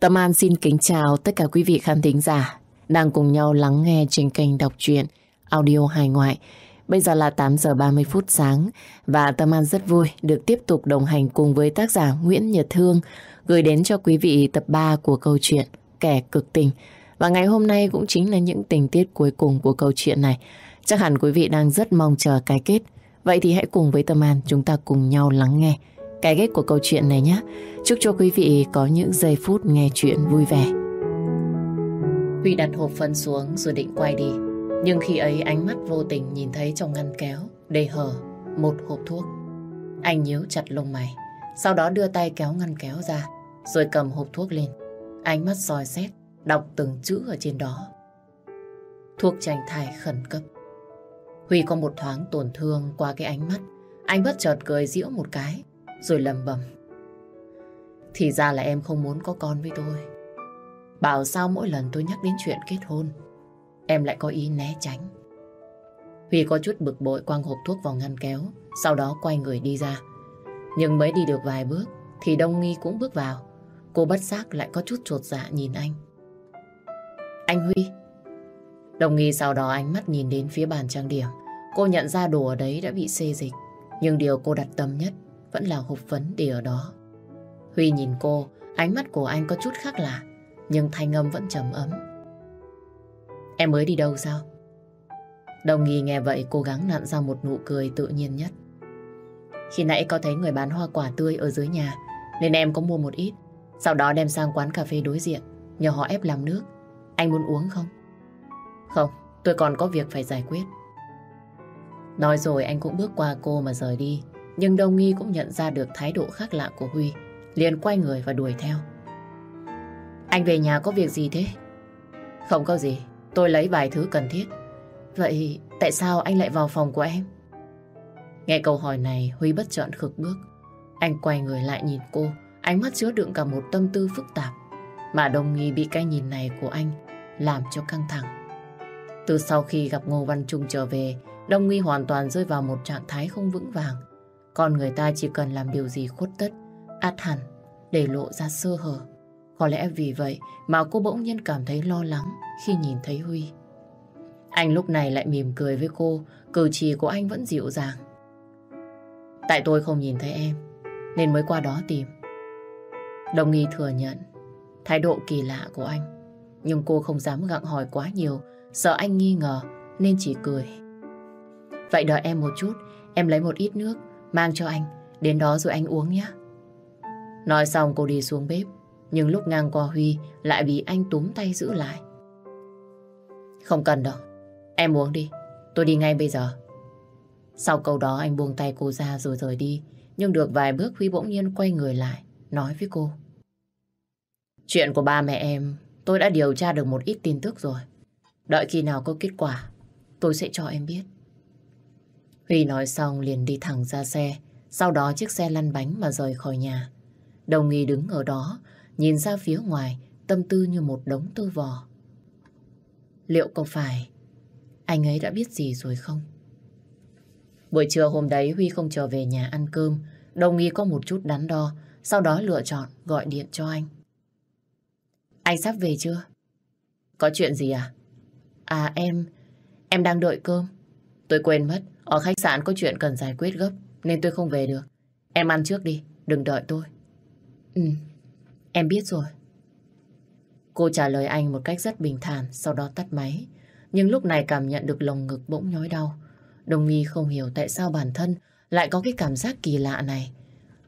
Tâm An xin kính chào tất cả quý vị khán thính giả đang cùng nhau lắng nghe trên kênh đọc truyện audio hài ngoại. Bây giờ là 8 giờ 30 phút sáng và Tâm An rất vui được tiếp tục đồng hành cùng với tác giả Nguyễn Nhật Thương gửi đến cho quý vị tập 3 của câu chuyện Kẻ cực tình. Và ngày hôm nay cũng chính là những tình tiết cuối cùng của câu chuyện này. Chắc hẳn quý vị đang rất mong chờ cái kết. Vậy thì hãy cùng với Tâm An chúng ta cùng nhau lắng nghe cái kết của câu chuyện này nhé. Chúc cho quý vị có những giây phút nghe chuyện vui vẻ. Huy đặt hộp phân xuống rồi định quay đi. Nhưng khi ấy ánh mắt vô tình nhìn thấy trong ngăn kéo để hở một hộp thuốc. Anh nhíu chặt lông mày, sau đó đưa tay kéo ngăn kéo ra, rồi cầm hộp thuốc lên. Ánh mắt soi xét, đọc từng chữ ở trên đó. Thuốc tránh thai khẩn cấp. Huy có một thoáng tổn thương qua cái ánh mắt. Anh bất chợt cười giễu một cái, rồi lầm bầm. Thì ra là em không muốn có con với tôi. Bảo sao mỗi lần tôi nhắc đến chuyện kết hôn, em lại có ý né tránh. Huy có chút bực bội quăng hộp thuốc vào ngăn kéo, sau đó quay người đi ra. Nhưng mới đi được vài bước, thì Đông Nghi cũng bước vào. Cô bất giác lại có chút trột dạ nhìn anh. Anh Huy. Đồng nghi sau đó ánh mắt nhìn đến phía bàn trang điểm. Cô nhận ra đồ ở đấy đã bị xê dịch. Nhưng điều cô đặt tâm nhất vẫn là hộp phấn để ở đó. Huy nhìn cô, ánh mắt của anh có chút khác lạ, nhưng thanh âm vẫn trầm ấm. Em mới đi đâu sao? Đồng nghi nghe vậy cố gắng nặn ra một nụ cười tự nhiên nhất. Khi nãy có thấy người bán hoa quả tươi ở dưới nhà, nên em có mua một ít. Sau đó đem sang quán cà phê đối diện, nhờ họ ép làm nước. Anh muốn uống không? Không, tôi còn có việc phải giải quyết. Nói rồi anh cũng bước qua cô mà rời đi. Nhưng Đông Nghi cũng nhận ra được thái độ khác lạ của Huy. Liền quay người và đuổi theo. Anh về nhà có việc gì thế? Không có gì, tôi lấy vài thứ cần thiết. Vậy tại sao anh lại vào phòng của em? Nghe câu hỏi này, Huy bất chợt khực bước. Anh quay người lại nhìn cô, ánh mắt chứa đựng cả một tâm tư phức tạp. Mà Đông Nghi bị cái nhìn này của anh làm cho căng thẳng. Từ sau khi gặp Ngô Văn Trung trở về, Đông Nghi hoàn toàn rơi vào một trạng thái không vững vàng con người ta chỉ cần làm điều gì khuất tất, át hẳn, để lộ ra sơ hở. Có lẽ vì vậy mà cô bỗng nhiên cảm thấy lo lắng khi nhìn thấy Huy. Anh lúc này lại mỉm cười với cô, cử chỉ của anh vẫn dịu dàng. Tại tôi không nhìn thấy em, nên mới qua đó tìm. Đồng nghi thừa nhận thái độ kỳ lạ của anh. Nhưng cô không dám gặng hỏi quá nhiều, sợ anh nghi ngờ, nên chỉ cười. Vậy đợi em một chút, em lấy một ít nước, mang cho anh, đến đó rồi anh uống nhé. Nói xong cô đi xuống bếp, nhưng lúc ngang qua Huy lại bị anh túm tay giữ lại. Không cần đâu, em uống đi, tôi đi ngay bây giờ. Sau câu đó anh buông tay cô ra rồi rời đi, nhưng được vài bước Huy bỗng nhiên quay người lại, nói với cô. Chuyện của ba mẹ em, tôi đã điều tra được một ít tin tức rồi. Đợi khi nào có kết quả, tôi sẽ cho em biết. Huy nói xong liền đi thẳng ra xe, sau đó chiếc xe lăn bánh mà rời khỏi nhà. Đồng nghi đứng ở đó, nhìn ra phía ngoài, tâm tư như một đống tơ vò. Liệu có phải anh ấy đã biết gì rồi không? Buổi trưa hôm đấy Huy không trở về nhà ăn cơm, đồng nghi có một chút đắn đo, sau đó lựa chọn gọi điện cho anh. Anh sắp về chưa? Có chuyện gì à? À em, em đang đợi cơm. Tôi quên mất, ở khách sạn có chuyện cần giải quyết gấp, nên tôi không về được. Em ăn trước đi, đừng đợi tôi. Ừ, em biết rồi. Cô trả lời anh một cách rất bình thản, sau đó tắt máy. Nhưng lúc này cảm nhận được lồng ngực bỗng nhói đau. Đồng nghi không hiểu tại sao bản thân lại có cái cảm giác kỳ lạ này.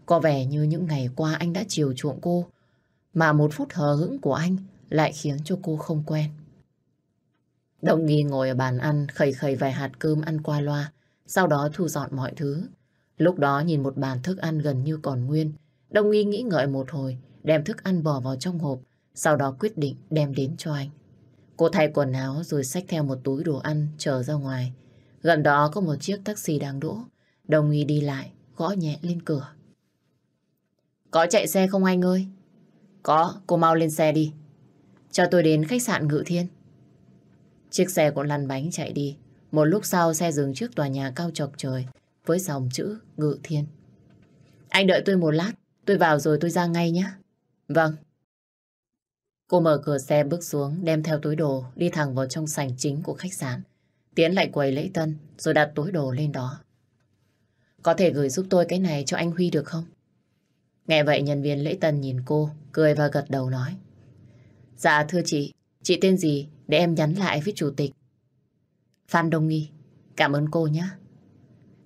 Có vẻ như những ngày qua anh đã chiều chuộng cô, mà một phút hờ hững của anh lại khiến cho cô không quen. Đồng nghi ngồi ở bàn ăn, khẩy khẩy vài hạt cơm ăn qua loa, sau đó thu dọn mọi thứ. Lúc đó nhìn một bàn thức ăn gần như còn nguyên, Đồng nghi nghĩ ngợi một hồi, đem thức ăn bỏ vào trong hộp, sau đó quyết định đem đến cho anh. Cô thay quần áo rồi xách theo một túi đồ ăn trở ra ngoài. Gần đó có một chiếc taxi đang đỗ. Đồng nghi đi lại, gõ nhẹ lên cửa. Có chạy xe không anh ơi? Có, cô mau lên xe đi. Cho tôi đến khách sạn Ngự Thiên. Chiếc xe của lăn bánh chạy đi. Một lúc sau xe dừng trước tòa nhà cao chọc trời với dòng chữ Ngự Thiên. Anh đợi tôi một lát, tôi vào rồi tôi ra ngay nhé. Vâng. Cô mở cửa xe bước xuống, đem theo túi đồ, đi thẳng vào trong sảnh chính của khách sạn. Tiến lại quầy lễ tân, rồi đặt túi đồ lên đó. Có thể gửi giúp tôi cái này cho anh Huy được không? Nghe vậy nhân viên lễ tân nhìn cô, cười và gật đầu nói. Dạ thưa chị, chị tên gì để em nhắn lại với chủ tịch? Phan Đông Nghi, cảm ơn cô nhé.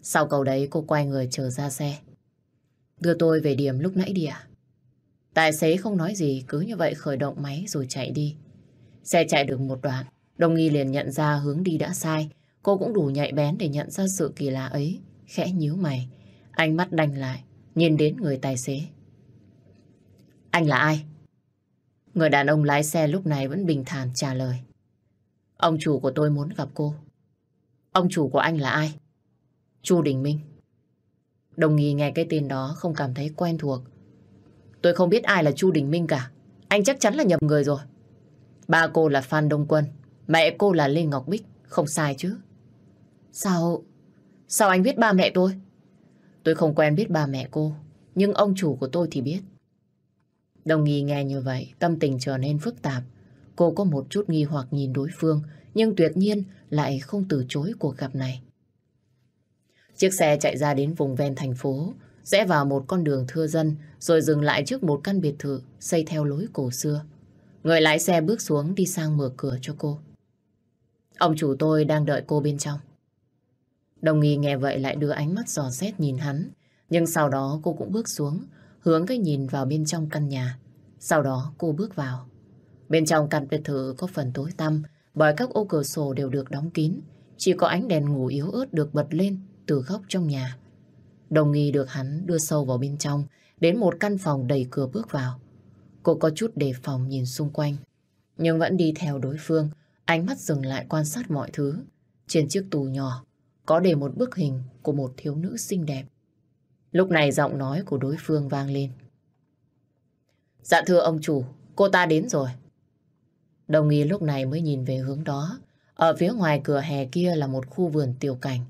Sau câu đấy cô quay người chờ ra xe. Đưa tôi về điểm lúc nãy đi à? Tài xế không nói gì, cứ như vậy khởi động máy rồi chạy đi. Xe chạy được một đoạn, Đông Nghi liền nhận ra hướng đi đã sai. Cô cũng đủ nhạy bén để nhận ra sự kỳ lạ ấy. Khẽ nhíu mày, ánh mắt đanh lại, nhìn đến người tài xế. Anh là ai? Người đàn ông lái xe lúc này vẫn bình thản trả lời. Ông chủ của tôi muốn gặp cô. Ông chủ của anh là ai? Chu Đình Minh. Đồng nghi nghe cái tên đó không cảm thấy quen thuộc. Tôi không biết ai là Chu Đình Minh cả. Anh chắc chắn là nhầm người rồi. Ba cô là Phan Đông Quân. Mẹ cô là Lê Ngọc Bích. Không sai chứ. Sao... Sao anh biết ba mẹ tôi? Tôi không quen biết ba mẹ cô. Nhưng ông chủ của tôi thì biết. Đồng nghi nghe như vậy, tâm tình trở nên phức tạp. Cô có một chút nghi hoặc nhìn đối phương, nhưng tuyệt nhiên lại không từ chối cuộc gặp này. Chiếc xe chạy ra đến vùng ven thành phố, rẽ vào một con đường thưa dân, rồi dừng lại trước một căn biệt thự xây theo lối cổ xưa. Người lái xe bước xuống đi sang mở cửa cho cô. Ông chủ tôi đang đợi cô bên trong. Đồng nghi nghe vậy lại đưa ánh mắt dò xét nhìn hắn, nhưng sau đó cô cũng bước xuống, hướng cái nhìn vào bên trong căn nhà. Sau đó cô bước vào. Bên trong căn biệt thự có phần tối tăm, bởi các ô cửa sổ đều được đóng kín. Chỉ có ánh đèn ngủ yếu ớt được bật lên từ góc trong nhà. Đồng nghi được hắn đưa sâu vào bên trong, đến một căn phòng đầy cửa bước vào. Cô có chút đề phòng nhìn xung quanh, nhưng vẫn đi theo đối phương, ánh mắt dừng lại quan sát mọi thứ. Trên chiếc tủ nhỏ, có để một bức hình của một thiếu nữ xinh đẹp. Lúc này giọng nói của đối phương vang lên. Dạ thưa ông chủ, cô ta đến rồi. Đồng ý lúc này mới nhìn về hướng đó. Ở phía ngoài cửa hè kia là một khu vườn tiểu cảnh.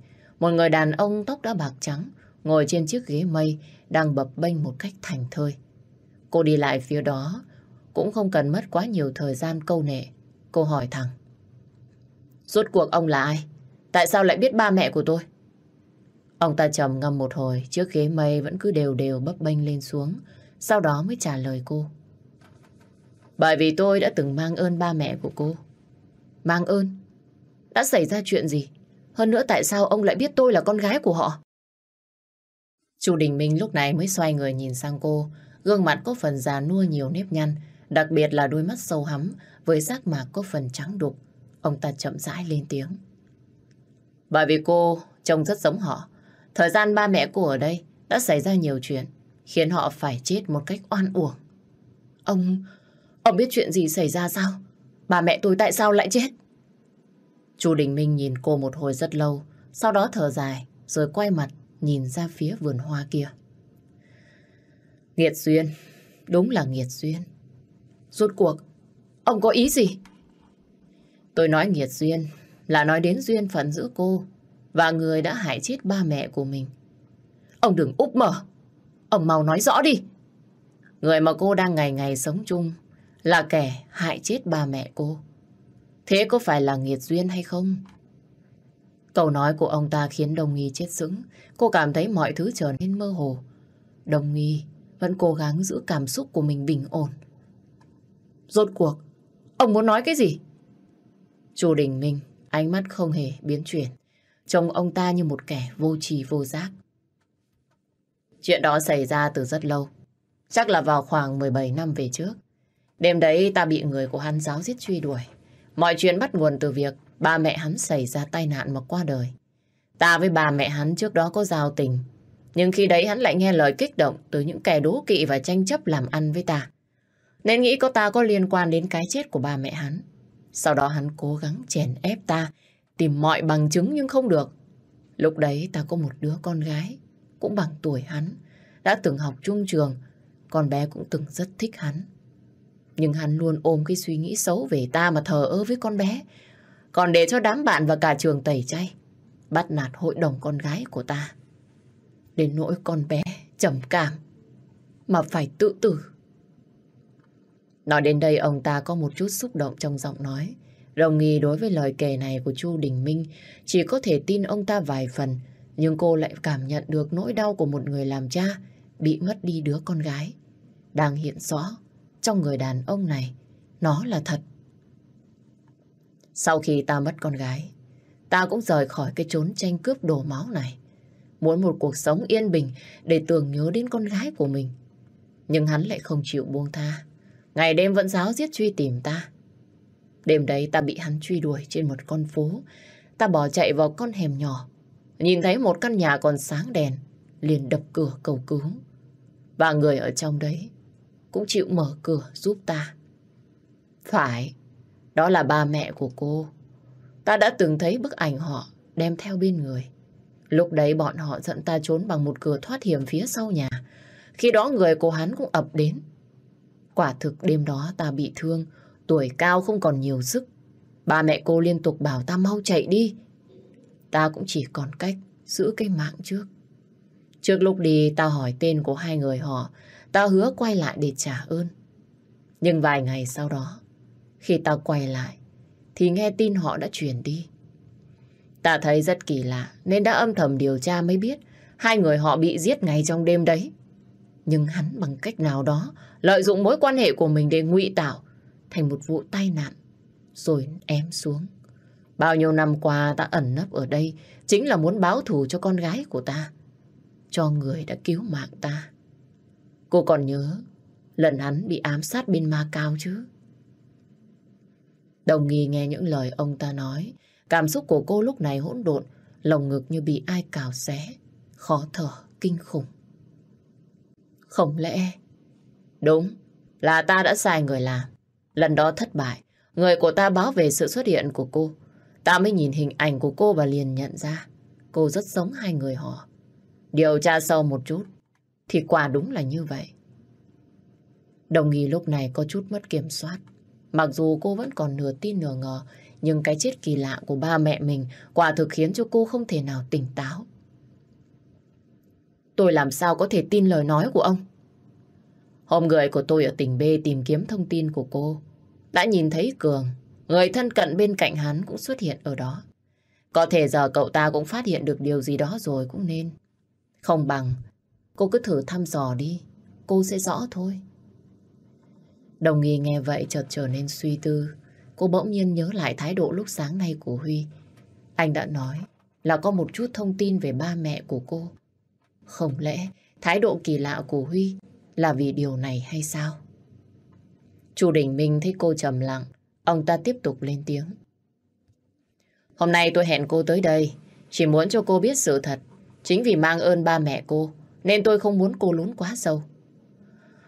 Một người đàn ông tóc đã bạc trắng, ngồi trên chiếc ghế mây, đang bập bênh một cách thành thơi. Cô đi lại phía đó, cũng không cần mất quá nhiều thời gian câu nệ. Cô hỏi thẳng. Rốt cuộc ông là ai? Tại sao lại biết ba mẹ của tôi? Ông ta trầm ngâm một hồi, chiếc ghế mây vẫn cứ đều đều bấp bênh lên xuống, sau đó mới trả lời cô. Bởi vì tôi đã từng mang ơn ba mẹ của cô. Mang ơn? Đã xảy ra chuyện gì? Hơn nữa tại sao ông lại biết tôi là con gái của họ? Chu Đình Minh lúc này mới xoay người nhìn sang cô, gương mặt có phần già nua nhiều nếp nhăn, đặc biệt là đôi mắt sâu hắm với giác mạc có phần trắng đục. Ông ta chậm rãi lên tiếng. Bởi vì cô trông rất giống họ. Thời gian ba mẹ cô ở đây đã xảy ra nhiều chuyện, khiến họ phải chết một cách oan uổng. Ông ông biết chuyện gì xảy ra sao? Bà mẹ tôi tại sao lại chết? Chu Đình Minh nhìn cô một hồi rất lâu, sau đó thở dài, rồi quay mặt nhìn ra phía vườn hoa kia. Nghiệt duyên, đúng là nghiệt duyên. Rốt cuộc, ông có ý gì? Tôi nói nghiệt duyên là nói đến duyên phận giữa cô và người đã hại chết ba mẹ của mình. Ông đừng úp mở. Ông mau nói rõ đi. Người mà cô đang ngày ngày sống chung là kẻ hại chết ba mẹ cô. Thế có phải là nghiệt duyên hay không? Câu nói của ông ta khiến Đồng Nghi chết sững. Cô cảm thấy mọi thứ trở nên mơ hồ. Đồng Nghi vẫn cố gắng giữ cảm xúc của mình bình ổn. Rốt cuộc, ông muốn nói cái gì? Chu Đình Minh, ánh mắt không hề biến chuyển. Trông ông ta như một kẻ vô trì vô giác. Chuyện đó xảy ra từ rất lâu. Chắc là vào khoảng 17 năm về trước. Đêm đấy ta bị người của hắn giáo giết truy đuổi. Mọi chuyện bắt nguồn từ việc ba mẹ hắn xảy ra tai nạn mà qua đời. Ta với bà mẹ hắn trước đó có giao tình. Nhưng khi đấy hắn lại nghe lời kích động từ những kẻ đố kỵ và tranh chấp làm ăn với ta. Nên nghĩ có ta có liên quan đến cái chết của ba mẹ hắn. Sau đó hắn cố gắng chèn ép ta, tìm mọi bằng chứng nhưng không được. Lúc đấy ta có một đứa con gái, cũng bằng tuổi hắn, đã từng học trung trường, con bé cũng từng rất thích hắn. Nhưng hắn luôn ôm cái suy nghĩ xấu về ta mà thờ ơ với con bé, còn để cho đám bạn và cả trường tẩy chay, bắt nạt hội đồng con gái của ta. Đến nỗi con bé trầm cảm, mà phải tự tử. Nói đến đây ông ta có một chút xúc động trong giọng nói. Đồng nghi đối với lời kể này của Chu Đình Minh chỉ có thể tin ông ta vài phần nhưng cô lại cảm nhận được nỗi đau của một người làm cha bị mất đi đứa con gái. Đang hiện rõ trong người đàn ông này nó là thật. Sau khi ta mất con gái, ta cũng rời khỏi cái chốn tranh cướp đổ máu này. Muốn một cuộc sống yên bình để tưởng nhớ đến con gái của mình. Nhưng hắn lại không chịu buông tha. Ngày đêm vẫn giáo giết truy tìm ta. Đêm đấy ta bị hắn truy đuổi trên một con phố. Ta bỏ chạy vào con hẻm nhỏ. Nhìn thấy một căn nhà còn sáng đèn. Liền đập cửa cầu cứu. Và người ở trong đấy cũng chịu mở cửa giúp ta. Phải, đó là ba mẹ của cô. Ta đã từng thấy bức ảnh họ đem theo bên người. Lúc đấy bọn họ dẫn ta trốn bằng một cửa thoát hiểm phía sau nhà. Khi đó người của hắn cũng ập đến. Quả thực đêm đó ta bị thương, tuổi cao không còn nhiều sức. Ba mẹ cô liên tục bảo ta mau chạy đi. Ta cũng chỉ còn cách giữ cái mạng trước. Trước lúc đi ta hỏi tên của hai người họ, ta hứa quay lại để trả ơn. Nhưng vài ngày sau đó, khi ta quay lại, thì nghe tin họ đã chuyển đi. Ta thấy rất kỳ lạ nên đã âm thầm điều tra mới biết hai người họ bị giết ngay trong đêm đấy. Nhưng hắn bằng cách nào đó lợi dụng mối quan hệ của mình để ngụy tạo thành một vụ tai nạn rồi ém xuống. Bao nhiêu năm qua ta ẩn nấp ở đây chính là muốn báo thù cho con gái của ta. Cho người đã cứu mạng ta. Cô còn nhớ lần hắn bị ám sát bên ma cao chứ? Đồng nghi nghe những lời ông ta nói. Cảm xúc của cô lúc này hỗn độn, lồng ngực như bị ai cào xé. Khó thở, kinh khủng. Không lẽ... Đúng, là ta đã sai người làm. Lần đó thất bại, người của ta báo về sự xuất hiện của cô. Ta mới nhìn hình ảnh của cô và liền nhận ra cô rất giống hai người họ. Điều tra sâu một chút, thì quả đúng là như vậy. Đồng nghi lúc này có chút mất kiểm soát. Mặc dù cô vẫn còn nửa tin nửa ngờ, nhưng cái chết kỳ lạ của ba mẹ mình quả thực khiến cho cô không thể nào tỉnh táo. Tôi làm sao có thể tin lời nói của ông? Hôm người của tôi ở tỉnh B tìm kiếm thông tin của cô. Đã nhìn thấy Cường, người thân cận bên cạnh hắn cũng xuất hiện ở đó. Có thể giờ cậu ta cũng phát hiện được điều gì đó rồi cũng nên. Không bằng, cô cứ thử thăm dò đi, cô sẽ rõ thôi. Đồng nghi nghe vậy chợt trở nên suy tư. Cô bỗng nhiên nhớ lại thái độ lúc sáng nay của Huy. Anh đã nói là có một chút thông tin về ba mẹ của cô. Không lẽ thái độ kỳ lạ của Huy là vì điều này hay sao? Chu Đình Minh thấy cô trầm lặng, ông ta tiếp tục lên tiếng. Hôm nay tôi hẹn cô tới đây, chỉ muốn cho cô biết sự thật. Chính vì mang ơn ba mẹ cô, nên tôi không muốn cô lún quá sâu.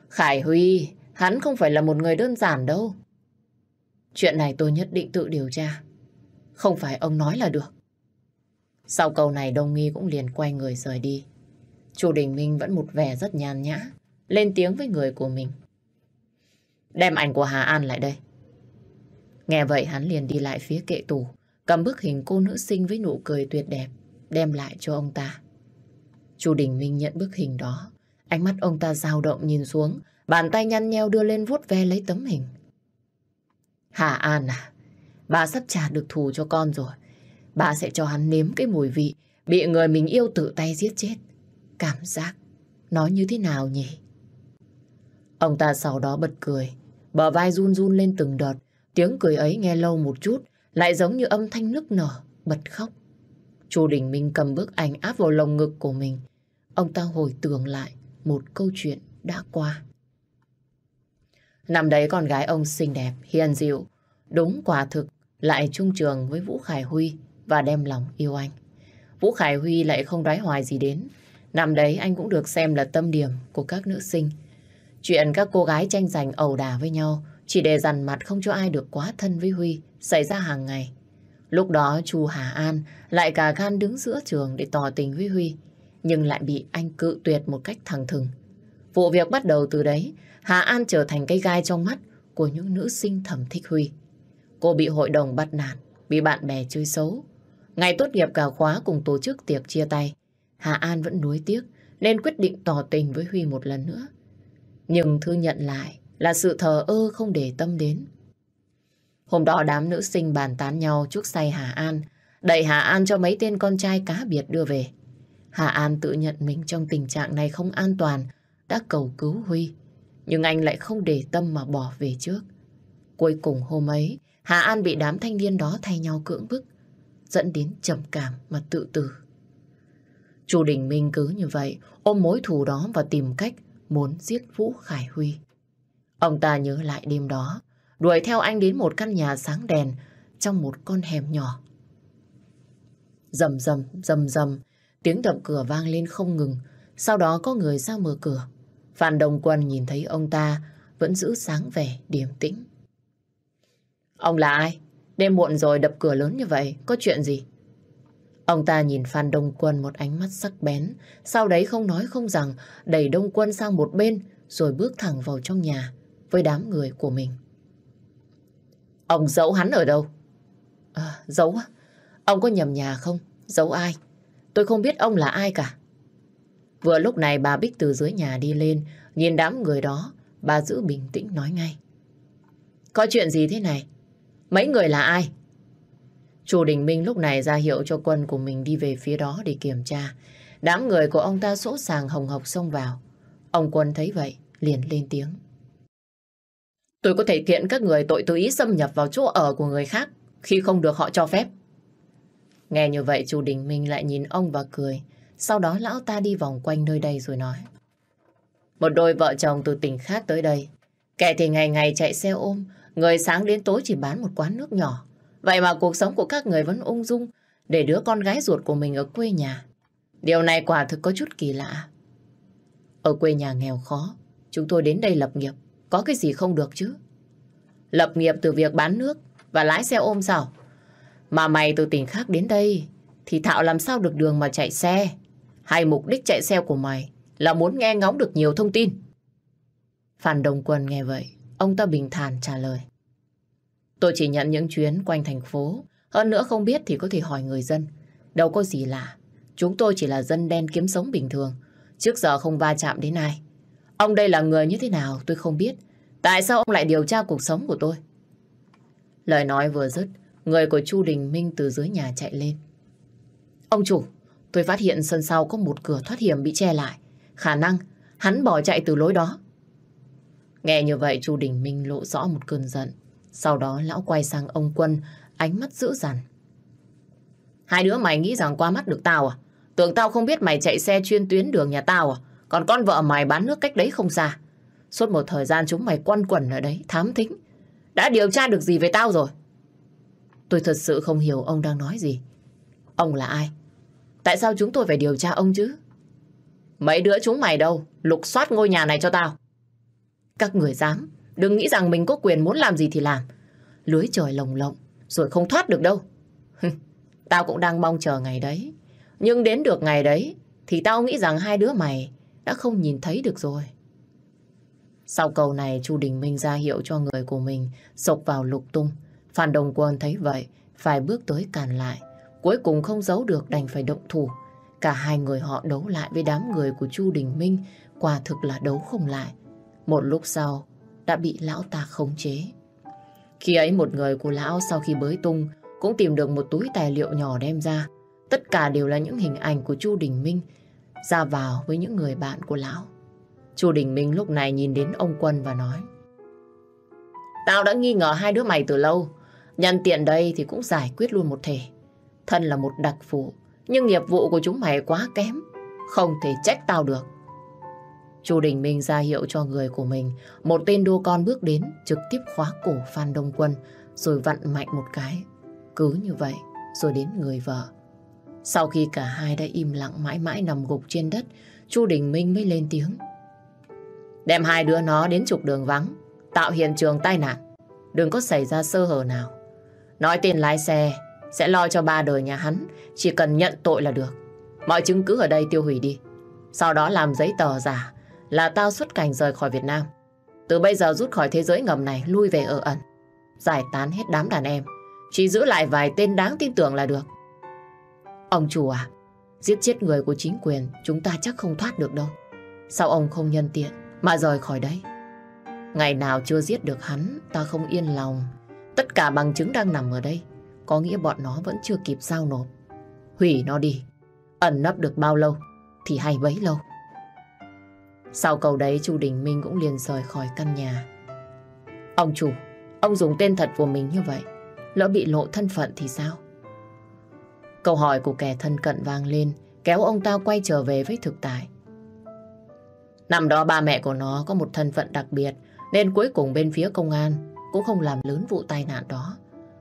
Khải Huy Hắn không phải là một người đơn giản đâu. Chuyện này tôi nhất định tự điều tra. Không phải ông nói là được. Sau câu này Đông Nghi cũng liền quay người rời đi. Chu Đình Minh vẫn một vẻ rất nhàn nhã, lên tiếng với người của mình. Đem ảnh của Hà An lại đây. Nghe vậy hắn liền đi lại phía kệ tủ, cầm bức hình cô nữ sinh với nụ cười tuyệt đẹp, đem lại cho ông ta. Chu Đình Minh nhận bức hình đó, ánh mắt ông ta dao động nhìn xuống, Bàn tay nhăn nheo đưa lên vuốt ve lấy tấm hình. Hà An à, bà sắp trả được thù cho con rồi. Bà sẽ cho hắn nếm cái mùi vị bị người mình yêu tự tay giết chết. Cảm giác nói như thế nào nhỉ? Ông ta sau đó bật cười, bờ vai run run lên từng đợt. Tiếng cười ấy nghe lâu một chút, lại giống như âm thanh nức nở, bật khóc. Chu Đình Minh cầm bức ảnh áp vào lồng ngực của mình. Ông ta hồi tưởng lại một câu chuyện đã qua. Năm đấy con gái ông xinh đẹp, hiền dịu, đúng quả thực, lại chung trường với Vũ Khải Huy và đem lòng yêu anh. Vũ Khải Huy lại không đoái hoài gì đến. Năm đấy anh cũng được xem là tâm điểm của các nữ sinh. Chuyện các cô gái tranh giành ẩu đả với nhau chỉ để dằn mặt không cho ai được quá thân với Huy xảy ra hàng ngày. Lúc đó chu Hà An lại cả gan đứng giữa trường để tỏ tình với Huy nhưng lại bị anh cự tuyệt một cách thẳng thừng. Vụ việc bắt đầu từ đấy Hà An trở thành cái gai trong mắt của những nữ sinh thầm thích Huy. Cô bị hội đồng bắt nạt, bị bạn bè chơi xấu. Ngày tốt nghiệp cả khóa cùng tổ chức tiệc chia tay, Hà An vẫn nuối tiếc nên quyết định tỏ tình với Huy một lần nữa. Nhưng thư nhận lại là sự thờ ơ không để tâm đến. Hôm đó đám nữ sinh bàn tán nhau trước say Hà An, đẩy Hà An cho mấy tên con trai cá biệt đưa về. Hà An tự nhận mình trong tình trạng này không an toàn, đã cầu cứu Huy. Nhưng anh lại không để tâm mà bỏ về trước. Cuối cùng hôm ấy, Hà An bị đám thanh niên đó thay nhau cưỡng bức, dẫn đến trầm cảm mà tự tử. Chu Đình Minh cứ như vậy, ôm mối thù đó và tìm cách muốn giết Vũ Khải Huy. Ông ta nhớ lại đêm đó, đuổi theo anh đến một căn nhà sáng đèn trong một con hẻm nhỏ. Rầm rầm, rầm rầm, tiếng đập cửa vang lên không ngừng, sau đó có người ra mở cửa. Phan Đồng Quân nhìn thấy ông ta vẫn giữ sáng vẻ, điềm tĩnh. Ông là ai? Đêm muộn rồi đập cửa lớn như vậy, có chuyện gì? Ông ta nhìn Phan Đông Quân một ánh mắt sắc bén, sau đấy không nói không rằng, đẩy Đông Quân sang một bên, rồi bước thẳng vào trong nhà với đám người của mình. Ông giấu hắn ở đâu? À, giấu á? Ông có nhầm nhà không? Giấu ai? Tôi không biết ông là ai cả. Vừa lúc này bà Bích từ dưới nhà đi lên, nhìn đám người đó, bà giữ bình tĩnh nói ngay. Có chuyện gì thế này? Mấy người là ai? Chủ Đình Minh lúc này ra hiệu cho quân của mình đi về phía đó để kiểm tra. Đám người của ông ta sỗ sàng hồng hộc xông vào. Ông quân thấy vậy, liền lên tiếng. Tôi có thể kiện các người tội tùy ý xâm nhập vào chỗ ở của người khác khi không được họ cho phép. Nghe như vậy chủ Đình Minh lại nhìn ông và cười. Sau đó lão ta đi vòng quanh nơi đây rồi nói. Một đôi vợ chồng từ tỉnh khác tới đây. Kẻ thì ngày ngày chạy xe ôm, người sáng đến tối chỉ bán một quán nước nhỏ. Vậy mà cuộc sống của các người vẫn ung dung để đứa con gái ruột của mình ở quê nhà. Điều này quả thực có chút kỳ lạ. Ở quê nhà nghèo khó, chúng tôi đến đây lập nghiệp. Có cái gì không được chứ? Lập nghiệp từ việc bán nước và lái xe ôm sao? Mà mày từ tỉnh khác đến đây thì Thạo làm sao được đường mà chạy xe? Hay mục đích chạy xe của mày là muốn nghe ngóng được nhiều thông tin? Phan Đồng Quân nghe vậy, ông ta bình thản trả lời. Tôi chỉ nhận những chuyến quanh thành phố. Hơn nữa không biết thì có thể hỏi người dân. Đâu có gì lạ. Chúng tôi chỉ là dân đen kiếm sống bình thường. Trước giờ không va chạm đến ai. Ông đây là người như thế nào tôi không biết. Tại sao ông lại điều tra cuộc sống của tôi? Lời nói vừa dứt, người của Chu Đình Minh từ dưới nhà chạy lên. Ông chủ, tôi phát hiện sân sau có một cửa thoát hiểm bị che lại. Khả năng hắn bỏ chạy từ lối đó. Nghe như vậy Chu Đình Minh lộ rõ một cơn giận. Sau đó lão quay sang ông Quân, ánh mắt dữ dằn. Hai đứa mày nghĩ rằng qua mắt được tao à? Tưởng tao không biết mày chạy xe chuyên tuyến đường nhà tao à? Còn con vợ mày bán nước cách đấy không xa. Suốt một thời gian chúng mày quăn quẩn ở đấy, thám thính. Đã điều tra được gì về tao rồi? Tôi thật sự không hiểu ông đang nói gì. Ông là ai? Tại sao chúng tôi phải điều tra ông chứ? Mấy đứa chúng mày đâu, lục soát ngôi nhà này cho tao. Các người dám, đừng nghĩ rằng mình có quyền muốn làm gì thì làm. Lưới trời lồng lộng, rồi không thoát được đâu. tao cũng đang mong chờ ngày đấy. Nhưng đến được ngày đấy, thì tao nghĩ rằng hai đứa mày đã không nhìn thấy được rồi. Sau câu này, Chu Đình Minh ra hiệu cho người của mình sộc vào lục tung. Phan Đồng Quân thấy vậy, phải bước tới cản lại. Cuối cùng không giấu được đành phải động thủ. Cả hai người họ đấu lại với đám người của Chu Đình Minh, quả thực là đấu không lại. Một lúc sau, đã bị lão ta khống chế. Khi ấy một người của lão sau khi bới tung cũng tìm được một túi tài liệu nhỏ đem ra. Tất cả đều là những hình ảnh của Chu Đình Minh ra vào với những người bạn của lão. Chu Đình Minh lúc này nhìn đến ông Quân và nói Tao đã nghi ngờ hai đứa mày từ lâu. Nhân tiện đây thì cũng giải quyết luôn một thể. Thân là một đặc vụ nhưng nghiệp vụ của chúng mày quá kém. Không thể trách tao được. Chu Đình Minh ra hiệu cho người của mình. Một tên đua con bước đến, trực tiếp khóa cổ Phan Đông Quân, rồi vặn mạnh một cái. Cứ như vậy, rồi đến người vợ. Sau khi cả hai đã im lặng mãi mãi nằm gục trên đất, Chu Đình Minh mới lên tiếng. Đem hai đứa nó đến trục đường vắng, tạo hiện trường tai nạn. Đừng có xảy ra sơ hở nào. Nói tên lái xe sẽ lo cho ba đời nhà hắn, chỉ cần nhận tội là được. Mọi chứng cứ ở đây tiêu hủy đi. Sau đó làm giấy tờ giả là tao xuất cảnh rời khỏi Việt Nam. Từ bây giờ rút khỏi thế giới ngầm này, lui về ở ẩn. Giải tán hết đám đàn em. Chỉ giữ lại vài tên đáng tin tưởng là được. Ông chủ à, giết chết người của chính quyền chúng ta chắc không thoát được đâu. Sao ông không nhân tiện mà rời khỏi đấy? Ngày nào chưa giết được hắn, ta không yên lòng. Tất cả bằng chứng đang nằm ở đây. Có nghĩa bọn nó vẫn chưa kịp giao nộp. Hủy nó đi. Ẩn nấp được bao lâu thì hay bấy lâu. Sau câu đấy chu Đình Minh cũng liền rời khỏi căn nhà. Ông chủ, ông dùng tên thật của mình như vậy. Lỡ bị lộ thân phận thì sao? Câu hỏi của kẻ thân cận vang lên kéo ông ta quay trở về với thực tại. Năm đó ba mẹ của nó có một thân phận đặc biệt nên cuối cùng bên phía công an cũng không làm lớn vụ tai nạn đó.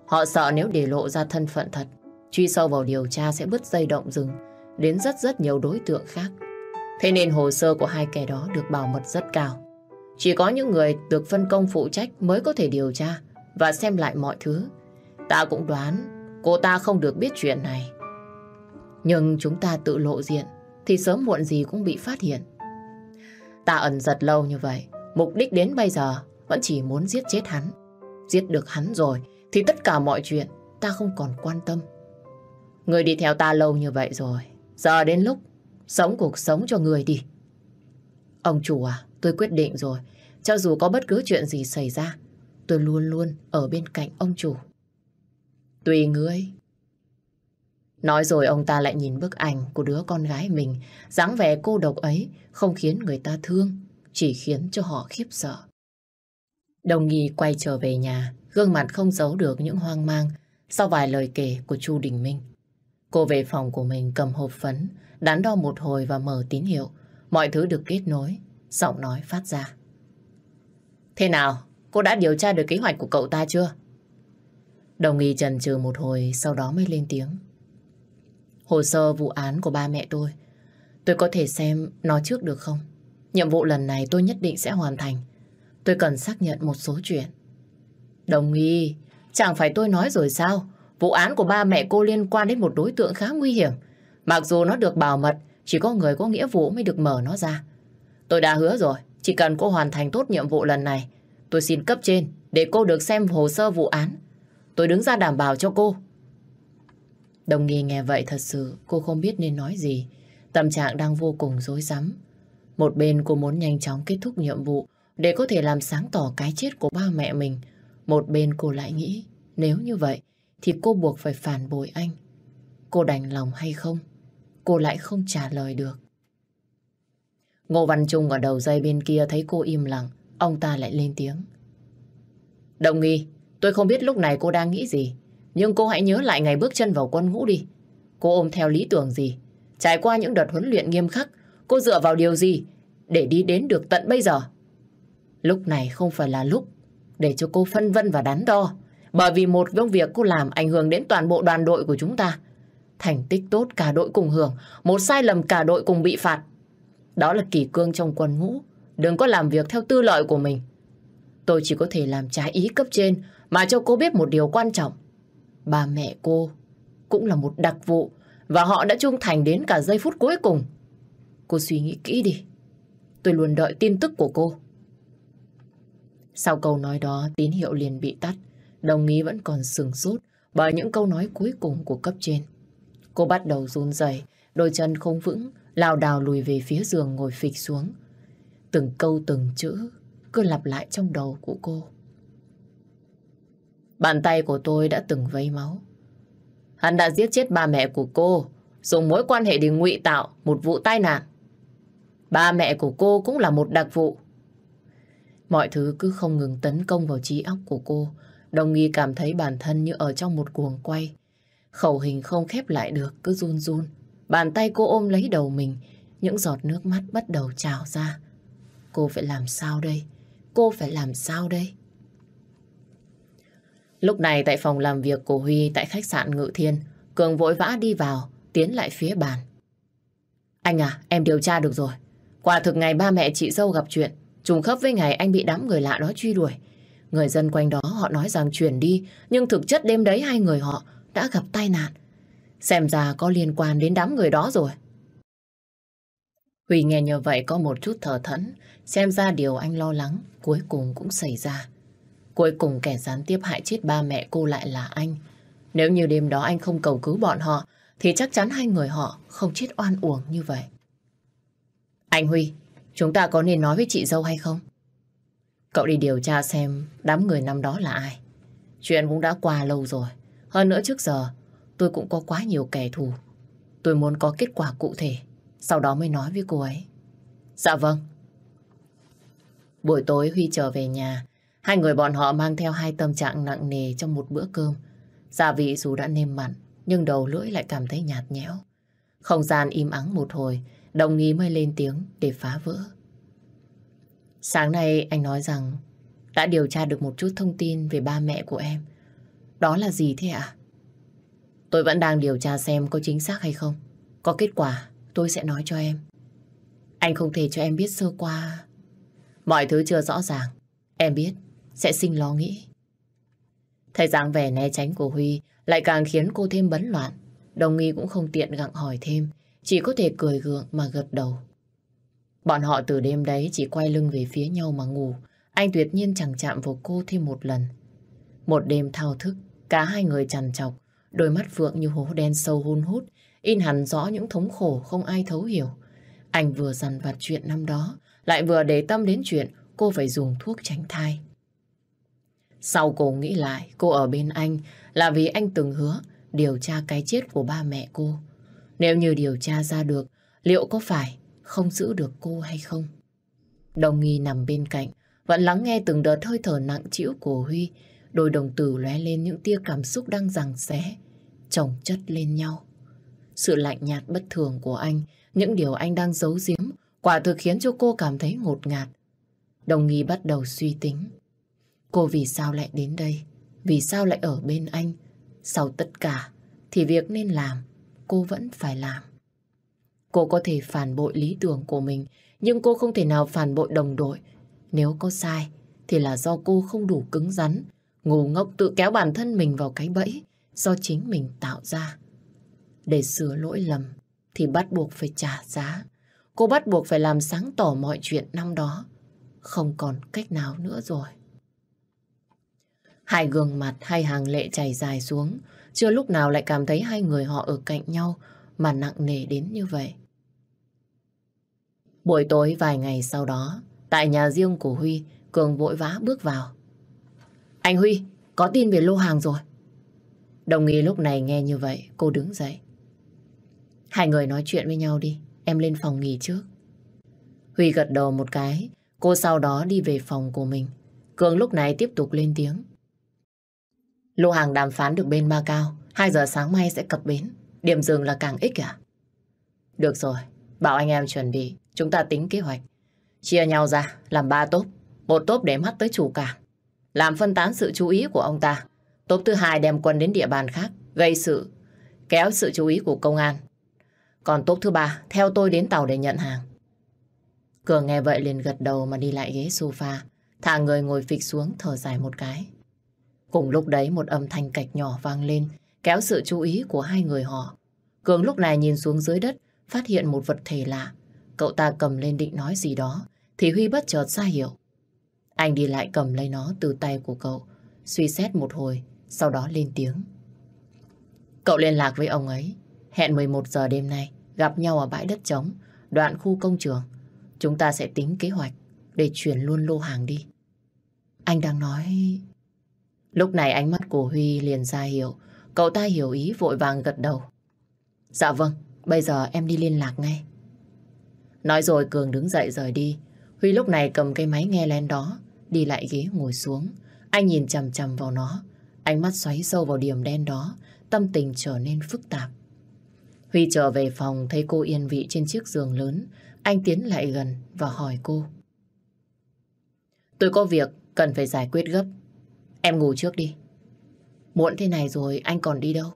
Họ sợ nếu để lộ ra thân phận thật, truy sâu vào điều tra sẽ bứt dây động rừng đến rất rất nhiều đối tượng khác. Thế nên hồ sơ của hai kẻ đó được bảo mật rất cao. Chỉ có những người được phân công phụ trách mới có thể điều tra và xem lại mọi thứ. Ta cũng đoán cô ta không được biết chuyện này. Nhưng chúng ta tự lộ diện thì sớm muộn gì cũng bị phát hiện. Ta ẩn giật lâu như vậy, mục đích đến bây giờ vẫn chỉ muốn giết chết hắn. Giết được hắn rồi thì tất cả mọi chuyện ta không còn quan tâm. Người đi theo ta lâu như vậy rồi, giờ đến lúc sống cuộc sống cho người đi. Ông chủ à, tôi quyết định rồi, cho dù có bất cứ chuyện gì xảy ra, tôi luôn luôn ở bên cạnh ông chủ. Tùy ngươi. Nói rồi ông ta lại nhìn bức ảnh của đứa con gái mình, dáng vẻ cô độc ấy không khiến người ta thương, chỉ khiến cho họ khiếp sợ. Đồng nghi quay trở về nhà, gương mặt không giấu được những hoang mang sau vài lời kể của Chu Đình Minh. Cô về phòng của mình cầm hộp phấn, đắn đo một hồi và mở tín hiệu. Mọi thứ được kết nối, giọng nói phát ra. Thế nào, cô đã điều tra được kế hoạch của cậu ta chưa? Đồng ý chần chừ một hồi, sau đó mới lên tiếng. Hồ sơ vụ án của ba mẹ tôi, tôi có thể xem nó trước được không? Nhiệm vụ lần này tôi nhất định sẽ hoàn thành. Tôi cần xác nhận một số chuyện. Đồng ý, chẳng phải tôi nói rồi sao? Vụ án của ba mẹ cô liên quan đến một đối tượng khá nguy hiểm. Mặc dù nó được bảo mật, chỉ có người có nghĩa vụ mới được mở nó ra. Tôi đã hứa rồi, chỉ cần cô hoàn thành tốt nhiệm vụ lần này, tôi xin cấp trên để cô được xem hồ sơ vụ án. Tôi đứng ra đảm bảo cho cô. Đồng nghi nghe vậy thật sự cô không biết nên nói gì. Tâm trạng đang vô cùng rối rắm. Một bên cô muốn nhanh chóng kết thúc nhiệm vụ để có thể làm sáng tỏ cái chết của ba mẹ mình. Một bên cô lại nghĩ nếu như vậy thì cô buộc phải phản bội anh. Cô đành lòng hay không? Cô lại không trả lời được. Ngô Văn Trung ở đầu dây bên kia thấy cô im lặng, ông ta lại lên tiếng. Đồng nghi, tôi không biết lúc này cô đang nghĩ gì, nhưng cô hãy nhớ lại ngày bước chân vào quân ngũ đi. Cô ôm theo lý tưởng gì? Trải qua những đợt huấn luyện nghiêm khắc, cô dựa vào điều gì để đi đến được tận bây giờ? Lúc này không phải là lúc để cho cô phân vân và đắn đo. Bởi vì một công việc cô làm ảnh hưởng đến toàn bộ đoàn đội của chúng ta. Thành tích tốt cả đội cùng hưởng, một sai lầm cả đội cùng bị phạt. Đó là kỷ cương trong quân ngũ. Đừng có làm việc theo tư lợi của mình. Tôi chỉ có thể làm trái ý cấp trên mà cho cô biết một điều quan trọng. bà mẹ cô cũng là một đặc vụ và họ đã trung thành đến cả giây phút cuối cùng. Cô suy nghĩ kỹ đi. Tôi luôn đợi tin tức của cô. Sau câu nói đó, tín hiệu liền bị tắt. Đồng ý vẫn còn sừng sốt bởi những câu nói cuối cùng của cấp trên. Cô bắt đầu run rẩy, đôi chân không vững, lào đào lùi về phía giường ngồi phịch xuống. Từng câu từng chữ cứ lặp lại trong đầu của cô. Bàn tay của tôi đã từng vấy máu. Hắn đã giết chết ba mẹ của cô, dùng mối quan hệ để ngụy tạo một vụ tai nạn. Ba mẹ của cô cũng là một đặc vụ. Mọi thứ cứ không ngừng tấn công vào trí óc của cô. Đồng nghi cảm thấy bản thân như ở trong một cuồng quay. Khẩu hình không khép lại được, cứ run run. Bàn tay cô ôm lấy đầu mình, những giọt nước mắt bắt đầu trào ra. Cô phải làm sao đây? Cô phải làm sao đây? Lúc này tại phòng làm việc của Huy tại khách sạn Ngự Thiên, Cường vội vã đi vào, tiến lại phía bàn. Anh à, em điều tra được rồi. Quả thực ngày ba mẹ chị dâu gặp chuyện, trùng khớp với ngày anh bị đám người lạ đó truy đuổi. Người dân quanh đó họ nói rằng chuyển đi, nhưng thực chất đêm đấy hai người họ đã gặp tai nạn. Xem ra có liên quan đến đám người đó rồi. Huy nghe như vậy có một chút thở thẫn, xem ra điều anh lo lắng cuối cùng cũng xảy ra. Cuối cùng kẻ gián tiếp hại chết ba mẹ cô lại là anh. Nếu như đêm đó anh không cầu cứu bọn họ, thì chắc chắn hai người họ không chết oan uổng như vậy. Anh Huy, chúng ta có nên nói với chị dâu hay không? Cậu đi điều tra xem đám người năm đó là ai. Chuyện cũng đã qua lâu rồi. Hơn nữa trước giờ tôi cũng có quá nhiều kẻ thù. Tôi muốn có kết quả cụ thể. Sau đó mới nói với cô ấy. Dạ vâng. Buổi tối Huy trở về nhà. Hai người bọn họ mang theo hai tâm trạng nặng nề trong một bữa cơm. Gia vị dù đã nêm mặn, nhưng đầu lưỡi lại cảm thấy nhạt nhẽo. Không gian im ắng một hồi, đồng nghi mới lên tiếng để phá vỡ. Sáng nay anh nói rằng đã điều tra được một chút thông tin về ba mẹ của em. Đó là gì thế ạ? Tôi vẫn đang điều tra xem có chính xác hay không. Có kết quả, tôi sẽ nói cho em. Anh không thể cho em biết sơ qua. Mọi thứ chưa rõ ràng. Em biết, sẽ sinh lo nghĩ. Thấy dáng vẻ né tránh của Huy lại càng khiến cô thêm bấn loạn. Đồng nghi cũng không tiện gặng hỏi thêm, chỉ có thể cười gượng mà gật đầu. Bọn họ từ đêm đấy chỉ quay lưng về phía nhau mà ngủ. Anh tuyệt nhiên chẳng chạm vào cô thêm một lần. Một đêm thao thức, cả hai người trằn trọc, đôi mắt phượng như hố đen sâu hun hút, in hẳn rõ những thống khổ không ai thấu hiểu. Anh vừa dằn vặt chuyện năm đó, lại vừa để tâm đến chuyện cô phải dùng thuốc tránh thai. Sau cô nghĩ lại, cô ở bên anh là vì anh từng hứa điều tra cái chết của ba mẹ cô. Nếu như điều tra ra được, liệu có phải không giữ được cô hay không? Đồng nghi nằm bên cạnh, vẫn lắng nghe từng đợt hơi thở nặng trĩu của Huy, đôi đồng tử lóe lên những tia cảm xúc đang giằng xé, chồng chất lên nhau. Sự lạnh nhạt bất thường của anh, những điều anh đang giấu giếm, quả thực khiến cho cô cảm thấy ngột ngạt. Đồng nghi bắt đầu suy tính. Cô vì sao lại đến đây? Vì sao lại ở bên anh? Sau tất cả, thì việc nên làm, cô vẫn phải làm. Cô có thể phản bội lý tưởng của mình, nhưng cô không thể nào phản bội đồng đội. Nếu có sai, thì là do cô không đủ cứng rắn, ngu ngốc tự kéo bản thân mình vào cái bẫy do chính mình tạo ra. Để sửa lỗi lầm, thì bắt buộc phải trả giá. Cô bắt buộc phải làm sáng tỏ mọi chuyện năm đó. Không còn cách nào nữa rồi. Hai gương mặt hai hàng lệ chảy dài xuống, chưa lúc nào lại cảm thấy hai người họ ở cạnh nhau mà nặng nề đến như vậy. Buổi tối vài ngày sau đó, tại nhà riêng của Huy, Cường vội vã bước vào. Anh Huy, có tin về lô hàng rồi. Đồng nghi lúc này nghe như vậy, cô đứng dậy. Hai người nói chuyện với nhau đi, em lên phòng nghỉ trước. Huy gật đầu một cái, cô sau đó đi về phòng của mình. Cường lúc này tiếp tục lên tiếng. Lô hàng đàm phán được bên Macau, 2 giờ sáng mai sẽ cập bến. Điểm dừng là càng ích à? Được rồi, bảo anh em chuẩn bị, chúng ta tính kế hoạch. Chia nhau ra, làm ba tốp. Một tốp để mắt tới chủ cảng, làm phân tán sự chú ý của ông ta. Tốp thứ hai đem quân đến địa bàn khác, gây sự, kéo sự chú ý của công an. Còn tốp thứ ba, theo tôi đến tàu để nhận hàng. Cường nghe vậy liền gật đầu mà đi lại ghế sofa, thả người ngồi phịch xuống thở dài một cái. Cùng lúc đấy một âm thanh cạch nhỏ vang lên, kéo sự chú ý của hai người họ. Cường lúc này nhìn xuống dưới đất, phát hiện một vật thể lạ. Cậu ta cầm lên định nói gì đó, thì Huy bất chợt ra hiểu. Anh đi lại cầm lấy nó từ tay của cậu, suy xét một hồi, sau đó lên tiếng. Cậu liên lạc với ông ấy, hẹn 11 giờ đêm nay, gặp nhau ở bãi đất trống, đoạn khu công trường. Chúng ta sẽ tính kế hoạch để chuyển luôn lô hàng đi. Anh đang nói... Lúc này ánh mắt của Huy liền ra hiểu. Cậu ta hiểu ý vội vàng gật đầu. Dạ vâng, bây giờ em đi liên lạc ngay. Nói rồi Cường đứng dậy rời đi. Huy lúc này cầm cây máy nghe lén đó, đi lại ghế ngồi xuống. Anh nhìn chầm chầm vào nó, ánh mắt xoáy sâu vào điểm đen đó, tâm tình trở nên phức tạp. Huy trở về phòng thấy cô yên vị trên chiếc giường lớn, anh tiến lại gần và hỏi cô. Tôi có việc cần phải giải quyết gấp. Em ngủ trước đi. Muộn thế này rồi anh còn đi đâu?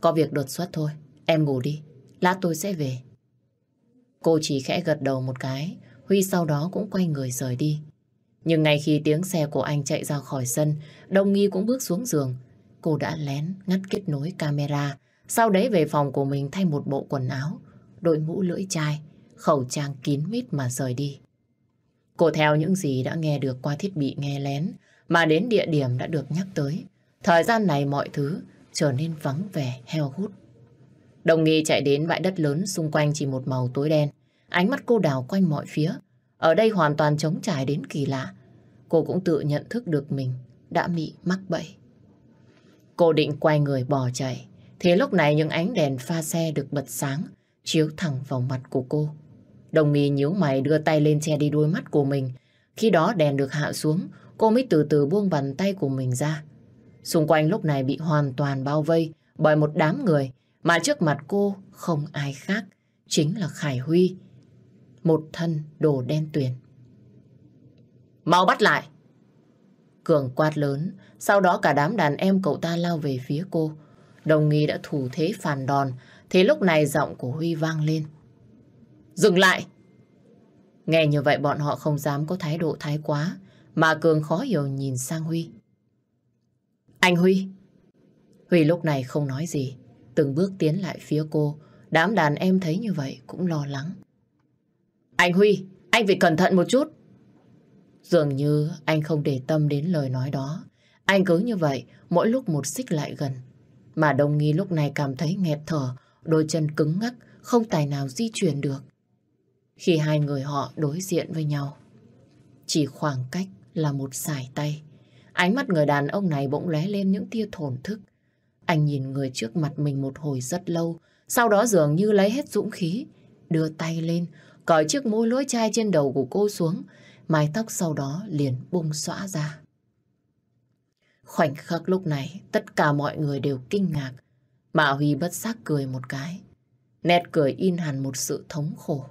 Có việc đột xuất thôi. Em ngủ đi. Lát tôi sẽ về. Cô chỉ khẽ gật đầu một cái. Huy sau đó cũng quay người rời đi. Nhưng ngay khi tiếng xe của anh chạy ra khỏi sân, Đông Nghi cũng bước xuống giường. Cô đã lén ngắt kết nối camera. Sau đấy về phòng của mình thay một bộ quần áo, đội mũ lưỡi chai, khẩu trang kín mít mà rời đi. Cô theo những gì đã nghe được qua thiết bị nghe lén, mà đến địa điểm đã được nhắc tới. Thời gian này mọi thứ trở nên vắng vẻ, heo hút. Đồng nghi chạy đến bãi đất lớn xung quanh chỉ một màu tối đen. Ánh mắt cô đào quanh mọi phía. Ở đây hoàn toàn trống trải đến kỳ lạ. cô cũng tự nhận thức được mình đã bị mắc bẫy. Cô định quay người bỏ chạy, thế lúc này những ánh đèn pha xe được bật sáng, chiếu thẳng vào mặt của cô. Đồng nghi nhíu mày đưa tay lên che đi đôi mắt của mình. Khi đó đèn được hạ xuống, cô mới từ từ buông bàn tay của mình ra. Xung quanh lúc này bị hoàn toàn bao vây bởi một đám người, mà trước mặt cô không ai khác, chính là Khải Huy. Một thân đồ đen tuyền. Mau bắt lại! Cường quát lớn, sau đó cả đám đàn em cậu ta lao về phía cô. Đồng nghi đã thủ thế phản đòn, thế lúc này giọng của Huy vang lên. Dừng lại! Nghe như vậy bọn họ không dám có thái độ thái quá, mà Cường khó hiểu nhìn sang Huy. Anh Huy! Huy lúc này không nói gì, từng bước tiến lại phía cô. Đám đàn em thấy như vậy cũng lo lắng. Anh Huy, anh phải cẩn thận một chút. Dường như anh không để tâm đến lời nói đó. Anh cứ như vậy, mỗi lúc một xích lại gần. Mà đồng nghi lúc này cảm thấy nghẹt thở, đôi chân cứng ngắc, không tài nào di chuyển được. Khi hai người họ đối diện với nhau, chỉ khoảng cách là một sải tay. Ánh mắt người đàn ông này bỗng lóe lên những tia thổn thức. Anh nhìn người trước mặt mình một hồi rất lâu, sau đó dường như lấy hết dũng khí, đưa tay lên, cởi chiếc môi lưỡi chai trên đầu của cô xuống, mái tóc sau đó liền bung xõa ra. Khoảnh khắc lúc này, tất cả mọi người đều kinh ngạc, Mạ Huy bất giác cười một cái. Nét cười in hẳn một sự thống khổ.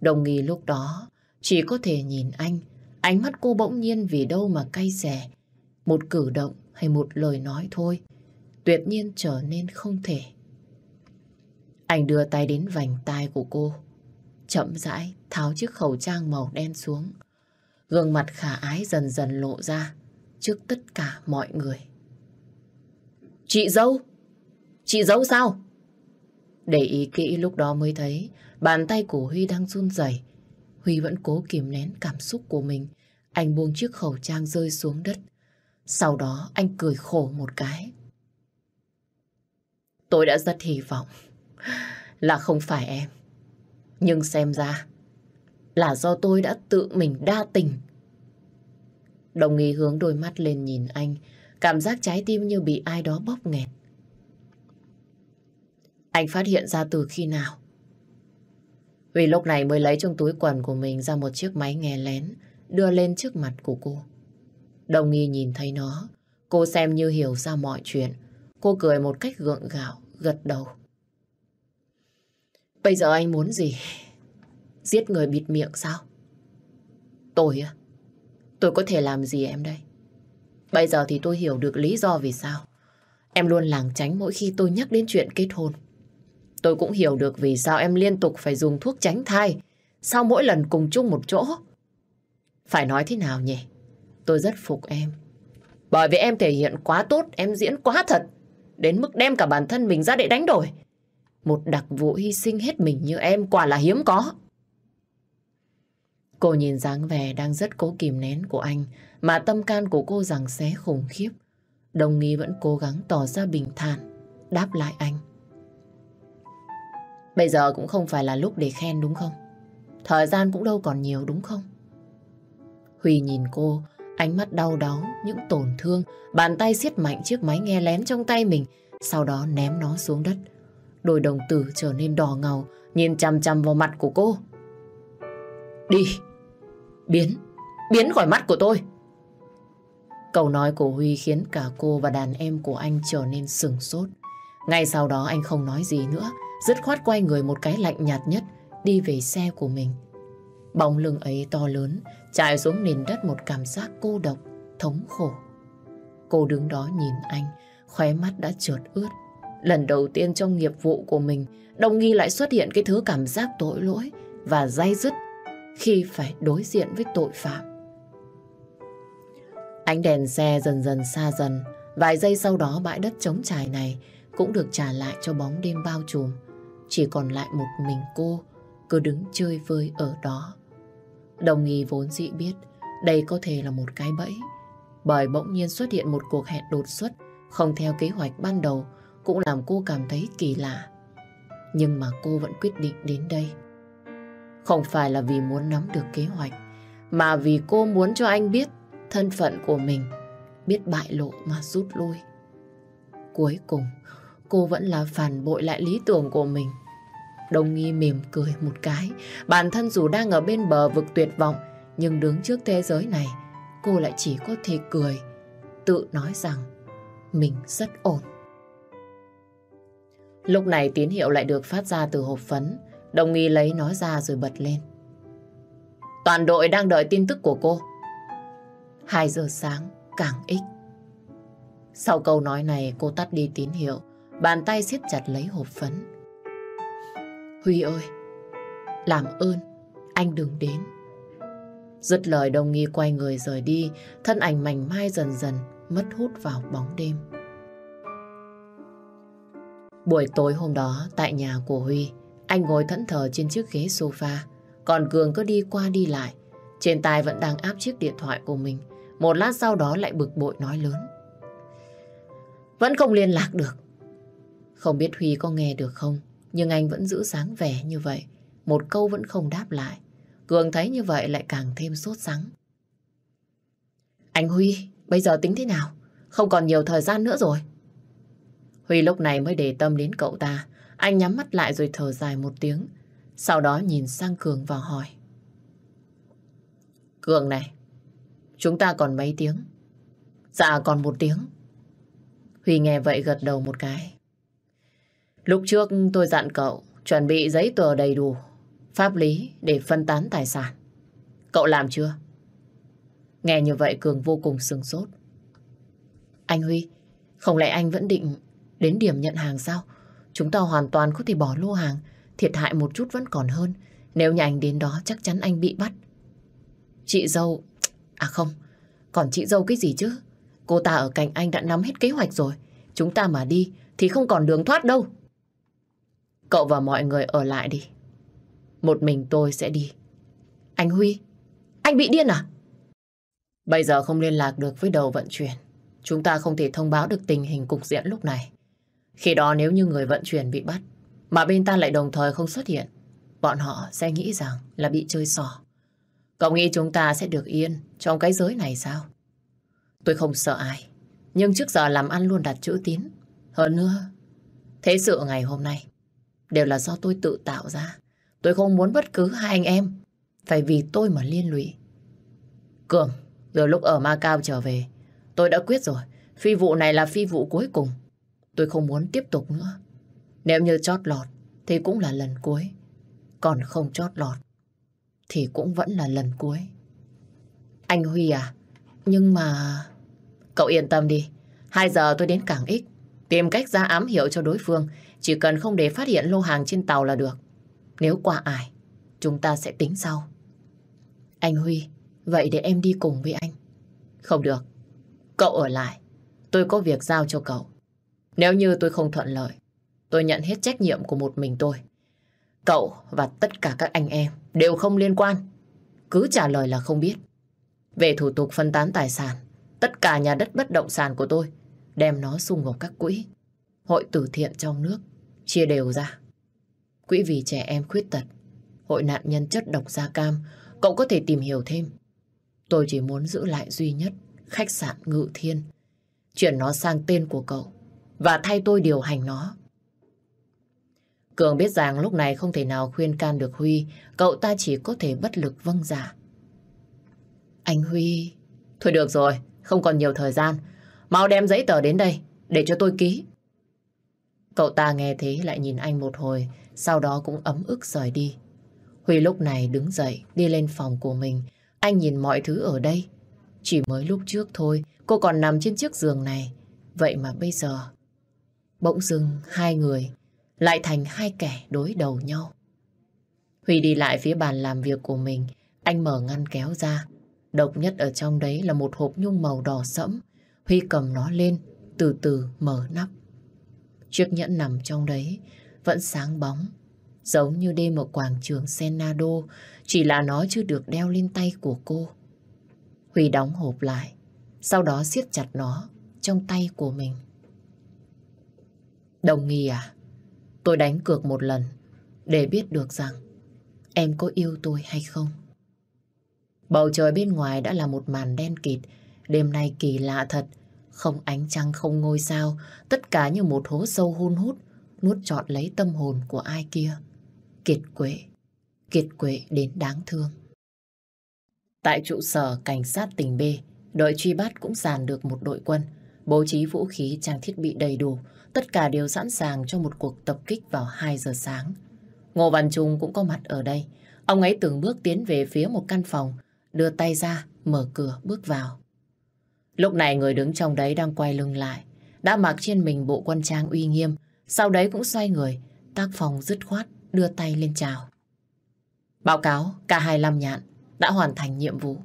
Đồng nghi lúc đó chỉ có thể nhìn anh, ánh mắt cô bỗng nhiên vì đâu mà cay xè. Một cử động hay một lời nói thôi, tuyệt nhiên trở nên không thể. Anh đưa tay đến vành tai của cô, chậm rãi tháo chiếc khẩu trang màu đen xuống. Gương mặt khả ái dần dần lộ ra trước tất cả mọi người. Chị dâu! Chị dâu sao? Để ý kỹ lúc đó mới thấy bàn tay của Huy đang run rẩy. Huy vẫn cố kìm nén cảm xúc của mình. Anh buông chiếc khẩu trang rơi xuống đất. Sau đó anh cười khổ một cái. Tôi đã rất hy vọng là không phải em. Nhưng xem ra là do tôi đã tự mình đa tình. Đồng ý hướng đôi mắt lên nhìn anh, cảm giác trái tim như bị ai đó bóp nghẹt. Anh phát hiện ra từ khi nào? Vì lúc này mới lấy trong túi quần của mình ra một chiếc máy nghe lén, đưa lên trước mặt của cô. Đồng nghi nhìn thấy nó, cô xem như hiểu ra mọi chuyện. Cô cười một cách gượng gạo, gật đầu. Bây giờ anh muốn gì? Giết người bịt miệng sao? Tôi á? Tôi có thể làm gì em đây? Bây giờ thì tôi hiểu được lý do vì sao. Em luôn lảng tránh mỗi khi tôi nhắc đến chuyện kết hôn. Tôi cũng hiểu được vì sao em liên tục phải dùng thuốc tránh thai sau mỗi lần cùng chung một chỗ. Phải nói thế nào nhỉ? Tôi rất phục em. Bởi vì em thể hiện quá tốt, em diễn quá thật. Đến mức đem cả bản thân mình ra để đánh đổi. Một đặc vụ hy sinh hết mình như em quả là hiếm có. Cô nhìn dáng vẻ đang rất cố kìm nén của anh mà tâm can của cô rằng xé khủng khiếp. Đồng nghi vẫn cố gắng tỏ ra bình thản, đáp lại anh. Bây giờ cũng không phải là lúc để khen đúng không? Thời gian cũng đâu còn nhiều đúng không? Huy nhìn cô, ánh mắt đau đớn, những tổn thương, bàn tay siết mạnh chiếc máy nghe lén trong tay mình, sau đó ném nó xuống đất. Đôi đồng tử trở nên đỏ ngầu, nhìn chằm chằm vào mặt của cô. Đi! Biến! Biến khỏi mắt của tôi! Câu nói của Huy khiến cả cô và đàn em của anh trở nên sừng sốt. Ngay sau đó anh không nói gì nữa, dứt khoát quay người một cái lạnh nhạt nhất, đi về xe của mình. Bóng lưng ấy to lớn, trải xuống nền đất một cảm giác cô độc, thống khổ. Cô đứng đó nhìn anh, khóe mắt đã trượt ướt. Lần đầu tiên trong nghiệp vụ của mình, đồng nghi lại xuất hiện cái thứ cảm giác tội lỗi và dai dứt khi phải đối diện với tội phạm. Ánh đèn xe dần dần xa dần, vài giây sau đó bãi đất trống trải này cũng được trả lại cho bóng đêm bao trùm. Chỉ còn lại một mình cô cứ đứng chơi vơi ở đó. Đồng nghi vốn dĩ biết đây có thể là một cái bẫy. Bởi bỗng nhiên xuất hiện một cuộc hẹn đột xuất không theo kế hoạch ban đầu cũng làm cô cảm thấy kỳ lạ. Nhưng mà cô vẫn quyết định đến đây. Không phải là vì muốn nắm được kế hoạch mà vì cô muốn cho anh biết thân phận của mình, biết bại lộ mà rút lui. Cuối cùng, cô vẫn là phản bội lại lý tưởng của mình đồng Nghi mỉm cười một cái, bản thân dù đang ở bên bờ vực tuyệt vọng, nhưng đứng trước thế giới này, cô lại chỉ có thể cười, tự nói rằng mình rất ổn. Lúc này tín hiệu lại được phát ra từ hộp phấn, Đồng nghi lấy nó ra rồi bật lên. Toàn đội đang đợi tin tức của cô. 2 giờ sáng, càng ích. Sau câu nói này cô tắt đi tín hiệu, bàn tay siết chặt lấy hộp phấn. Huy ơi, làm ơn, anh đừng đến. Dứt lời đồng nghi quay người rời đi, thân ảnh mảnh mai dần dần mất hút vào bóng đêm. Buổi tối hôm đó, tại nhà của Huy, anh ngồi thẫn thờ trên chiếc ghế sofa, còn Cường cứ đi qua đi lại. Trên tay vẫn đang áp chiếc điện thoại của mình. Một lát sau đó lại bực bội nói lớn. Vẫn không liên lạc được. Không biết Huy có nghe được không, nhưng anh vẫn giữ sáng vẻ như vậy. Một câu vẫn không đáp lại. Cường thấy như vậy lại càng thêm sốt sắng. Anh Huy, bây giờ tính thế nào? Không còn nhiều thời gian nữa rồi. Huy lúc này mới để tâm đến cậu ta. Anh nhắm mắt lại rồi thở dài một tiếng. Sau đó nhìn sang Cường và hỏi. Cường này, chúng ta còn mấy tiếng? Dạ còn một tiếng. Huy nghe vậy gật đầu một cái. Lúc trước tôi dặn cậu chuẩn bị giấy tờ đầy đủ, pháp lý để phân tán tài sản. Cậu làm chưa? Nghe như vậy Cường vô cùng sừng sốt. Anh Huy, không lẽ anh vẫn định đến điểm nhận hàng sao? Chúng ta hoàn toàn có thể bỏ lô hàng, thiệt hại một chút vẫn còn hơn. Nếu nhà anh đến đó chắc chắn anh bị bắt. Chị dâu... À không, còn chị dâu cái gì chứ? Cô ta ở cạnh anh đã nắm hết kế hoạch rồi. Chúng ta mà đi thì không còn đường thoát đâu. Cậu và mọi người ở lại đi. Một mình tôi sẽ đi. Anh Huy, anh bị điên à? Bây giờ không liên lạc được với đầu vận chuyển. Chúng ta không thể thông báo được tình hình cục diện lúc này. Khi đó nếu như người vận chuyển bị bắt, mà bên ta lại đồng thời không xuất hiện, bọn họ sẽ nghĩ rằng là bị chơi xỏ. Cậu nghĩ chúng ta sẽ được yên trong cái giới này sao? Tôi không sợ ai, nhưng trước giờ làm ăn luôn đặt chữ tín. Hơn nữa, thế sự ngày hôm nay đều là do tôi tự tạo ra. Tôi không muốn bất cứ hai anh em phải vì tôi mà liên lụy. Cường, rồi lúc ở Macau trở về, tôi đã quyết rồi, phi vụ này là phi vụ cuối cùng. Tôi không muốn tiếp tục nữa. Nếu như chót lọt thì cũng là lần cuối. Còn không chót lọt thì cũng vẫn là lần cuối. Anh Huy à, nhưng mà... Cậu yên tâm đi. Hai giờ tôi đến cảng X. Tìm cách ra ám hiệu cho đối phương. Chỉ cần không để phát hiện lô hàng trên tàu là được. Nếu qua ải, chúng ta sẽ tính sau. Anh Huy, vậy để em đi cùng với anh. Không được. Cậu ở lại. Tôi có việc giao cho cậu. Nếu như tôi không thuận lợi, tôi nhận hết trách nhiệm của một mình tôi. Cậu và tất cả các anh em đều không liên quan. Cứ trả lời là không biết. Về thủ tục phân tán tài sản, tất cả nhà đất bất động sản của tôi đem nó xung vào các quỹ. Hội từ thiện trong nước chia đều ra. Quỹ vì trẻ em khuyết tật, hội nạn nhân chất độc da cam, cậu có thể tìm hiểu thêm. Tôi chỉ muốn giữ lại duy nhất khách sạn Ngự Thiên. Chuyển nó sang tên của cậu và thay tôi điều hành nó. Cường biết rằng lúc này không thể nào khuyên can được Huy, cậu ta chỉ có thể bất lực vâng giả. Dạ. Anh Huy... Thôi được rồi, không còn nhiều thời gian. Mau đem giấy tờ đến đây, để cho tôi ký. Cậu ta nghe thế lại nhìn anh một hồi, sau đó cũng ấm ức rời đi. Huy lúc này đứng dậy, đi lên phòng của mình. Anh nhìn mọi thứ ở đây. Chỉ mới lúc trước thôi, cô còn nằm trên chiếc giường này. Vậy mà bây giờ Bỗng dưng hai người lại thành hai kẻ đối đầu nhau. Huy đi lại phía bàn làm việc của mình, anh mở ngăn kéo ra. Độc nhất ở trong đấy là một hộp nhung màu đỏ sẫm. Huy cầm nó lên, từ từ mở nắp. Chiếc nhẫn nằm trong đấy, vẫn sáng bóng. Giống như đêm ở quảng trường Senado, chỉ là nó chưa được đeo lên tay của cô. Huy đóng hộp lại, sau đó siết chặt nó trong tay của mình. Đồng nghi à? Tôi đánh cược một lần để biết được rằng em có yêu tôi hay không. Bầu trời bên ngoài đã là một màn đen kịt. Đêm nay kỳ lạ thật. Không ánh trăng, không ngôi sao. Tất cả như một hố sâu hun hút, nuốt trọn lấy tâm hồn của ai kia. Kiệt quệ, kiệt quệ đến đáng thương. Tại trụ sở cảnh sát tỉnh B, đội truy bắt cũng dàn được một đội quân, bố trí vũ khí trang thiết bị đầy đủ, tất cả đều sẵn sàng cho một cuộc tập kích vào 2 giờ sáng. Ngô Văn Trung cũng có mặt ở đây. Ông ấy từng bước tiến về phía một căn phòng, đưa tay ra, mở cửa bước vào. Lúc này người đứng trong đấy đang quay lưng lại, đã mặc trên mình bộ quân trang uy nghiêm, sau đấy cũng xoay người, tác phòng dứt khoát, đưa tay lên chào. Báo cáo, cả hai lâm nhạn đã hoàn thành nhiệm vụ.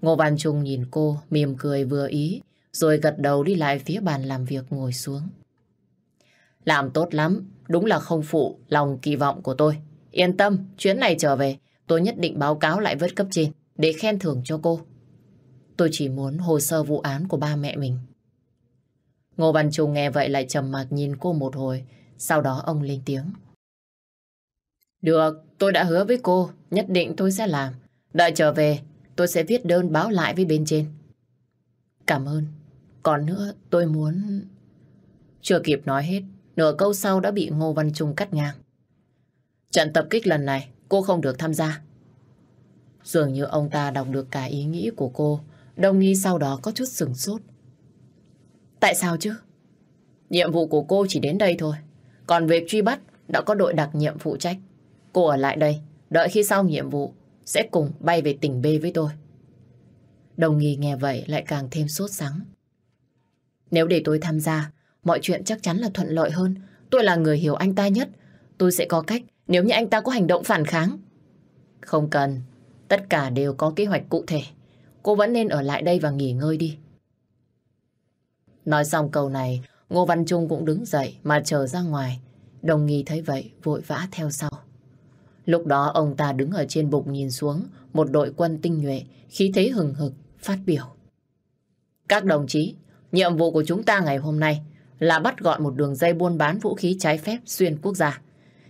Ngô Văn Trung nhìn cô, mỉm cười vừa ý, rồi gật đầu đi lại phía bàn làm việc ngồi xuống. Làm tốt lắm, đúng là không phụ lòng kỳ vọng của tôi. Yên tâm, chuyến này trở về, tôi nhất định báo cáo lại với cấp trên để khen thưởng cho cô. Tôi chỉ muốn hồ sơ vụ án của ba mẹ mình. Ngô Văn Trung nghe vậy lại trầm mặc nhìn cô một hồi, sau đó ông lên tiếng. Được, tôi đã hứa với cô, nhất định tôi sẽ làm. Đợi trở về, tôi sẽ viết đơn báo lại với bên trên. Cảm ơn. Còn nữa, tôi muốn... Chưa kịp nói hết, nửa câu sau đã bị Ngô Văn Trung cắt ngang. Trận tập kích lần này, cô không được tham gia. Dường như ông ta đọc được cả ý nghĩ của cô, đồng nghi sau đó có chút sừng sốt. Tại sao chứ? Nhiệm vụ của cô chỉ đến đây thôi. Còn việc truy bắt đã có đội đặc nhiệm phụ trách. Cô ở lại đây, đợi khi xong nhiệm vụ, sẽ cùng bay về tỉnh B với tôi. Đồng nghi nghe vậy lại càng thêm sốt sắng. Nếu để tôi tham gia, mọi chuyện chắc chắn là thuận lợi hơn. Tôi là người hiểu anh ta nhất. Tôi sẽ có cách nếu như anh ta có hành động phản kháng. Không cần, tất cả đều có kế hoạch cụ thể. Cô vẫn nên ở lại đây và nghỉ ngơi đi. Nói xong câu này, Ngô Văn Trung cũng đứng dậy mà chờ ra ngoài. Đồng nghi thấy vậy, vội vã theo sau. Lúc đó ông ta đứng ở trên bục nhìn xuống một đội quân tinh nhuệ, khí thế hừng hực, phát biểu. Các đồng chí, nhiệm vụ của chúng ta ngày hôm nay là bắt gọn một đường dây buôn bán vũ khí trái phép xuyên quốc gia.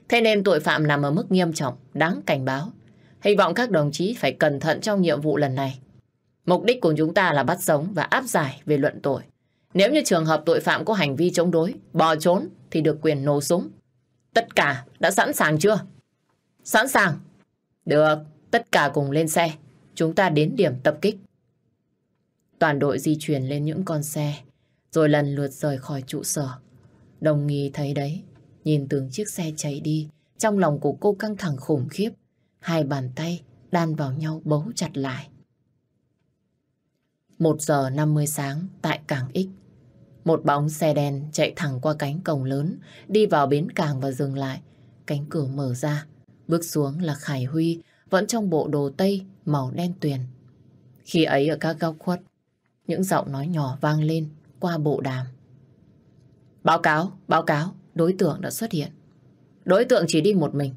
Thế nên tội phạm nằm ở mức nghiêm trọng, đáng cảnh báo. Hy vọng các đồng chí phải cẩn thận trong nhiệm vụ lần này. Mục đích của chúng ta là bắt sống và áp giải về luận tội. Nếu như trường hợp tội phạm có hành vi chống đối, bỏ trốn thì được quyền nổ súng. Tất cả đã sẵn sàng chưa? Sẵn sàng. Được, tất cả cùng lên xe. Chúng ta đến điểm tập kích. Toàn đội di chuyển lên những con xe, rồi lần lượt rời khỏi trụ sở. Đồng nghi thấy đấy, nhìn từng chiếc xe chạy đi, trong lòng của cô căng thẳng khủng khiếp. Hai bàn tay đan vào nhau bấu chặt lại. Một giờ năm mươi sáng tại cảng X. Một bóng xe đen chạy thẳng qua cánh cổng lớn, đi vào bến cảng và dừng lại. Cánh cửa mở ra, bước xuống là Khải Huy, vẫn trong bộ đồ tây màu đen tuyền. Khi ấy ở các góc khuất, những giọng nói nhỏ vang lên qua bộ đàm. Báo cáo, báo cáo, đối tượng đã xuất hiện. Đối tượng chỉ đi một mình.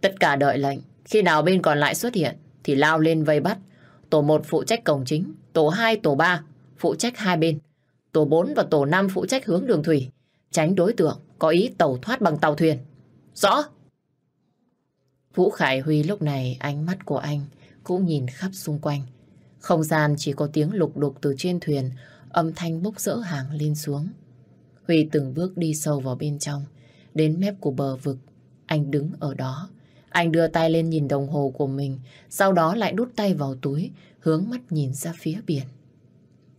Tất cả đợi lệnh, khi nào bên còn lại xuất hiện thì lao lên vây bắt. Tổ 1 phụ trách cổng chính, tổ 2, tổ 3 phụ trách hai bên. Tổ 4 và tổ 5 phụ trách hướng đường thủy, tránh đối tượng có ý tàu thoát bằng tàu thuyền. Rõ! Vũ Khải Huy lúc này ánh mắt của anh cũng nhìn khắp xung quanh. Không gian chỉ có tiếng lục đục từ trên thuyền, âm thanh bốc rỡ hàng lên xuống. Huy từng bước đi sâu vào bên trong, đến mép của bờ vực. Anh đứng ở đó. Anh đưa tay lên nhìn đồng hồ của mình, sau đó lại đút tay vào túi, hướng mắt nhìn ra phía biển.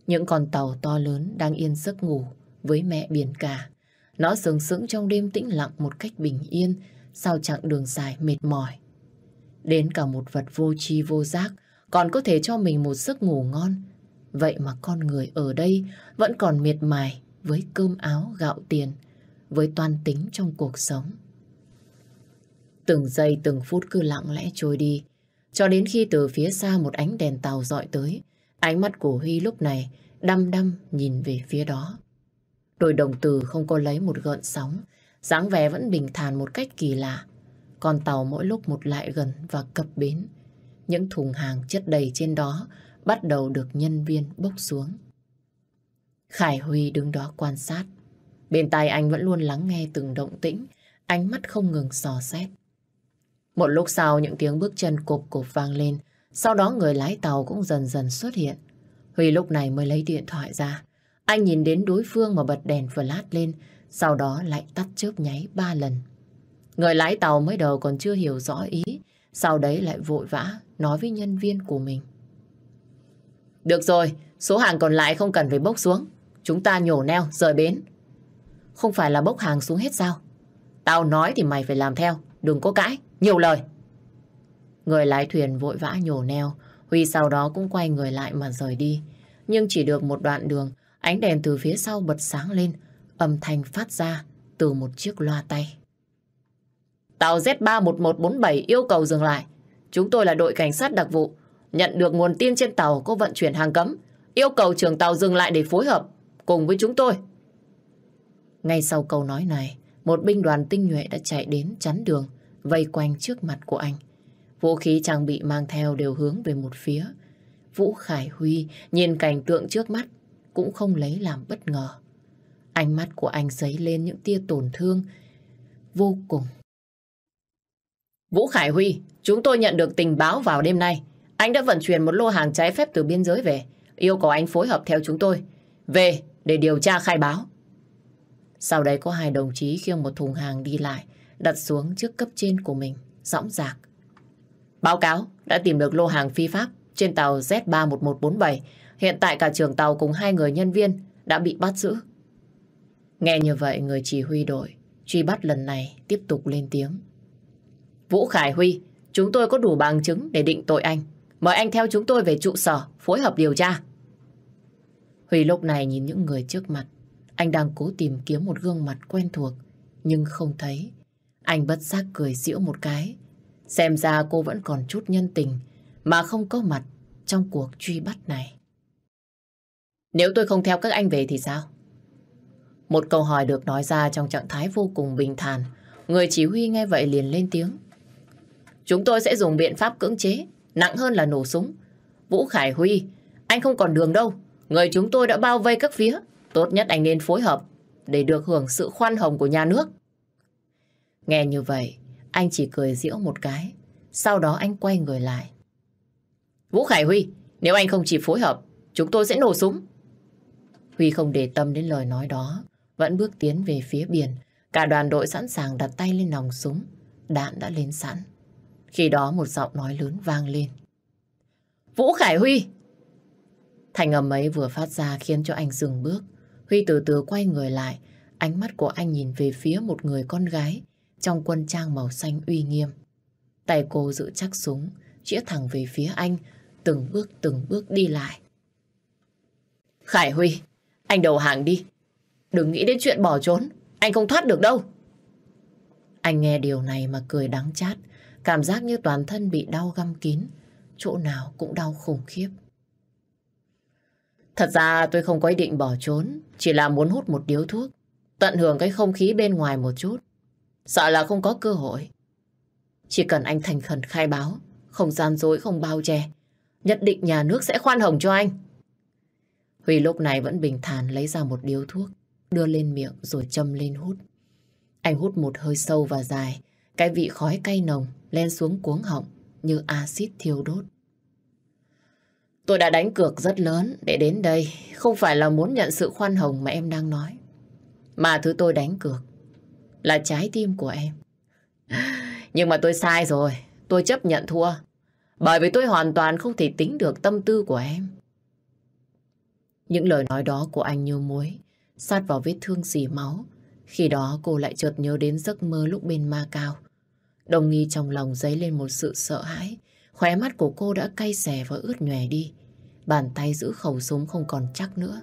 Những con tàu to lớn đang yên giấc ngủ với mẹ biển cả. Nó sừng sững trong đêm tĩnh lặng một cách bình yên sau chặng đường dài mệt mỏi. Đến cả một vật vô tri vô giác còn có thể cho mình một giấc ngủ ngon. Vậy mà con người ở đây vẫn còn miệt mài với cơm áo gạo tiền, với toan tính trong cuộc sống. Từng giây từng phút cứ lặng lẽ trôi đi, cho đến khi từ phía xa một ánh đèn tàu dọi tới, ánh mắt của Huy lúc này đăm đăm nhìn về phía đó. Đôi đồng tử không có lấy một gợn sóng, dáng vẻ vẫn bình thản một cách kỳ lạ. Con tàu mỗi lúc một lại gần và cập bến. Những thùng hàng chất đầy trên đó bắt đầu được nhân viên bốc xuống. Khải Huy đứng đó quan sát. Bên tai anh vẫn luôn lắng nghe từng động tĩnh, ánh mắt không ngừng sò xét. Một lúc sau những tiếng bước chân cục cục vang lên, Sau đó người lái tàu cũng dần dần xuất hiện. Huy lúc này mới lấy điện thoại ra. Anh nhìn đến đối phương mà bật đèn flash lên, sau đó lại tắt chớp nháy ba lần. Người lái tàu mới đầu còn chưa hiểu rõ ý, sau đấy lại vội vã nói với nhân viên của mình. Được rồi, số hàng còn lại không cần phải bốc xuống. Chúng ta nhổ neo, rời bến. Không phải là bốc hàng xuống hết sao? Tao nói thì mày phải làm theo, đừng có cãi, nhiều lời. Người lái thuyền vội vã nhổ neo, Huy sau đó cũng quay người lại mà rời đi. Nhưng chỉ được một đoạn đường, ánh đèn từ phía sau bật sáng lên, âm thanh phát ra từ một chiếc loa tay. Tàu Z31147 yêu cầu dừng lại. Chúng tôi là đội cảnh sát đặc vụ, nhận được nguồn tin trên tàu có vận chuyển hàng cấm, yêu cầu trưởng tàu dừng lại để phối hợp cùng với chúng tôi. Ngay sau câu nói này, một binh đoàn tinh nhuệ đã chạy đến chắn đường, vây quanh trước mặt của anh. Vũ khí trang bị mang theo đều hướng về một phía. Vũ Khải Huy nhìn cảnh tượng trước mắt cũng không lấy làm bất ngờ. Ánh mắt của anh dấy lên những tia tổn thương vô cùng. Vũ Khải Huy, chúng tôi nhận được tình báo vào đêm nay. Anh đã vận chuyển một lô hàng trái phép từ biên giới về. Yêu cầu anh phối hợp theo chúng tôi. Về để điều tra khai báo. Sau đấy có hai đồng chí khiêng một thùng hàng đi lại, đặt xuống trước cấp trên của mình, dõng dạc. Báo cáo đã tìm được lô hàng phi pháp trên tàu Z31147. Hiện tại cả trưởng tàu cùng hai người nhân viên đã bị bắt giữ. Nghe như vậy người chỉ huy đội truy bắt lần này tiếp tục lên tiếng. Vũ Khải Huy, chúng tôi có đủ bằng chứng để định tội anh. Mời anh theo chúng tôi về trụ sở phối hợp điều tra. Huy lúc này nhìn những người trước mặt. Anh đang cố tìm kiếm một gương mặt quen thuộc nhưng không thấy. Anh bất giác cười giễu một cái Xem ra cô vẫn còn chút nhân tình mà không có mặt trong cuộc truy bắt này. Nếu tôi không theo các anh về thì sao? Một câu hỏi được nói ra trong trạng thái vô cùng bình thản. Người chỉ huy nghe vậy liền lên tiếng. Chúng tôi sẽ dùng biện pháp cưỡng chế, nặng hơn là nổ súng. Vũ Khải Huy, anh không còn đường đâu. Người chúng tôi đã bao vây các phía. Tốt nhất anh nên phối hợp để được hưởng sự khoan hồng của nhà nước. Nghe như vậy, anh chỉ cười giễu một cái. Sau đó anh quay người lại. Vũ Khải Huy, nếu anh không chỉ phối hợp, chúng tôi sẽ nổ súng. Huy không để tâm đến lời nói đó, vẫn bước tiến về phía biển. Cả đoàn đội sẵn sàng đặt tay lên nòng súng. Đạn đã lên sẵn. Khi đó một giọng nói lớn vang lên. Vũ Khải Huy! Thành âm ấy vừa phát ra khiến cho anh dừng bước. Huy từ từ quay người lại. Ánh mắt của anh nhìn về phía một người con gái trong quân trang màu xanh uy nghiêm. Tay cô giữ chắc súng, chĩa thẳng về phía anh, từng bước từng bước đi lại. Khải Huy, anh đầu hàng đi. Đừng nghĩ đến chuyện bỏ trốn, anh không thoát được đâu. Anh nghe điều này mà cười đắng chát, cảm giác như toàn thân bị đau găm kín, chỗ nào cũng đau khủng khiếp. Thật ra tôi không có ý định bỏ trốn, chỉ là muốn hút một điếu thuốc, tận hưởng cái không khí bên ngoài một chút. Sợ là không có cơ hội. Chỉ cần anh thành khẩn khai báo, không gian dối, không bao che, nhất định nhà nước sẽ khoan hồng cho anh. Huy lúc này vẫn bình thản lấy ra một điếu thuốc, đưa lên miệng rồi châm lên hút. Anh hút một hơi sâu và dài, cái vị khói cay nồng lên xuống cuống họng như axit thiêu đốt. Tôi đã đánh cược rất lớn để đến đây, không phải là muốn nhận sự khoan hồng mà em đang nói. Mà thứ tôi đánh cược là trái tim của em. Nhưng mà tôi sai rồi, tôi chấp nhận thua. Bởi vì tôi hoàn toàn không thể tính được tâm tư của em. Những lời nói đó của anh như muối, sát vào vết thương dì máu. Khi đó cô lại chợt nhớ đến giấc mơ lúc bên ma cao. Đồng nghi trong lòng dấy lên một sự sợ hãi. Khóe mắt của cô đã cay xè và ướt nhòe đi. Bàn tay giữ khẩu súng không còn chắc nữa.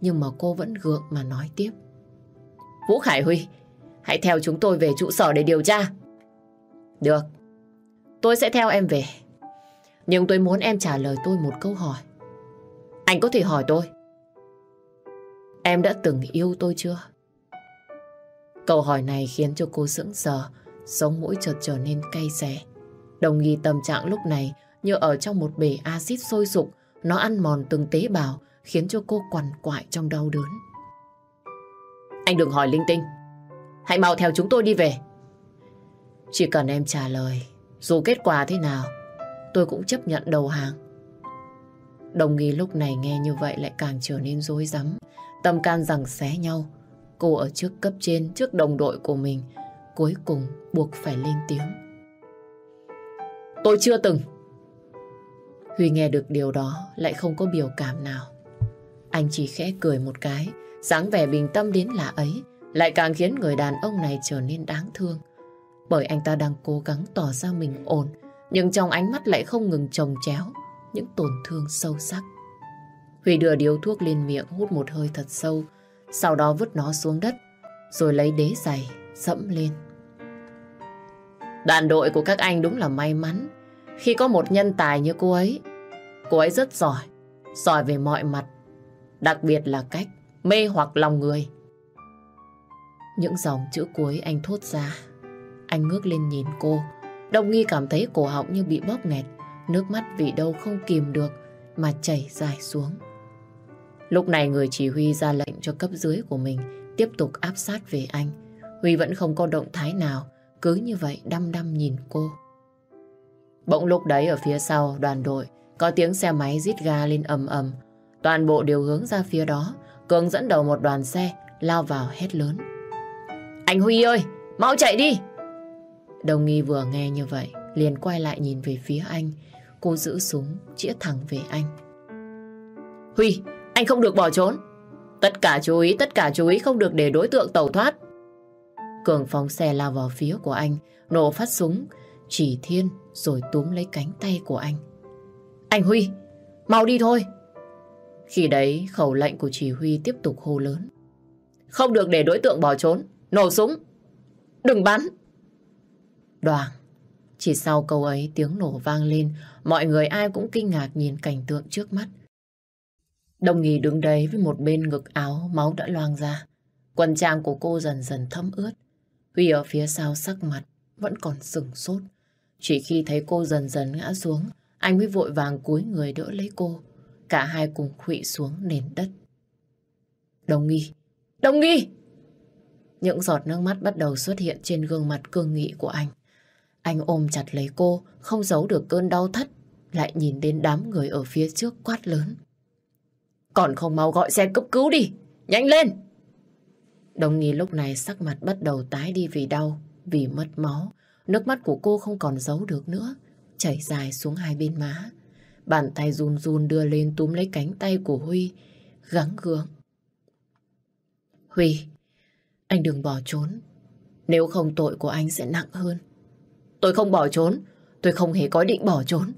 Nhưng mà cô vẫn gượng mà nói tiếp. Vũ Khải Huy, Hãy theo chúng tôi về trụ sở để điều tra. Được. Tôi sẽ theo em về. Nhưng tôi muốn em trả lời tôi một câu hỏi. Anh có thể hỏi tôi. Em đã từng yêu tôi chưa? Câu hỏi này khiến cho cô sững sờ, sống mũi chợt trở nên cay xè. Đồng nghi tâm trạng lúc này như ở trong một bể axit sôi sục, nó ăn mòn từng tế bào, khiến cho cô quằn quại trong đau đớn. Anh đừng hỏi linh tinh. Hãy mau theo chúng tôi đi về. Chỉ cần em trả lời, dù kết quả thế nào, tôi cũng chấp nhận đầu hàng. Đồng nghi lúc này nghe như vậy lại càng trở nên rối rắm. Tâm can rằng xé nhau. Cô ở trước cấp trên, trước đồng đội của mình. Cuối cùng buộc phải lên tiếng. Tôi chưa từng. Huy nghe được điều đó lại không có biểu cảm nào. Anh chỉ khẽ cười một cái, dáng vẻ bình tâm đến lạ ấy lại càng khiến người đàn ông này trở nên đáng thương. Bởi anh ta đang cố gắng tỏ ra mình ổn, nhưng trong ánh mắt lại không ngừng trồng chéo những tổn thương sâu sắc. Huy đưa điếu thuốc lên miệng hút một hơi thật sâu, sau đó vứt nó xuống đất, rồi lấy đế giày, dẫm lên. Đoàn đội của các anh đúng là may mắn khi có một nhân tài như cô ấy. Cô ấy rất giỏi, giỏi về mọi mặt, đặc biệt là cách mê hoặc lòng người. Những dòng chữ cuối anh thốt ra. Anh ngước lên nhìn cô. Đồng nghi cảm thấy cổ họng như bị bóp nghẹt. Nước mắt vì đâu không kìm được mà chảy dài xuống. Lúc này người chỉ huy ra lệnh cho cấp dưới của mình tiếp tục áp sát về anh. Huy vẫn không có động thái nào, cứ như vậy đăm đăm nhìn cô. Bỗng lúc đấy ở phía sau đoàn đội có tiếng xe máy rít ga lên ầm ầm. Toàn bộ đều hướng ra phía đó. Cường dẫn đầu một đoàn xe lao vào hét lớn. Anh Huy ơi, mau chạy đi! Đồng nghi vừa nghe như vậy, liền quay lại nhìn về phía anh. Cô giữ súng, chĩa thẳng về anh. Huy, anh không được bỏ trốn. Tất cả chú ý, tất cả chú ý không được để đối tượng tẩu thoát. Cường phóng xe lao vào phía của anh, nổ phát súng, chỉ thiên rồi túm lấy cánh tay của anh. Anh Huy, mau đi thôi. Khi đấy, khẩu lệnh của chỉ huy tiếp tục hô lớn. Không được để đối tượng bỏ trốn. Nổ súng! Đừng bắn! Đoàn! Chỉ sau câu ấy tiếng nổ vang lên, mọi người ai cũng kinh ngạc nhìn cảnh tượng trước mắt. Đồng nghỉ đứng đấy với một bên ngực áo, máu đã loang ra. Quần trang của cô dần dần thấm ướt. Huy ở phía sau sắc mặt vẫn còn sừng sốt. Chỉ khi thấy cô dần dần ngã xuống, anh mới vội vàng cúi người đỡ lấy cô. Cả hai cùng khụy xuống nền đất. Đồng nghi! Đồng nghi! Những giọt nước mắt bắt đầu xuất hiện trên gương mặt cương nghị của anh. Anh ôm chặt lấy cô, không giấu được cơn đau thắt, lại nhìn đến đám người ở phía trước quát lớn. Còn không mau gọi xe cấp cứu đi, nhanh lên! Đồng nghi lúc này sắc mặt bắt đầu tái đi vì đau, vì mất máu. Nước mắt của cô không còn giấu được nữa, chảy dài xuống hai bên má. Bàn tay run run đưa lên túm lấy cánh tay của Huy, gắng gượng. Huy, anh đừng bỏ trốn. Nếu không tội của anh sẽ nặng hơn. Tôi không bỏ trốn. Tôi không hề có định bỏ trốn.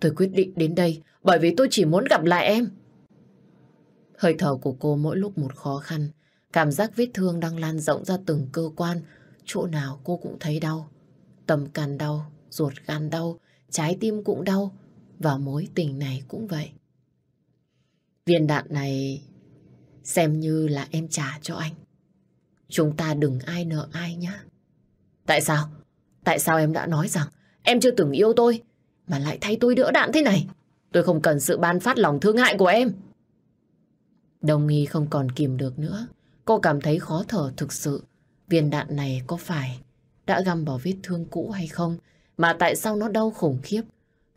Tôi quyết định đến đây bởi vì tôi chỉ muốn gặp lại em. Hơi thở của cô mỗi lúc một khó khăn. Cảm giác vết thương đang lan rộng ra từng cơ quan. Chỗ nào cô cũng thấy đau. Tầm can đau, ruột gan đau, trái tim cũng đau. Và mối tình này cũng vậy. Viên đạn này xem như là em trả cho anh. Chúng ta đừng ai nợ ai nhá. Tại sao? Tại sao em đã nói rằng em chưa từng yêu tôi mà lại thay tôi đỡ đạn thế này? Tôi không cần sự ban phát lòng thương hại của em. Đồng nghi không còn kìm được nữa. Cô cảm thấy khó thở thực sự. Viên đạn này có phải đã găm vào vết thương cũ hay không? Mà tại sao nó đau khủng khiếp?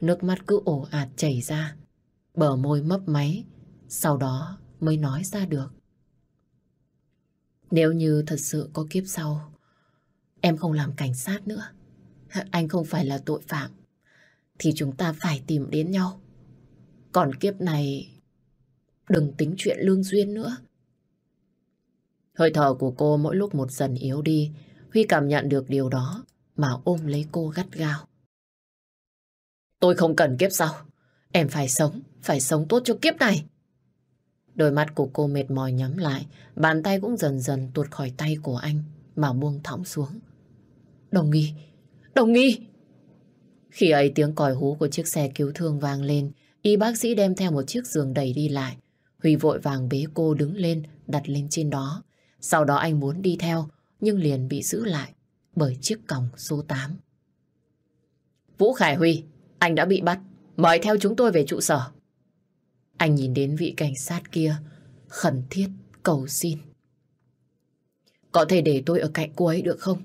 Nước mắt cứ ổ ạt chảy ra. Bờ môi mấp máy. Sau đó mới nói ra được. Nếu như thật sự có kiếp sau, em không làm cảnh sát nữa. Anh không phải là tội phạm, thì chúng ta phải tìm đến nhau. Còn kiếp này, đừng tính chuyện lương duyên nữa. Hơi thở của cô mỗi lúc một dần yếu đi, Huy cảm nhận được điều đó mà ôm lấy cô gắt gao. Tôi không cần kiếp sau. Em phải sống, phải sống tốt cho kiếp này. Đôi mắt của cô mệt mỏi nhắm lại, bàn tay cũng dần dần tuột khỏi tay của anh mà buông thõng xuống. Đồng nghi! Đồng nghi! Khi ấy tiếng còi hú của chiếc xe cứu thương vang lên, y bác sĩ đem theo một chiếc giường đầy đi lại. Huy vội vàng bế cô đứng lên, đặt lên trên đó. Sau đó anh muốn đi theo, nhưng liền bị giữ lại bởi chiếc còng số 8. Vũ Khải Huy, anh đã bị bắt. Mời theo chúng tôi về trụ sở. Anh nhìn đến vị cảnh sát kia, khẩn thiết, cầu xin. Có thể để tôi ở cạnh cô ấy được không?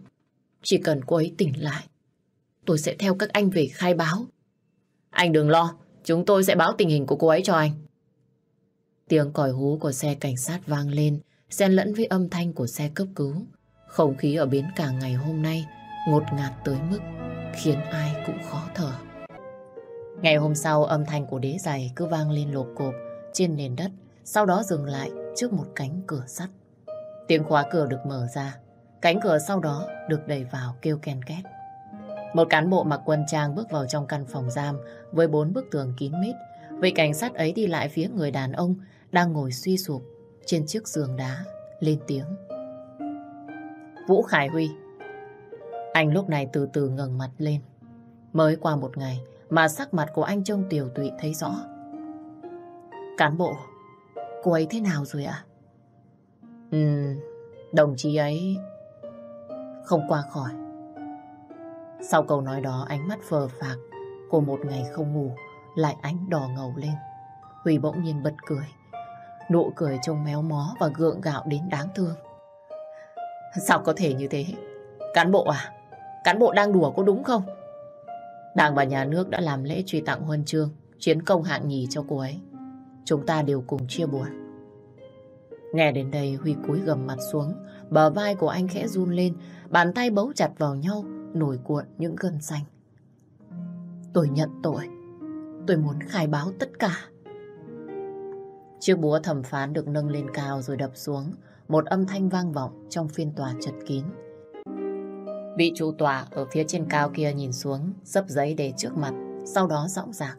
Chỉ cần cô ấy tỉnh lại, tôi sẽ theo các anh về khai báo. Anh đừng lo, chúng tôi sẽ báo tình hình của cô ấy cho anh. Tiếng còi hú của xe cảnh sát vang lên, xen lẫn với âm thanh của xe cấp cứu. Không khí ở bến cảng ngày hôm nay ngột ngạt tới mức khiến ai cũng khó thở. Ngày hôm sau âm thanh của đế giày cứ vang lên lộp cộp trên nền đất, sau đó dừng lại trước một cánh cửa sắt. Tiếng khóa cửa được mở ra, cánh cửa sau đó được đẩy vào kêu ken két. Một cán bộ mặc quân trang bước vào trong căn phòng giam với bốn bức tường kín mít. Vị cảnh sát ấy đi lại phía người đàn ông đang ngồi suy sụp trên chiếc giường đá, lên tiếng. Vũ Khải Huy. Anh lúc này từ từ ngẩng mặt lên. Mới qua một ngày mà sắc mặt của anh trông tiểu tụy thấy rõ. Cán bộ, cô ấy thế nào rồi ạ? Ừ, đồng chí ấy không qua khỏi. Sau câu nói đó ánh mắt phờ phạc của một ngày không ngủ lại ánh đỏ ngầu lên. Huy bỗng nhiên bật cười. Nụ cười trông méo mó và gượng gạo đến đáng thương. Sao có thể như thế? Cán bộ à? Cán bộ đang đùa có đúng không? Đảng và nhà nước đã làm lễ truy tặng huân chương, chiến công hạng nhì cho cô ấy. Chúng ta đều cùng chia buồn. Nghe đến đây Huy cúi gầm mặt xuống, bờ vai của anh khẽ run lên, bàn tay bấu chặt vào nhau, nổi cuộn những gân xanh. Tôi nhận tội. Tôi muốn khai báo tất cả. Chiếc búa thẩm phán được nâng lên cao rồi đập xuống, một âm thanh vang vọng trong phiên tòa chật kín. Vị chủ tòa ở phía trên cao kia nhìn xuống, sấp giấy để trước mặt, sau đó rõng ràng.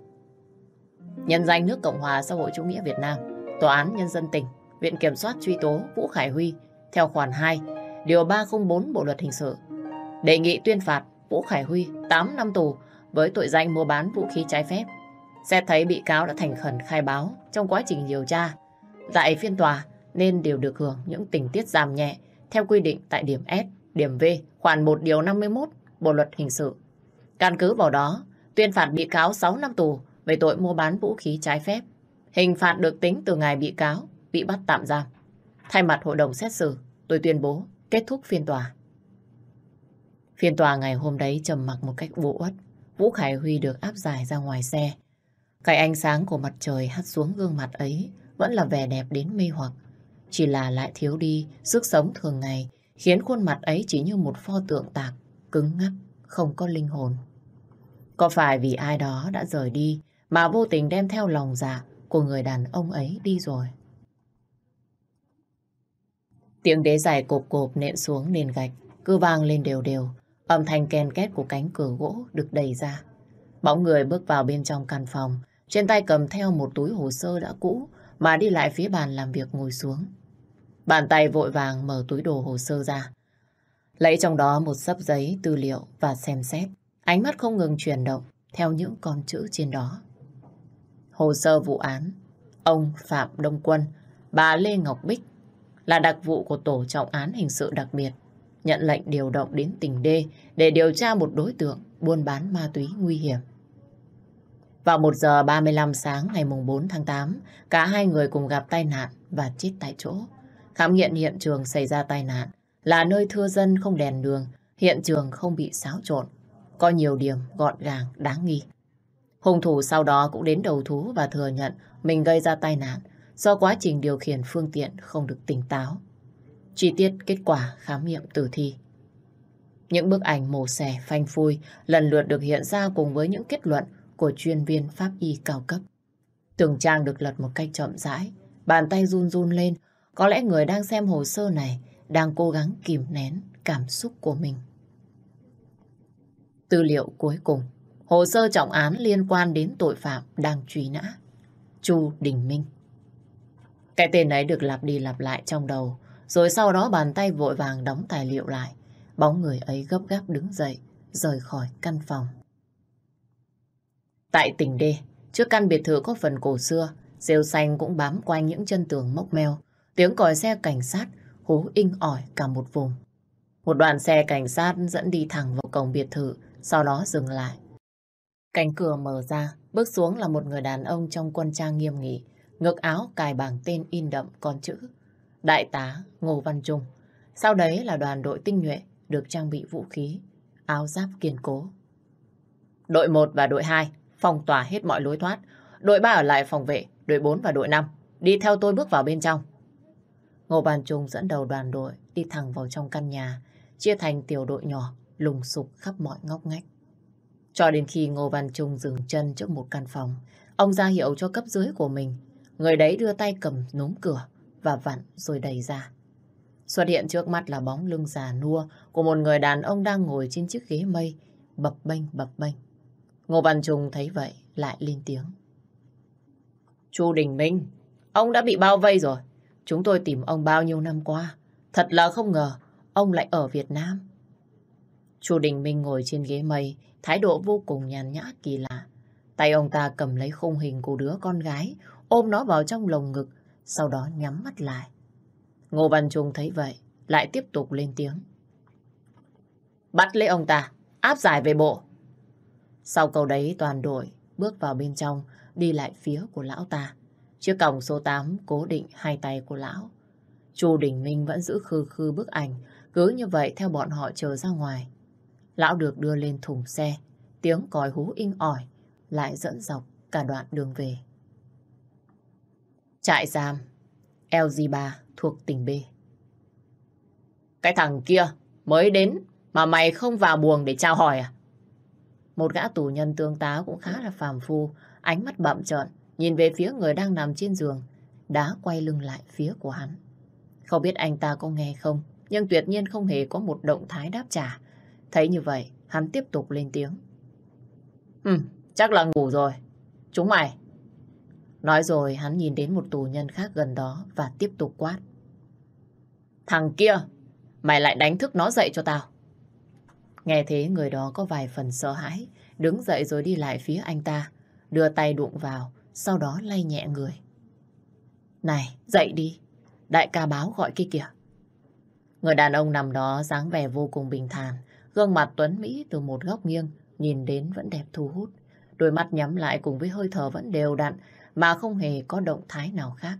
Nhân danh nước Cộng hòa xã hội chủ nghĩa Việt Nam, Tòa án Nhân dân tỉnh, Viện Kiểm soát truy tố Vũ Khải Huy theo khoản 2, điều 304 Bộ Luật Hình sự. Đề nghị tuyên phạt Vũ Khải Huy 8 năm tù với tội danh mua bán vũ khí trái phép. Xét thấy bị cáo đã thành khẩn khai báo trong quá trình điều tra. Tại phiên tòa nên đều được hưởng những tình tiết giảm nhẹ theo quy định tại điểm S, điểm V, khoản 1 điều 51 Bộ Luật Hình sự. Căn cứ vào đó, tuyên phạt bị cáo 6 năm tù về tội mua bán vũ khí trái phép. Hình phạt được tính từ ngày bị cáo bị bắt tạm giam. Thay mặt hội đồng xét xử, tôi tuyên bố kết thúc phiên tòa. Phiên tòa ngày hôm đấy trầm mặc một cách vô uất. Vũ Khải Huy được áp giải ra ngoài xe. Cái ánh sáng của mặt trời hắt xuống gương mặt ấy vẫn là vẻ đẹp đến mê hoặc. Chỉ là lại thiếu đi sức sống thường ngày, khiến khuôn mặt ấy chỉ như một pho tượng tạc, cứng ngắc, không có linh hồn. Có phải vì ai đó đã rời đi mà vô tình đem theo lòng dạ của người đàn ông ấy đi rồi? Tiếng đế dài cộp cộp nện xuống nền gạch, cứ vang lên đều đều. Âm thanh ken két của cánh cửa gỗ được đẩy ra. Bóng người bước vào bên trong căn phòng, trên tay cầm theo một túi hồ sơ đã cũ mà đi lại phía bàn làm việc ngồi xuống. Bàn tay vội vàng mở túi đồ hồ sơ ra. Lấy trong đó một sấp giấy, tư liệu và xem xét. Ánh mắt không ngừng chuyển động theo những con chữ trên đó. Hồ sơ vụ án Ông Phạm Đông Quân Bà Lê Ngọc Bích là đặc vụ của Tổ trọng án hình sự đặc biệt nhận lệnh điều động đến tỉnh D để điều tra một đối tượng buôn bán ma túy nguy hiểm. Vào 1 giờ 35 sáng ngày mùng 4 tháng 8, cả hai người cùng gặp tai nạn và chết tại chỗ. Khám nghiệm hiện trường xảy ra tai nạn là nơi thưa dân không đèn đường, hiện trường không bị xáo trộn, có nhiều điểm gọn gàng, đáng nghi. Hung thủ sau đó cũng đến đầu thú và thừa nhận mình gây ra tai nạn do quá trình điều khiển phương tiện không được tỉnh táo. Chi tiết kết quả khám nghiệm tử thi. Những bức ảnh mổ xẻ phanh phui lần lượt được hiện ra cùng với những kết luận của chuyên viên pháp y cao cấp. Tường trang được lật một cách chậm rãi, bàn tay run run lên. Có lẽ người đang xem hồ sơ này đang cố gắng kìm nén cảm xúc của mình. Tư liệu cuối cùng, hồ sơ trọng án liên quan đến tội phạm đang truy nã. Chu Đình Minh. Cái tên ấy được lặp đi lặp lại trong đầu, rồi sau đó bàn tay vội vàng đóng tài liệu lại. Bóng người ấy gấp gáp đứng dậy, rời khỏi căn phòng. Tại tỉnh D, trước căn biệt thự có phần cổ xưa, rêu xanh cũng bám quanh những chân tường mốc meo. Tiếng còi xe cảnh sát hú inh ỏi cả một vùng. Một đoàn xe cảnh sát dẫn đi thẳng vào cổng biệt thự, sau đó dừng lại. Cánh cửa mở ra, bước xuống là một người đàn ông trong quân trang nghiêm nghị, ngực áo cài bảng tên in đậm con chữ. Đại tá Ngô Văn Trung. Sau đấy là đoàn đội tinh nhuệ được trang bị vũ khí, áo giáp kiên cố. Đội 1 và đội 2 phong tỏa hết mọi lối thoát. Đội 3 ở lại phòng vệ, đội 4 và đội 5. Đi theo tôi bước vào bên trong. Ngô Bàn Trung dẫn đầu đoàn đội đi thẳng vào trong căn nhà, chia thành tiểu đội nhỏ, lùng sục khắp mọi ngóc ngách. Cho đến khi Ngô Văn Trung dừng chân trước một căn phòng, ông ra hiệu cho cấp dưới của mình. Người đấy đưa tay cầm núm cửa và vặn rồi đẩy ra. Xuất hiện trước mắt là bóng lưng già nua của một người đàn ông đang ngồi trên chiếc ghế mây, bập bênh bập bênh. Ngô Văn Trung thấy vậy, lại lên tiếng. Chu Đình Minh, ông đã bị bao vây rồi. Chúng tôi tìm ông bao nhiêu năm qua. Thật là không ngờ, ông lại ở Việt Nam. Chu Đình Minh ngồi trên ghế mây, thái độ vô cùng nhàn nhã kỳ lạ. Tay ông ta cầm lấy khung hình của đứa con gái, ôm nó vào trong lồng ngực, sau đó nhắm mắt lại. Ngô Văn Trung thấy vậy, lại tiếp tục lên tiếng. Bắt lấy ông ta, áp giải về bộ. Sau câu đấy toàn đội bước vào bên trong, đi lại phía của lão ta. Chiếc cổng số 8 cố định hai tay của lão. Chu Đình ninh vẫn giữ khư khư bức ảnh, cứ như vậy theo bọn họ chờ ra ngoài. Lão được đưa lên thùng xe, tiếng còi hú inh ỏi, lại dẫn dọc cả đoạn đường về. Trại giam LG3 thuộc tỉnh B. Cái thằng kia mới đến mà mày không vào buồng để trao hỏi à? Một gã tù nhân tương tá cũng khá là phàm phu, ánh mắt bậm trợn, nhìn về phía người đang nằm trên giường, đã quay lưng lại phía của hắn. Không biết anh ta có nghe không, nhưng tuyệt nhiên không hề có một động thái đáp trả. Thấy như vậy, hắn tiếp tục lên tiếng. Ừ, chắc là ngủ rồi. Chúng mày. Nói rồi hắn nhìn đến một tù nhân khác gần đó và tiếp tục quát. Thằng kia, mày lại đánh thức nó dậy cho tao. Nghe thế người đó có vài phần sợ hãi, đứng dậy rồi đi lại phía anh ta, đưa tay đụng vào, sau đó lay nhẹ người. Này, dậy đi, đại ca báo gọi kia kìa. Người đàn ông nằm đó dáng vẻ vô cùng bình thản, gương mặt tuấn Mỹ từ một góc nghiêng, nhìn đến vẫn đẹp thu hút. Đôi mắt nhắm lại cùng với hơi thở vẫn đều đặn, mà không hề có động thái nào khác.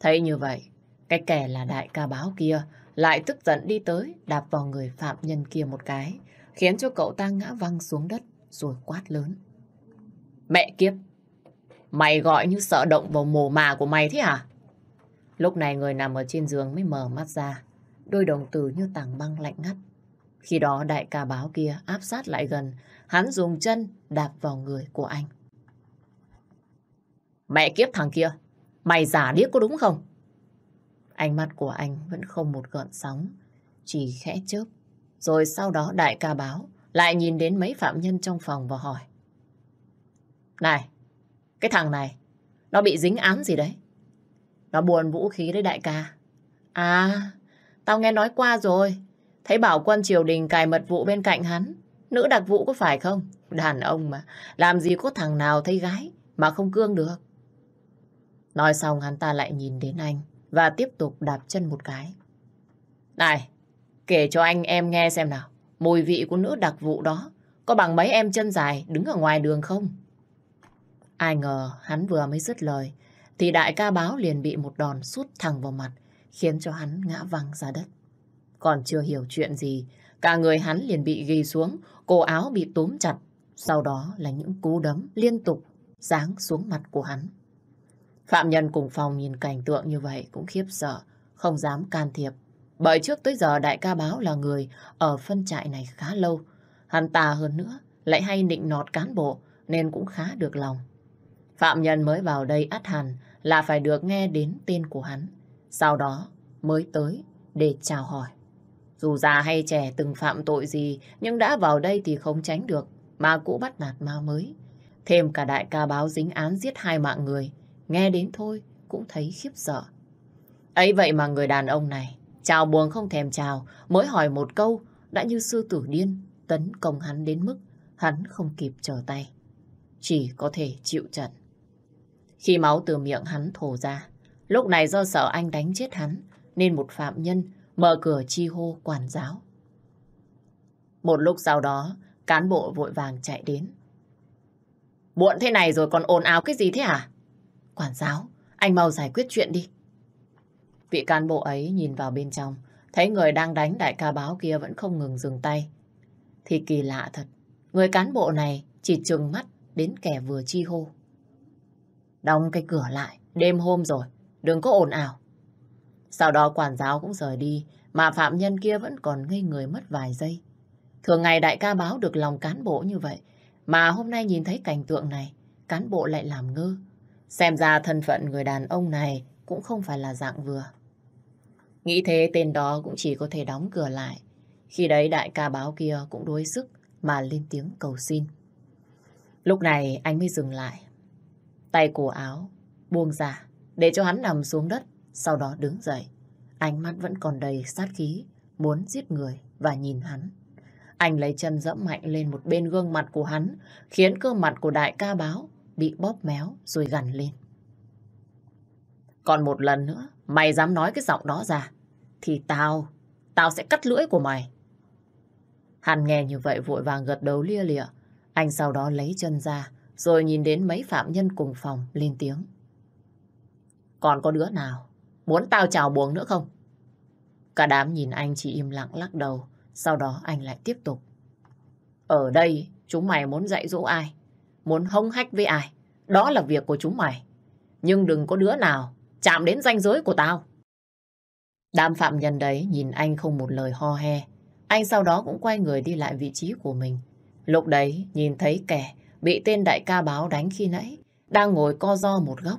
Thấy như vậy, cái kẻ là đại ca báo kia lại tức giận đi tới đạp vào người phạm nhân kia một cái, khiến cho cậu ta ngã văng xuống đất rồi quát lớn. Mẹ kiếp! Mày gọi như sợ động vào mồ mà của mày thế à? Lúc này người nằm ở trên giường mới mở mắt ra, đôi đồng tử như tảng băng lạnh ngắt. Khi đó đại ca báo kia áp sát lại gần, hắn dùng chân đạp vào người của anh. Mẹ kiếp thằng kia, mày giả điếc có đúng không? Ánh mắt của anh vẫn không một gợn sóng, chỉ khẽ chớp. Rồi sau đó đại ca báo lại nhìn đến mấy phạm nhân trong phòng và hỏi. Này, cái thằng này, nó bị dính án gì đấy? Nó buồn vũ khí đấy đại ca. À, tao nghe nói qua rồi. Thấy bảo quân triều đình cài mật vụ bên cạnh hắn. Nữ đặc vụ có phải không? Đàn ông mà, làm gì có thằng nào thấy gái mà không cương được. Nói xong hắn ta lại nhìn đến anh và tiếp tục đạp chân một cái. Này, kể cho anh em nghe xem nào, mùi vị của nữ đặc vụ đó có bằng mấy em chân dài đứng ở ngoài đường không? Ai ngờ hắn vừa mới dứt lời thì đại ca báo liền bị một đòn sút thẳng vào mặt khiến cho hắn ngã văng ra đất. Còn chưa hiểu chuyện gì, cả người hắn liền bị ghi xuống, cổ áo bị túm chặt, sau đó là những cú đấm liên tục giáng xuống mặt của hắn. Phạm nhân cùng phòng nhìn cảnh tượng như vậy cũng khiếp sợ, không dám can thiệp. Bởi trước tới giờ đại ca báo là người ở phân trại này khá lâu. Hắn ta hơn nữa, lại hay nịnh nọt cán bộ nên cũng khá được lòng. Phạm nhân mới vào đây át hẳn là phải được nghe đến tên của hắn. Sau đó mới tới để chào hỏi. Dù già hay trẻ từng phạm tội gì nhưng đã vào đây thì không tránh được ma cũ bắt nạt ma mới. Thêm cả đại ca báo dính án giết hai mạng người Nghe đến thôi cũng thấy khiếp sợ. ấy vậy mà người đàn ông này chào buồn không thèm chào, mới hỏi một câu đã như sư tử điên tấn công hắn đến mức hắn không kịp trở tay. Chỉ có thể chịu trận. Khi máu từ miệng hắn thổ ra, lúc này do sợ anh đánh chết hắn, nên một phạm nhân mở cửa chi hô quản giáo. Một lúc sau đó, cán bộ vội vàng chạy đến. Muộn thế này rồi còn ồn ào cái gì thế hả? Quản giáo, anh mau giải quyết chuyện đi. Vị cán bộ ấy nhìn vào bên trong, thấy người đang đánh đại ca báo kia vẫn không ngừng dừng tay. Thì kỳ lạ thật, người cán bộ này chỉ trừng mắt đến kẻ vừa chi hô. Đóng cái cửa lại, đêm hôm rồi, đừng có ồn ào. Sau đó quản giáo cũng rời đi, mà phạm nhân kia vẫn còn ngây người mất vài giây. Thường ngày đại ca báo được lòng cán bộ như vậy, mà hôm nay nhìn thấy cảnh tượng này, cán bộ lại làm ngơ. Xem ra thân phận người đàn ông này cũng không phải là dạng vừa. Nghĩ thế tên đó cũng chỉ có thể đóng cửa lại. Khi đấy đại ca báo kia cũng đuối sức mà lên tiếng cầu xin. Lúc này anh mới dừng lại. Tay cổ áo buông ra để cho hắn nằm xuống đất, sau đó đứng dậy. Ánh mắt vẫn còn đầy sát khí, muốn giết người và nhìn hắn. Anh lấy chân dẫm mạnh lên một bên gương mặt của hắn, khiến cơ mặt của đại ca báo bị bóp méo rồi gằn lên. Còn một lần nữa, mày dám nói cái giọng đó ra, thì tao, tao sẽ cắt lưỡi của mày. Hàn nghe như vậy vội vàng gật đầu lia lịa. Anh sau đó lấy chân ra, rồi nhìn đến mấy phạm nhân cùng phòng lên tiếng. Còn có đứa nào muốn tao chào buồng nữa không? Cả đám nhìn anh chỉ im lặng lắc đầu, sau đó anh lại tiếp tục. Ở đây, chúng mày muốn dạy dỗ ai? Muốn hông hách với ai? Đó là việc của chúng mày. Nhưng đừng có đứa nào chạm đến ranh giới của tao. Đám phạm nhân đấy nhìn anh không một lời ho he. Anh sau đó cũng quay người đi lại vị trí của mình. Lúc đấy nhìn thấy kẻ bị tên đại ca báo đánh khi nãy đang ngồi co do một góc.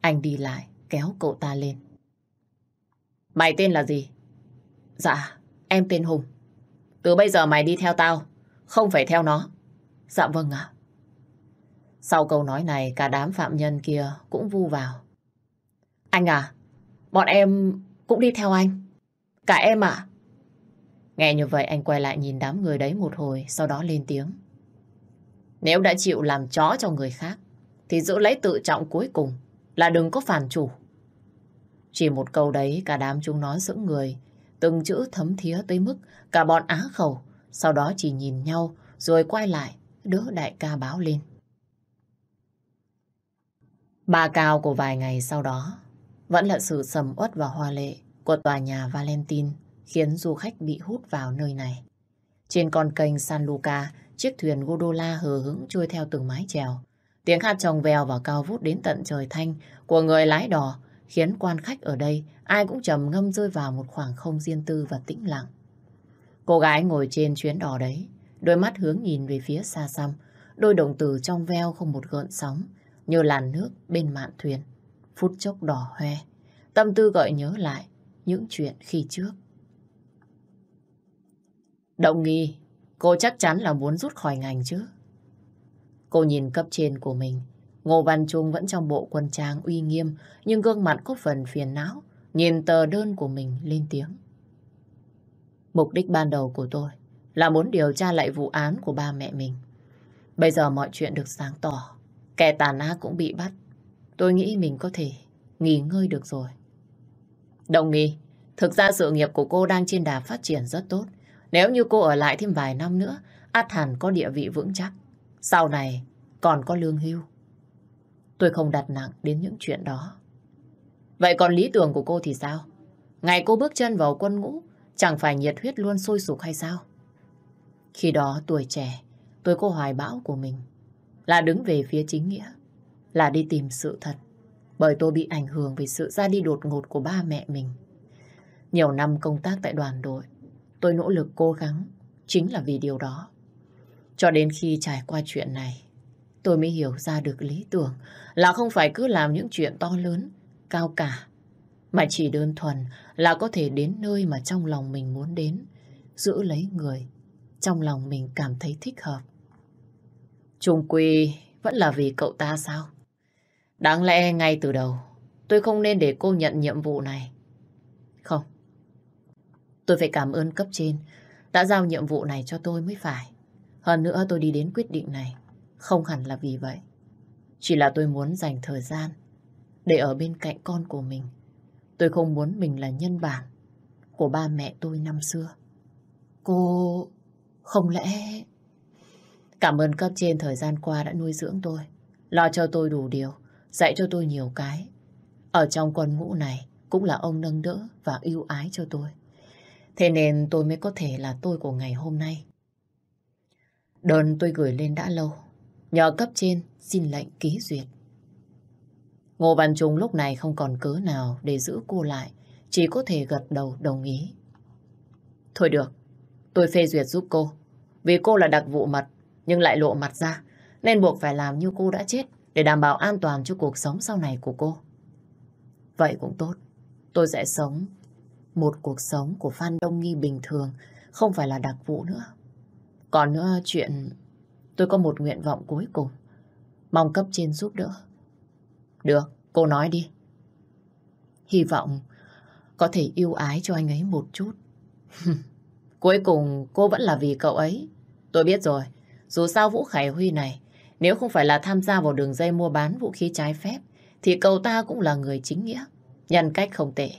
Anh đi lại kéo cậu ta lên. Mày tên là gì? Dạ, em tên Hùng. Từ bây giờ mày đi theo tao, không phải theo nó. Dạ vâng ạ. Sau câu nói này, cả đám phạm nhân kia cũng vu vào. Anh à, bọn em cũng đi theo anh. Cả em ạ. Nghe như vậy anh quay lại nhìn đám người đấy một hồi, sau đó lên tiếng. Nếu đã chịu làm chó cho người khác, thì giữ lấy tự trọng cuối cùng là đừng có phản chủ. Chỉ một câu đấy cả đám chúng nó sững người, từng chữ thấm thía tới mức cả bọn á khẩu, sau đó chỉ nhìn nhau rồi quay lại đỡ đại ca báo lên. Ba cao của vài ngày sau đó vẫn là sự sầm uất và hoa lệ của tòa nhà Valentine khiến du khách bị hút vào nơi này. Trên con kênh San Luca, chiếc thuyền gondola hờ hững trôi theo từng mái chèo. Tiếng hát trồng vèo và cao vút đến tận trời thanh của người lái đò khiến quan khách ở đây ai cũng trầm ngâm rơi vào một khoảng không riêng tư và tĩnh lặng. Cô gái ngồi trên chuyến đò đấy, đôi mắt hướng nhìn về phía xa xăm, đôi đồng từ trong veo không một gợn sóng, như làn nước bên mạn thuyền, phút chốc đỏ hoe. Tâm tư gợi nhớ lại những chuyện khi trước. Động nghi, cô chắc chắn là muốn rút khỏi ngành chứ. Cô nhìn cấp trên của mình, Ngô Văn Trung vẫn trong bộ quân trang uy nghiêm, nhưng gương mặt có phần phiền não, nhìn tờ đơn của mình lên tiếng. Mục đích ban đầu của tôi là muốn điều tra lại vụ án của ba mẹ mình. Bây giờ mọi chuyện được sáng tỏ, kẻ tàn ác cũng bị bắt. Tôi nghĩ mình có thể nghỉ ngơi được rồi. Đồng ý, thực ra sự nghiệp của cô đang trên đà phát triển rất tốt. Nếu như cô ở lại thêm vài năm nữa, át hẳn có địa vị vững chắc. Sau này còn có lương hưu. Tôi không đặt nặng đến những chuyện đó. Vậy còn lý tưởng của cô thì sao? Ngày cô bước chân vào quân ngũ, chẳng phải nhiệt huyết luôn sôi sục hay sao? Khi đó tuổi trẻ, tôi có hoài bão của mình. Là đứng về phía chính nghĩa, là đi tìm sự thật. Bởi tôi bị ảnh hưởng vì sự ra đi đột ngột của ba mẹ mình. Nhiều năm công tác tại đoàn đội, tôi nỗ lực cố gắng, chính là vì điều đó. Cho đến khi trải qua chuyện này, tôi mới hiểu ra được lý tưởng là không phải cứ làm những chuyện to lớn, cao cả, mà chỉ đơn thuần là có thể đến nơi mà trong lòng mình muốn đến, giữ lấy người, trong lòng mình cảm thấy thích hợp. Trung Quy vẫn là vì cậu ta sao? Đáng lẽ ngay từ đầu, tôi không nên để cô nhận nhiệm vụ này. Không. Tôi phải cảm ơn cấp trên đã giao nhiệm vụ này cho tôi mới phải. Hơn nữa tôi đi đến quyết định này không hẳn là vì vậy. Chỉ là tôi muốn dành thời gian để ở bên cạnh con của mình. Tôi không muốn mình là nhân bản của ba mẹ tôi năm xưa. Cô... không lẽ... Cảm ơn cấp trên thời gian qua đã nuôi dưỡng tôi, lo cho tôi đủ điều, dạy cho tôi nhiều cái. Ở trong quân ngũ này cũng là ông nâng đỡ và yêu ái cho tôi. Thế nên tôi mới có thể là tôi của ngày hôm nay. Đơn tôi gửi lên đã lâu, nhờ cấp trên xin lệnh ký duyệt. Ngô Văn Trung lúc này không còn cớ nào để giữ cô lại, chỉ có thể gật đầu đồng ý. Thôi được, tôi phê duyệt giúp cô. Vì cô là đặc vụ mật, nhưng lại lộ mặt ra, nên buộc phải làm như cô đã chết để đảm bảo an toàn cho cuộc sống sau này của cô. Vậy cũng tốt, tôi sẽ sống một cuộc sống của Phan Đông Nghi bình thường, không phải là đặc vụ nữa. Còn nữa chuyện tôi có một nguyện vọng cuối cùng. Mong cấp trên giúp đỡ. Được, cô nói đi. Hy vọng có thể yêu ái cho anh ấy một chút. Cuối cùng cô vẫn là vì cậu ấy. Tôi biết rồi, dù sao Vũ Khải Huy này, nếu không phải là tham gia vào đường dây mua bán vũ khí trái phép, thì cậu ta cũng là người chính nghĩa, nhân cách không tệ.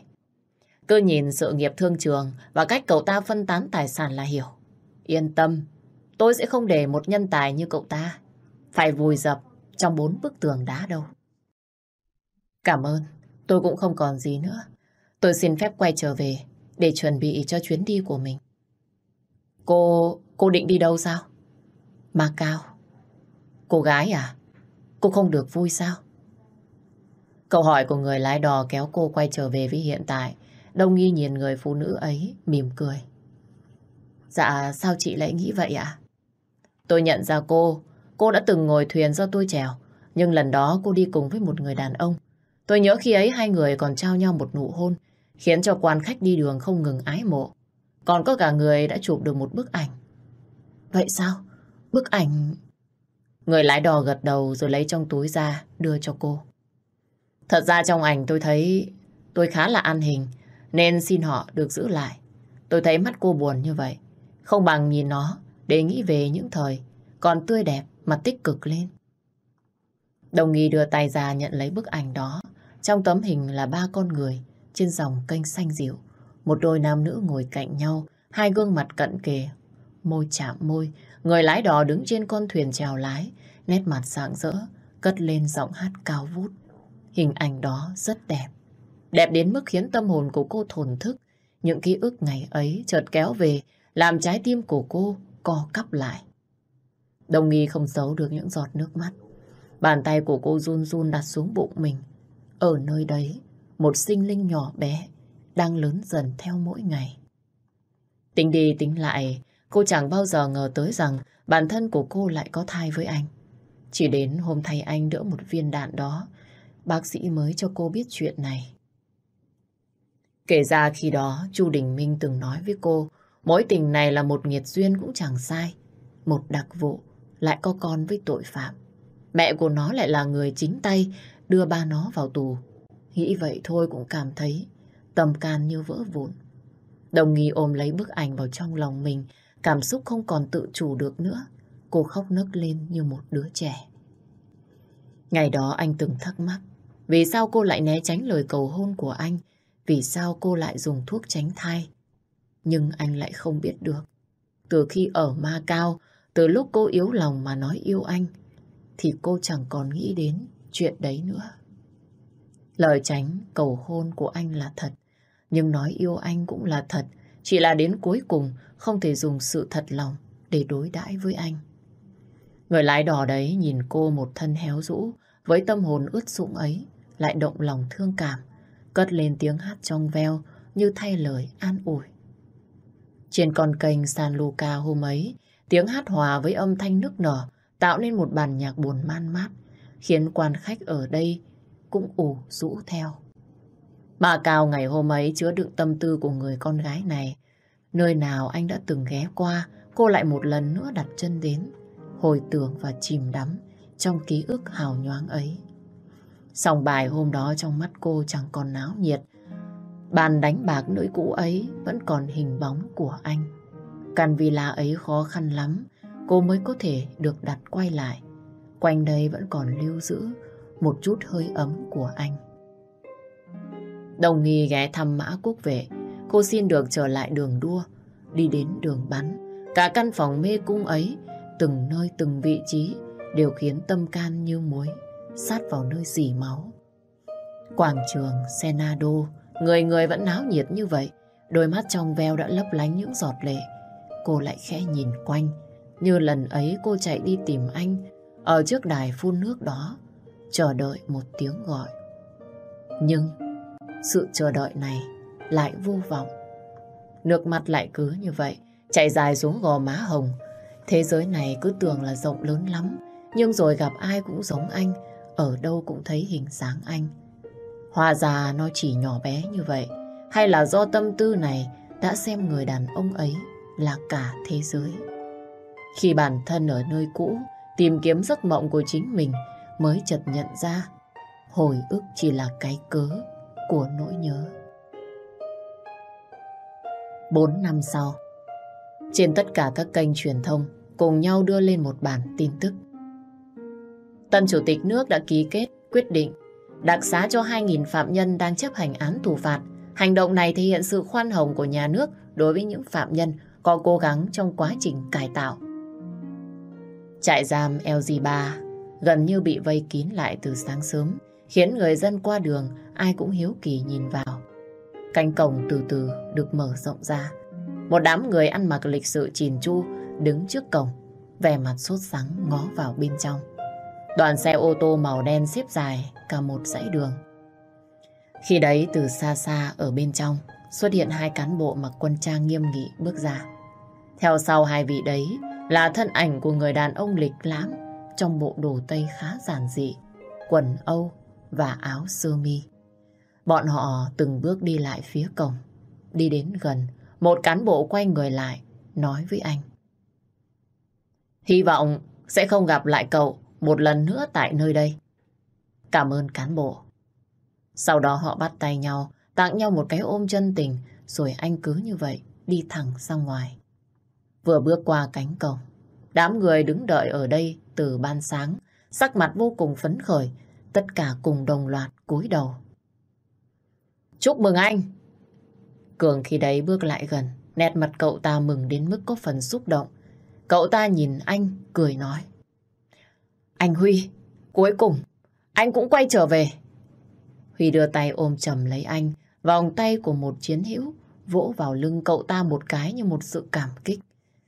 Cứ nhìn sự nghiệp thương trường và cách cậu ta phân tán tài sản là hiểu. Yên tâm, tôi sẽ không để một nhân tài như cậu ta phải vùi dập trong bốn bức tường đá đâu. Cảm ơn, tôi cũng không còn gì nữa. Tôi xin phép quay trở về để chuẩn bị cho chuyến đi của mình. Cô... cô định đi đâu sao? Ma Cao. Cô gái à? Cô không được vui sao? Câu hỏi của người lái đò kéo cô quay trở về với hiện tại. Đông nghi nhìn người phụ nữ ấy, mỉm cười. Dạ, sao chị lại nghĩ vậy ạ? Tôi nhận ra cô, cô đã từng ngồi thuyền do tôi chèo, nhưng lần đó cô đi cùng với một người đàn ông. Tôi nhớ khi ấy hai người còn trao nhau một nụ hôn, khiến cho quan khách đi đường không ngừng ái mộ. Còn có cả người đã chụp được một bức ảnh. Vậy sao? Bức ảnh... Người lái đò gật đầu rồi lấy trong túi ra đưa cho cô. Thật ra trong ảnh tôi thấy tôi khá là an hình nên xin họ được giữ lại. Tôi thấy mắt cô buồn như vậy. Không bằng nhìn nó để nghĩ về những thời còn tươi đẹp mà tích cực lên. Đồng nghi đưa tay ra nhận lấy bức ảnh đó. Trong tấm hình là ba con người trên dòng kênh xanh dịu. Một đôi nam nữ ngồi cạnh nhau, hai gương mặt cận kề, môi chạm môi. Người lái đò đứng trên con thuyền chèo lái, nét mặt sáng rỡ, cất lên giọng hát cao vút. Hình ảnh đó rất đẹp. Đẹp đến mức khiến tâm hồn của cô thổn thức. Những ký ức ngày ấy chợt kéo về, làm trái tim của cô co cắp lại. Đồng nghi không giấu được những giọt nước mắt. Bàn tay của cô run run đặt xuống bụng mình. Ở nơi đấy, một sinh linh nhỏ bé đang lớn dần theo mỗi ngày. Tính đi tính lại, cô chẳng bao giờ ngờ tới rằng bản thân của cô lại có thai với anh. Chỉ đến hôm thầy anh đỡ một viên đạn đó, bác sĩ mới cho cô biết chuyện này. Kể ra khi đó, Chu Đình Minh từng nói với cô, mối tình này là một nghiệt duyên cũng chẳng sai. Một đặc vụ lại có con với tội phạm. Mẹ của nó lại là người chính tay đưa ba nó vào tù. Nghĩ vậy thôi cũng cảm thấy tâm can như vỡ vụn. Đồng nghi ôm lấy bức ảnh vào trong lòng mình, cảm xúc không còn tự chủ được nữa. Cô khóc nấc lên như một đứa trẻ. Ngày đó anh từng thắc mắc, vì sao cô lại né tránh lời cầu hôn của anh? Vì sao cô lại dùng thuốc tránh thai? Nhưng anh lại không biết được. Từ khi ở Ma Cao, từ lúc cô yếu lòng mà nói yêu anh, thì cô chẳng còn nghĩ đến chuyện đấy nữa. Lời tránh cầu hôn của anh là thật, nhưng nói yêu anh cũng là thật, chỉ là đến cuối cùng không thể dùng sự thật lòng để đối đãi với anh. Người lái đò đấy nhìn cô một thân héo rũ, với tâm hồn ướt sũng ấy, lại động lòng thương cảm, cất lên tiếng hát trong veo như thay lời an ủi. Trên con kênh San Luca hôm ấy, tiếng hát hòa với âm thanh nức nở tạo nên một bản nhạc buồn man mát, khiến quan khách ở đây cũng ủ rũ theo. Bà Cao ngày hôm ấy chứa đựng tâm tư của người con gái này. Nơi nào anh đã từng ghé qua, cô lại một lần nữa đặt chân đến, hồi tưởng và chìm đắm trong ký ức hào nhoáng ấy. Sòng bài hôm đó trong mắt cô chẳng còn náo nhiệt. Bàn đánh bạc nữ cũ ấy vẫn còn hình bóng của anh. Căn villa ấy khó khăn lắm, cô mới có thể được đặt quay lại. Quanh đây vẫn còn lưu giữ một chút hơi ấm của anh. Đồng nghi ghé thăm mã quốc vệ, cô xin được trở lại đường đua, đi đến đường bắn. Cả căn phòng mê cung ấy, từng nơi từng vị trí đều khiến tâm can như muối, sát vào nơi dì máu. Quảng trường Senado, người người vẫn náo nhiệt như vậy, đôi mắt trong veo đã lấp lánh những giọt lệ. Cô lại khẽ nhìn quanh, như lần ấy cô chạy đi tìm anh, ở trước đài phun nước đó, chờ đợi một tiếng gọi. Nhưng sự chờ đợi này lại vô vọng. Nước mắt lại cứ như vậy, chạy dài xuống gò má hồng. Thế giới này cứ tưởng là rộng lớn lắm, nhưng rồi gặp ai cũng giống anh, ở đâu cũng thấy hình dáng anh. Hòa già nó chỉ nhỏ bé như vậy, hay là do tâm tư này đã xem người đàn ông ấy là cả thế giới. Khi bản thân ở nơi cũ, tìm kiếm giấc mộng của chính mình mới chợt nhận ra hồi ức chỉ là cái cớ của nỗi nhớ. Bốn năm sau, trên tất cả các kênh truyền thông cùng nhau đưa lên một bản tin tức. Tân Chủ tịch nước đã ký kết quyết định đặc xá cho 2.000 phạm nhân đang chấp hành án tù phạt. Hành động này thể hiện sự khoan hồng của nhà nước đối với những phạm nhân có cố gắng trong quá trình cải tạo. Trại giam LG3 gần như bị vây kín lại từ sáng sớm, khiến người dân qua đường ai cũng hiếu kỳ nhìn vào. Cánh cổng từ từ được mở rộng ra. Một đám người ăn mặc lịch sự chỉn chu đứng trước cổng, vẻ mặt sốt sắng ngó vào bên trong. Đoàn xe ô tô màu đen xếp dài cả một dãy đường. Khi đấy từ xa xa ở bên trong xuất hiện hai cán bộ mặc quân trang nghiêm nghị bước ra. Theo sau hai vị đấy là thân ảnh của người đàn ông lịch lãm trong bộ đồ tây khá giản dị, quần âu và áo sơ mi. Bọn họ từng bước đi lại phía cổng. Đi đến gần, một cán bộ quay người lại, nói với anh. Hy vọng sẽ không gặp lại cậu một lần nữa tại nơi đây. Cảm ơn cán bộ. Sau đó họ bắt tay nhau, tặng nhau một cái ôm chân tình, rồi anh cứ như vậy đi thẳng ra ngoài. Vừa bước qua cánh cổng, đám người đứng đợi ở đây từ ban sáng, sắc mặt vô cùng phấn khởi, tất cả cùng đồng loạt cúi đầu. Chúc mừng anh! Cường khi đấy bước lại gần, nét mặt cậu ta mừng đến mức có phần xúc động. Cậu ta nhìn anh, cười nói. Anh Huy, cuối cùng, anh cũng quay trở về. Huy đưa tay ôm chầm lấy anh, vòng tay của một chiến hữu, vỗ vào lưng cậu ta một cái như một sự cảm kích.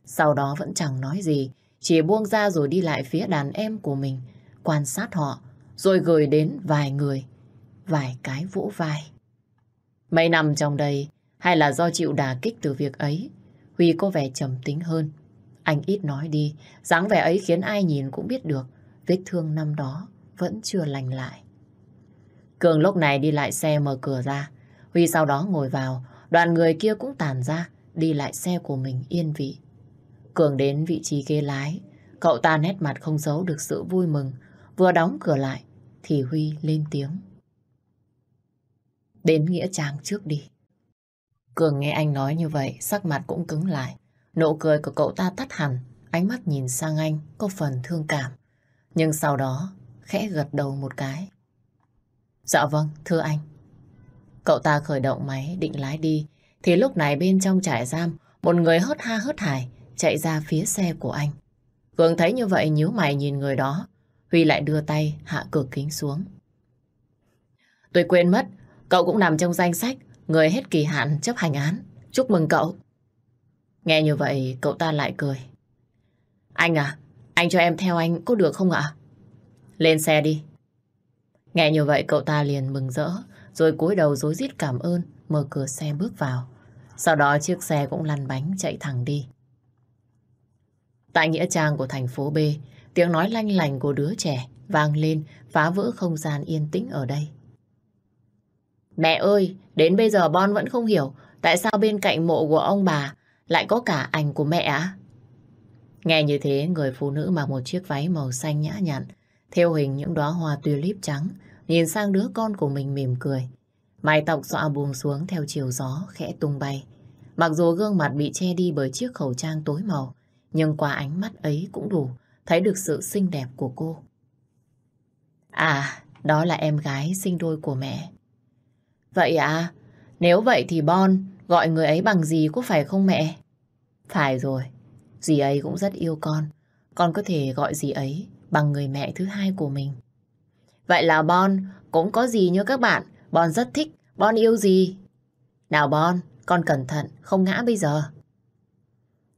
Sau đó vẫn chẳng nói gì, chỉ buông ra rồi đi lại phía đàn em của mình, quan sát họ, rồi gửi đến vài người, vài cái vỗ vai. Mấy năm trong đây, hay là do chịu đà kích từ việc ấy, Huy có vẻ trầm tính hơn. Anh ít nói đi, dáng vẻ ấy khiến ai nhìn cũng biết được vết thương năm đó vẫn chưa lành lại. Cường lúc này đi lại xe mở cửa ra, Huy sau đó ngồi vào, đoàn người kia cũng tàn ra, đi lại xe của mình yên vị. Cường đến vị trí ghế lái, cậu ta nét mặt không giấu được sự vui mừng, vừa đóng cửa lại thì Huy lên tiếng. Đến Nghĩa Trang trước đi. Cường nghe anh nói như vậy, sắc mặt cũng cứng lại. Nụ cười của cậu ta tắt hẳn, ánh mắt nhìn sang anh có phần thương cảm. Nhưng sau đó, khẽ gật đầu một cái. Dạ vâng, thưa anh. Cậu ta khởi động máy định lái đi, thì lúc này bên trong trại giam, một người hớt ha hớt hải chạy ra phía xe của anh. Cường thấy như vậy nhíu mày nhìn người đó, Huy lại đưa tay hạ cửa kính xuống. Tôi quên mất, cậu cũng nằm trong danh sách người hết kỳ hạn chấp hành án. Chúc mừng cậu. Nghe như vậy, cậu ta lại cười. Anh à, anh cho em theo anh có được không ạ? Lên xe đi. Nghe như vậy cậu ta liền mừng rỡ, rồi cúi đầu rối rít cảm ơn, mở cửa xe bước vào. Sau đó chiếc xe cũng lăn bánh chạy thẳng đi. Tại Nghĩa Trang của thành phố B, tiếng nói lanh lành của đứa trẻ vang lên phá vỡ không gian yên tĩnh ở đây. Mẹ ơi, đến bây giờ Bon vẫn không hiểu tại sao bên cạnh mộ của ông bà lại có cả ảnh của mẹ á. Nghe như thế, người phụ nữ mặc một chiếc váy màu xanh nhã nhặn, theo hình những đóa hoa tulip trắng, nhìn sang đứa con của mình mỉm cười. Mái tóc xõa buông xuống theo chiều gió khẽ tung bay. Mặc dù gương mặt bị che đi bởi chiếc khẩu trang tối màu, nhưng qua ánh mắt ấy cũng đủ thấy được sự xinh đẹp của cô. À, đó là em gái sinh đôi của mẹ. Vậy à, nếu vậy thì Bon gọi người ấy bằng gì có phải không mẹ? Phải rồi, dì ấy cũng rất yêu con. Con có thể gọi dì ấy bằng người mẹ thứ hai của mình. Vậy là Bon cũng có gì như các bạn. Bon rất thích, Bon yêu gì? Nào Bon, con cẩn thận, không ngã bây giờ.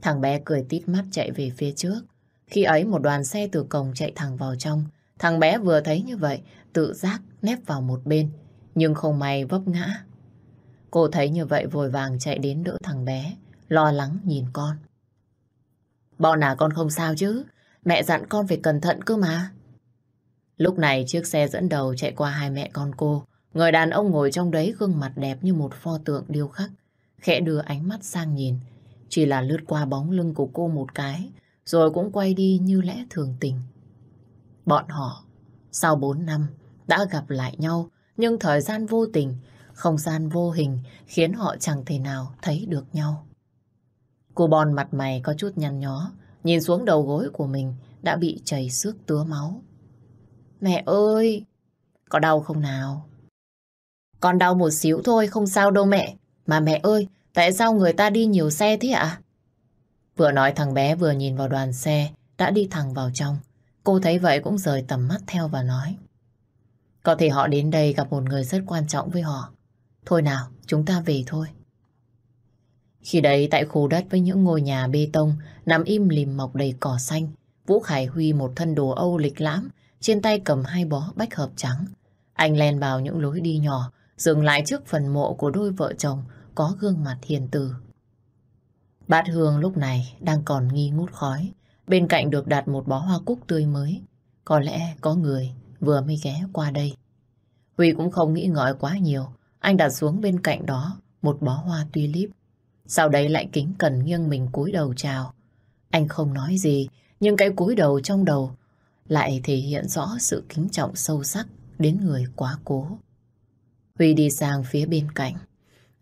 Thằng bé cười tít mắt chạy về phía trước. Khi ấy một đoàn xe từ cổng chạy thẳng vào trong. Thằng bé vừa thấy như vậy, tự giác nép vào một bên, nhưng không may vấp ngã. Cô thấy như vậy vội vàng chạy đến đỡ thằng bé, lo lắng nhìn con. Bọn à con không sao chứ, mẹ dặn con phải cẩn thận cơ mà. Lúc này chiếc xe dẫn đầu chạy qua hai mẹ con cô, người đàn ông ngồi trong đấy gương mặt đẹp như một pho tượng điêu khắc, khẽ đưa ánh mắt sang nhìn, chỉ là lướt qua bóng lưng của cô một cái, rồi cũng quay đi như lẽ thường tình. Bọn họ, sau bốn năm, đã gặp lại nhau, nhưng thời gian vô tình, không gian vô hình khiến họ chẳng thể nào thấy được nhau. Cô Bon mặt mày có chút nhăn nhó, nhìn xuống đầu gối của mình đã bị chảy xước tứa máu. Mẹ ơi! Có đau không nào? Con đau một xíu thôi, không sao đâu mẹ. Mà mẹ ơi, tại sao người ta đi nhiều xe thế ạ? Vừa nói thằng bé vừa nhìn vào đoàn xe, đã đi thẳng vào trong. Cô thấy vậy cũng rời tầm mắt theo và nói. Có thể họ đến đây gặp một người rất quan trọng với họ. Thôi nào, chúng ta về thôi. Khi đấy tại khu đất với những ngôi nhà bê tông nằm im lìm mọc đầy cỏ xanh, Vũ Khải Huy một thân đồ Âu lịch lãm, trên tay cầm hai bó bách hợp trắng. Anh len vào những lối đi nhỏ, dừng lại trước phần mộ của đôi vợ chồng có gương mặt hiền từ. Bát hương lúc này đang còn nghi ngút khói, bên cạnh được đặt một bó hoa cúc tươi mới. Có lẽ có người vừa mới ghé qua đây. Huy cũng không nghĩ ngợi quá nhiều, anh đặt xuống bên cạnh đó một bó hoa tulip. Sau đấy lại kính cẩn nghiêng mình cúi đầu chào. Anh không nói gì, nhưng cái cúi đầu trong đầu lại thể hiện rõ sự kính trọng sâu sắc đến người quá cố. Huy đi sang phía bên cạnh.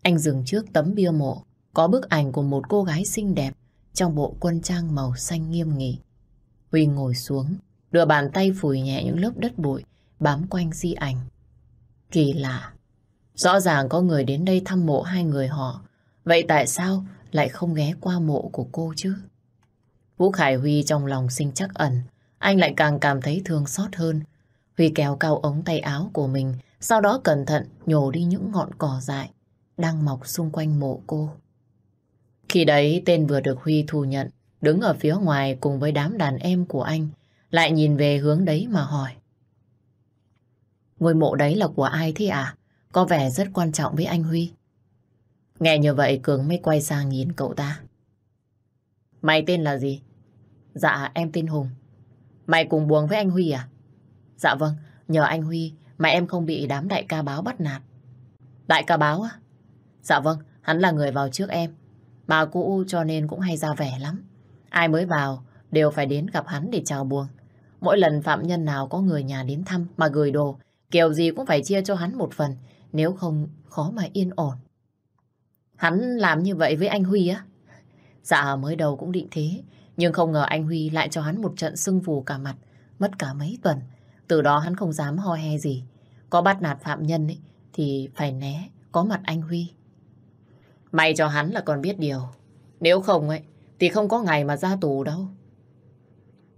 Anh dừng trước tấm bia mộ, có bức ảnh của một cô gái xinh đẹp trong bộ quân trang màu xanh nghiêm nghị. Huy ngồi xuống, đưa bàn tay phủi nhẹ những lớp đất bụi bám quanh di ảnh. Kỳ lạ, rõ ràng có người đến đây thăm mộ hai người họ, vậy tại sao lại không ghé qua mộ của cô chứ? Vũ Khải Huy trong lòng sinh chắc ẩn, anh lại càng cảm thấy thương xót hơn. Huy kéo cao ống tay áo của mình, sau đó cẩn thận nhổ đi những ngọn cỏ dại đang mọc xung quanh mộ cô. Khi đấy tên vừa được Huy thu nhận, đứng ở phía ngoài cùng với đám đàn em của anh, lại nhìn về hướng đấy mà hỏi. Ngôi mộ đấy là của ai thế à? Có vẻ rất quan trọng với anh Huy. Nghe như vậy Cường mới quay sang nhìn cậu ta. Mày tên là gì? Dạ em tên Hùng. Mày cùng buồng với anh Huy à? Dạ vâng, nhờ anh Huy mà em không bị đám đại ca báo bắt nạt. Đại ca báo á? Dạ vâng, hắn là người vào trước em. Mà cũ cho nên cũng hay ra vẻ lắm. Ai mới vào đều phải đến gặp hắn để chào buông Mỗi lần phạm nhân nào có người nhà đến thăm mà gửi đồ, kiểu gì cũng phải chia cho hắn một phần, nếu không khó mà yên ổn. Hắn làm như vậy với anh Huy á? Dạ mới đầu cũng định thế, nhưng không ngờ anh Huy lại cho hắn một trận sưng vù cả mặt, mất cả mấy tuần. Từ đó hắn không dám ho he gì. Có bắt nạt phạm nhân ấy, thì phải né, có mặt anh Huy. May cho hắn là còn biết điều. Nếu không ấy, thì không có ngày mà ra tù đâu.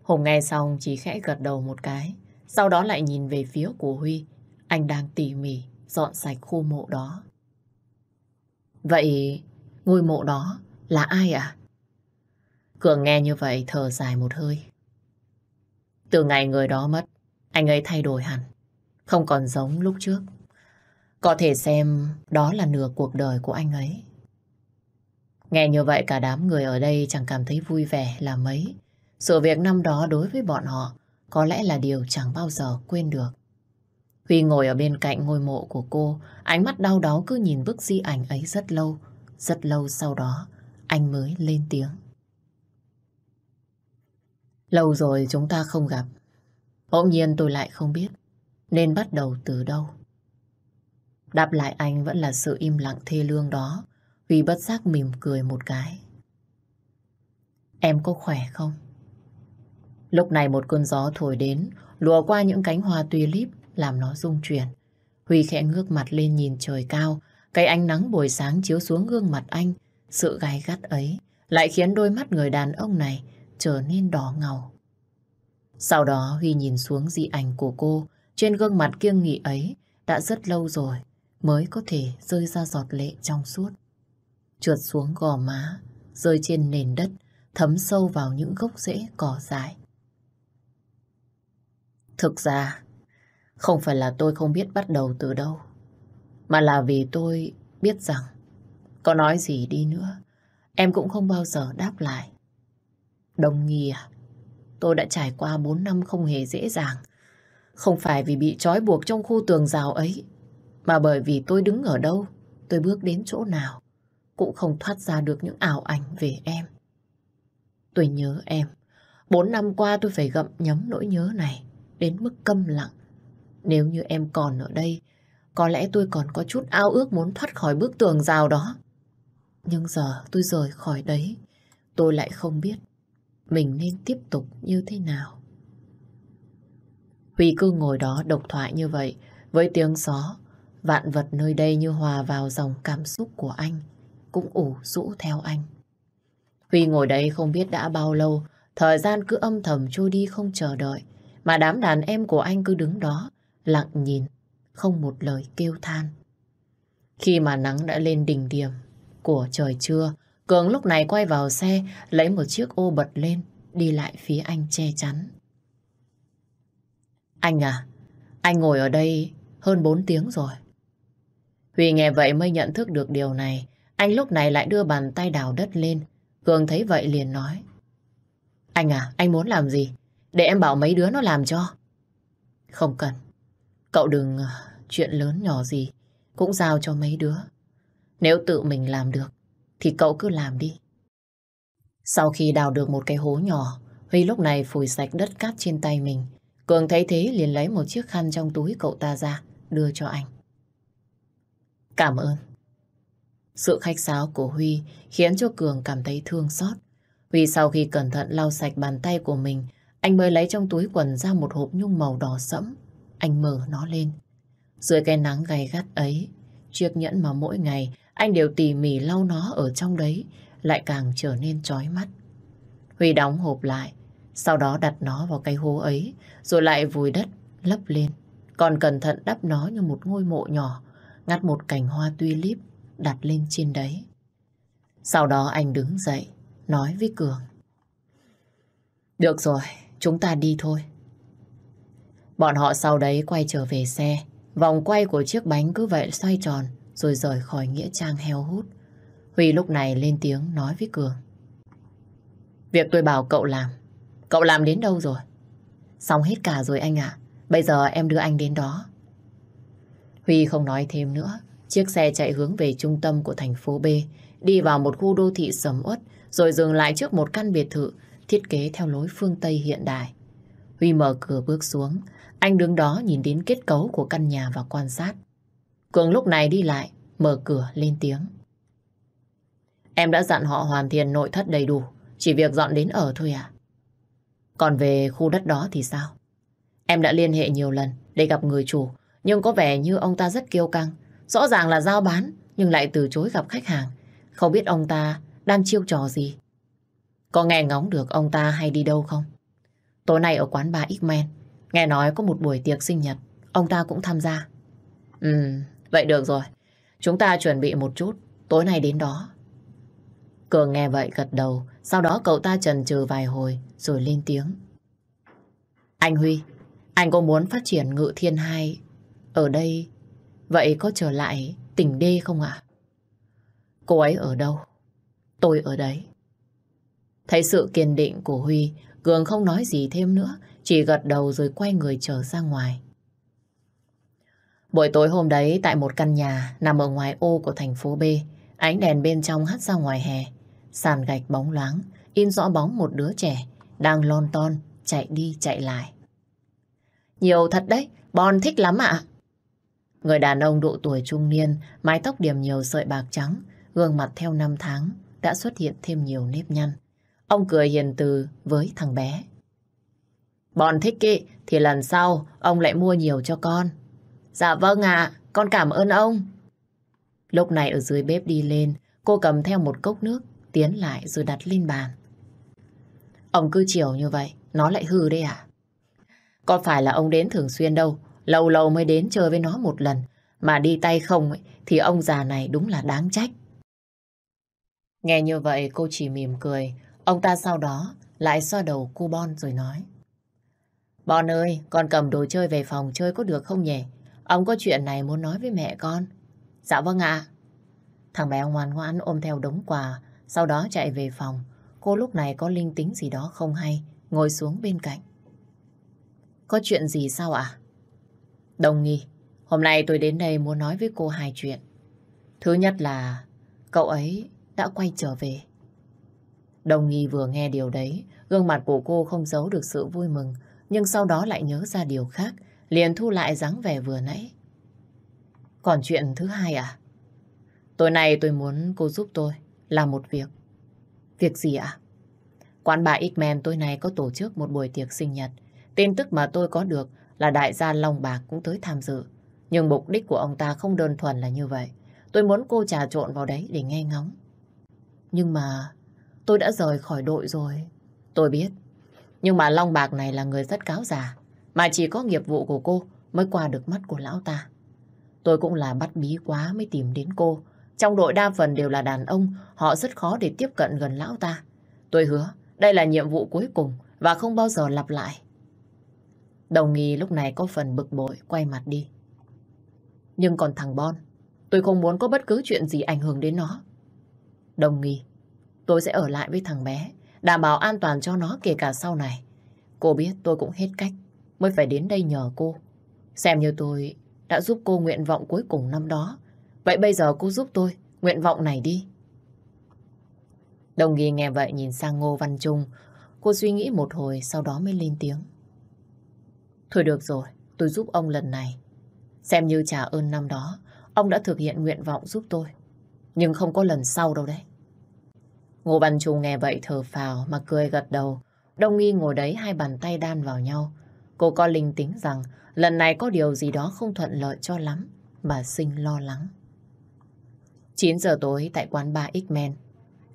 Hùng nghe xong chỉ khẽ gật đầu một cái, sau đó lại nhìn về phía của Huy. Anh đang tỉ mỉ dọn sạch khu mộ đó. Vậy ngôi mộ đó là ai ạ? Cường nghe như vậy thở dài một hơi. Từ ngày người đó mất, anh ấy thay đổi hẳn. Không còn giống lúc trước. Có thể xem đó là nửa cuộc đời của anh ấy. Nghe như vậy cả đám người ở đây chẳng cảm thấy vui vẻ là mấy. Sự việc năm đó đối với bọn họ có lẽ là điều chẳng bao giờ quên được. Huy ngồi ở bên cạnh ngôi mộ của cô, ánh mắt đau đớn cứ nhìn bức di ảnh ấy rất lâu. Rất lâu sau đó, anh mới lên tiếng. Lâu rồi chúng ta không gặp. Bỗng nhiên tôi lại không biết nên bắt đầu từ đâu. Đáp lại anh vẫn là sự im lặng thê lương đó Huy bất giác mỉm cười một cái. Em có khỏe không? Lúc này một cơn gió thổi đến, lùa qua những cánh hoa tulip làm nó rung chuyển. Huy khẽ ngước mặt lên nhìn trời cao, cái ánh nắng buổi sáng chiếu xuống gương mặt anh, sự gai gắt ấy lại khiến đôi mắt người đàn ông này trở nên đỏ ngầu. Sau đó Huy nhìn xuống di ảnh của cô, trên gương mặt kiêng nghị ấy đã rất lâu rồi mới có thể rơi ra giọt lệ trong suốt. Trượt xuống gò má, rơi trên nền đất, thấm sâu vào những gốc rễ cỏ dại. Thực ra, không phải là tôi không biết bắt đầu từ đâu, mà là vì tôi biết rằng có nói gì đi nữa, em cũng không bao giờ đáp lại. Đồng nghi à, tôi đã trải qua 4 năm không hề dễ dàng. Không phải vì bị trói buộc trong khu tường rào ấy, mà bởi vì tôi đứng ở đâu, tôi bước đến chỗ nào, cũng không thoát ra được những ảo ảnh về em. Tôi nhớ em. Bốn năm qua tôi phải gậm nhấm nỗi nhớ này đến mức câm lặng. Nếu như em còn ở đây, có lẽ tôi còn có chút ao ước muốn thoát khỏi bức tường rào đó. Nhưng giờ tôi rời khỏi đấy, tôi lại không biết mình nên tiếp tục như thế nào. Huy cứ ngồi đó độc thoại như vậy, với tiếng gió, vạn vật nơi đây như hòa vào dòng cảm xúc của anh, cũng ủ rũ theo anh. Huy ngồi đấy không biết đã bao lâu, thời gian cứ âm thầm trôi đi không chờ đợi, mà đám đàn em của anh cứ đứng đó, lặng nhìn, không một lời kêu than. Khi mà nắng đã lên đỉnh điểm của trời trưa, Cường lúc này quay vào xe, lấy một chiếc ô bật lên, đi lại phía anh che chắn. Anh à, anh ngồi ở đây hơn 4 tiếng rồi. Huy nghe vậy mới nhận thức được điều này. Anh lúc này lại đưa bàn tay đào đất lên. Cường thấy vậy liền nói. Anh à, anh muốn làm gì? Để em bảo mấy đứa nó làm cho. Không cần. Cậu đừng à, chuyện lớn nhỏ gì cũng giao cho mấy đứa. Nếu tự mình làm được thì cậu cứ làm đi. Sau khi đào được một cái hố nhỏ, Huy lúc này phủi sạch đất cát trên tay mình. Cường thấy thế liền lấy một chiếc khăn trong túi cậu ta ra, đưa cho anh. Cảm ơn. Sự khách sáo của Huy khiến cho Cường cảm thấy thương xót. Huy sau khi cẩn thận lau sạch bàn tay của mình, anh mới lấy trong túi quần ra một hộp nhung màu đỏ sẫm. Anh mở nó lên. Dưới cái nắng gay gắt ấy, chiếc nhẫn mà mỗi ngày anh đều tỉ mỉ lau nó ở trong đấy, lại càng trở nên chói mắt. Huy đóng hộp lại, sau đó đặt nó vào cái hố ấy, rồi lại vùi đất, lấp lên. Còn cẩn thận đắp nó như một ngôi mộ nhỏ, ngắt một cành hoa tulip đặt lên trên đấy. Sau đó anh đứng dậy, nói với Cường. Được rồi, chúng ta đi thôi. Bọn họ sau đấy quay trở về xe, vòng quay của chiếc bánh cứ vậy xoay tròn, rồi rời khỏi Nghĩa Trang heo hút. Huy lúc này lên tiếng nói với Cường. Việc tôi bảo cậu làm, cậu làm đến đâu rồi? Xong hết cả rồi anh ạ, bây giờ em đưa anh đến đó. Huy không nói thêm nữa, chiếc xe chạy hướng về trung tâm của thành phố B, đi vào một khu đô thị sầm uất, rồi dừng lại trước một căn biệt thự thiết kế theo lối phương Tây hiện đại. Huy mở cửa bước xuống, anh đứng đó nhìn đến kết cấu của căn nhà và quan sát. Cường lúc này đi lại, mở cửa lên tiếng. Em đã dặn họ hoàn thiện nội thất đầy đủ, chỉ việc dọn đến ở thôi à? Còn về khu đất đó thì sao? Em đã liên hệ nhiều lần để gặp người chủ, nhưng có vẻ như ông ta rất kiêu căng. Rõ ràng là giao bán, nhưng lại từ chối gặp khách hàng. Không biết ông ta đang chiêu trò gì. Có nghe ngóng được ông ta hay đi đâu không? Tối nay ở quán bar X-Men, nghe nói có một buổi tiệc sinh nhật, ông ta cũng tham gia. Ừ, vậy được rồi. Chúng ta chuẩn bị một chút, tối nay đến đó. Cường nghe vậy gật đầu, sau đó cậu ta trần trừ vài hồi rồi lên tiếng. Anh Huy, anh có muốn phát triển ngự thiên hai ở đây, vậy có trở lại tỉnh đê không ạ? Cô ấy ở đâu? Tôi ở đấy. Thấy sự kiên định của Huy, Cường không nói gì thêm nữa, chỉ gật đầu rồi quay người trở ra ngoài. Buổi tối hôm đấy tại một căn nhà nằm ở ngoài ô của thành phố B, ánh đèn bên trong hắt ra ngoài hè. Sàn gạch bóng loáng, in rõ bóng một đứa trẻ đang lon ton chạy đi chạy lại. Nhiều thật đấy, Bon thích lắm ạ. Người đàn ông độ tuổi trung niên, mái tóc điểm nhiều sợi bạc trắng, gương mặt theo năm tháng đã xuất hiện thêm nhiều nếp nhăn. Ông cười hiền từ với thằng bé. Bọn thích kỵ thì lần sau ông lại mua nhiều cho con. Dạ vâng ạ, con cảm ơn ông. Lúc này ở dưới bếp đi lên, cô cầm theo một cốc nước, tiến lại rồi đặt lên bàn. Ông cứ chiều như vậy, nó lại hư đấy à? Có phải là ông đến thường xuyên đâu, lâu lâu mới đến chơi với nó một lần, mà đi tay không ấy, thì ông già này đúng là đáng trách. Nghe như vậy cô chỉ mỉm cười, Ông ta sau đó lại xoa đầu cu Bon rồi nói. Bon ơi, con cầm đồ chơi về phòng chơi có được không nhỉ? Ông có chuyện này muốn nói với mẹ con. Dạ vâng ạ. Thằng bé ngoan ngoãn ôm theo đống quà, sau đó chạy về phòng. Cô lúc này có linh tính gì đó không hay, ngồi xuống bên cạnh. Có chuyện gì sao ạ? Đồng nghi, hôm nay tôi đến đây muốn nói với cô hai chuyện. Thứ nhất là cậu ấy đã quay trở về. Đồng nghi vừa nghe điều đấy, gương mặt của cô không giấu được sự vui mừng, nhưng sau đó lại nhớ ra điều khác, liền thu lại dáng vẻ vừa nãy. Còn chuyện thứ hai à? Tối nay tôi muốn cô giúp tôi làm một việc. Việc gì ạ? Quán bà X-Men tối nay có tổ chức một buổi tiệc sinh nhật. Tin tức mà tôi có được là đại gia Long Bạc cũng tới tham dự. Nhưng mục đích của ông ta không đơn thuần là như vậy. Tôi muốn cô trà trộn vào đấy để nghe ngóng. Nhưng mà tôi đã rời khỏi đội rồi. Tôi biết. Nhưng mà Long Bạc này là người rất cáo già. Mà chỉ có nghiệp vụ của cô mới qua được mắt của lão ta. Tôi cũng là bắt bí quá mới tìm đến cô. Trong đội đa phần đều là đàn ông, họ rất khó để tiếp cận gần lão ta. Tôi hứa, đây là nhiệm vụ cuối cùng và không bao giờ lặp lại. Đồng nghi lúc này có phần bực bội, quay mặt đi. Nhưng còn thằng Bon, tôi không muốn có bất cứ chuyện gì ảnh hưởng đến nó. Đồng nghi, tôi sẽ ở lại với thằng bé, đảm bảo an toàn cho nó kể cả sau này. Cô biết tôi cũng hết cách, mới phải đến đây nhờ cô. Xem như tôi đã giúp cô nguyện vọng cuối cùng năm đó. Vậy bây giờ cô giúp tôi nguyện vọng này đi. Đồng nghi nghe vậy nhìn sang Ngô Văn Trung. Cô suy nghĩ một hồi sau đó mới lên tiếng. Thôi được rồi, tôi giúp ông lần này. Xem như trả ơn năm đó, ông đã thực hiện nguyện vọng giúp tôi. Nhưng không có lần sau đâu đấy. Ngô Văn Trung nghe vậy thở phào mà cười gật đầu. Đông nghi ngồi đấy hai bàn tay đan vào nhau. Cô có linh tính rằng lần này có điều gì đó không thuận lợi cho lắm. Bà sinh lo lắng. 9 giờ tối tại quán bar X-Men.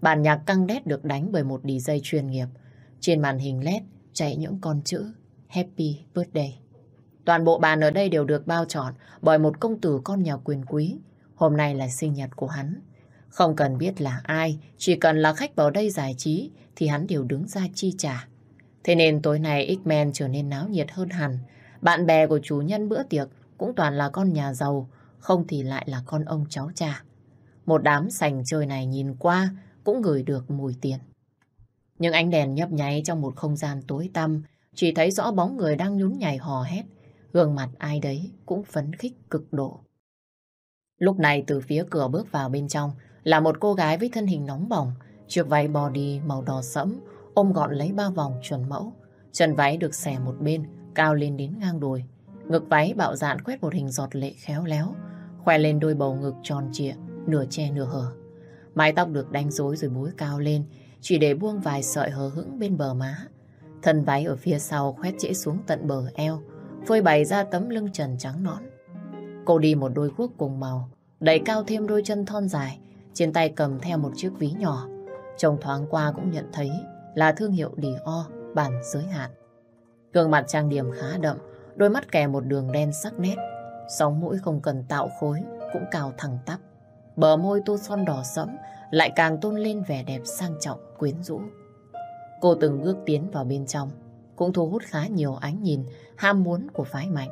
Bản nhạc căng đét được đánh bởi một DJ chuyên nghiệp. Trên màn hình LED chạy những con chữ Happy Birthday. Toàn bộ bàn ở đây đều được bao trọn bởi một công tử con nhà quyền quý. Hôm nay là sinh nhật của hắn. Không cần biết là ai, chỉ cần là khách vào đây giải trí thì hắn đều đứng ra chi trả. Thế nên tối nay X-Men trở nên náo nhiệt hơn hẳn. Bạn bè của chủ nhân bữa tiệc cũng toàn là con nhà giàu, không thì lại là con ông cháu cha. Một đám sành chơi này nhìn qua cũng ngửi được mùi tiền. Những ánh đèn nhấp nháy trong một không gian tối tăm, chỉ thấy rõ bóng người đang nhún nhảy hò hét, gương mặt ai đấy cũng phấn khích cực độ. Lúc này từ phía cửa bước vào bên trong là một cô gái với thân hình nóng bỏng, chiếc váy body màu đỏ sẫm, ôm gọn lấy ba vòng chuẩn mẫu. Chân váy được xẻ một bên, cao lên đến ngang đùi. Ngực váy bạo dạn quét một hình giọt lệ khéo léo, khoe lên đôi bầu ngực tròn trịa, nửa che nửa hở. Mái tóc được đánh rối rồi búi cao lên, chỉ để buông vài sợi hờ hững bên bờ má. Thân váy ở phía sau khoét trễ xuống tận bờ eo, phơi bày ra tấm lưng trần trắng nõn. Cô đi một đôi guốc cùng màu, đẩy cao thêm đôi chân thon dài, trên tay cầm theo một chiếc ví nhỏ. Trông thoáng qua cũng nhận thấy là thương hiệu Dior bản giới hạn. Gương mặt trang điểm khá đậm, đôi mắt kè một đường đen sắc nét. Sóng mũi không cần tạo khối, cũng cao thẳng tắp. Bờ môi tô son đỏ sẫm lại càng tôn lên vẻ đẹp sang trọng, quyến rũ. Cô từng bước tiến vào bên trong, cũng thu hút khá nhiều ánh nhìn, ham muốn của phái mạnh.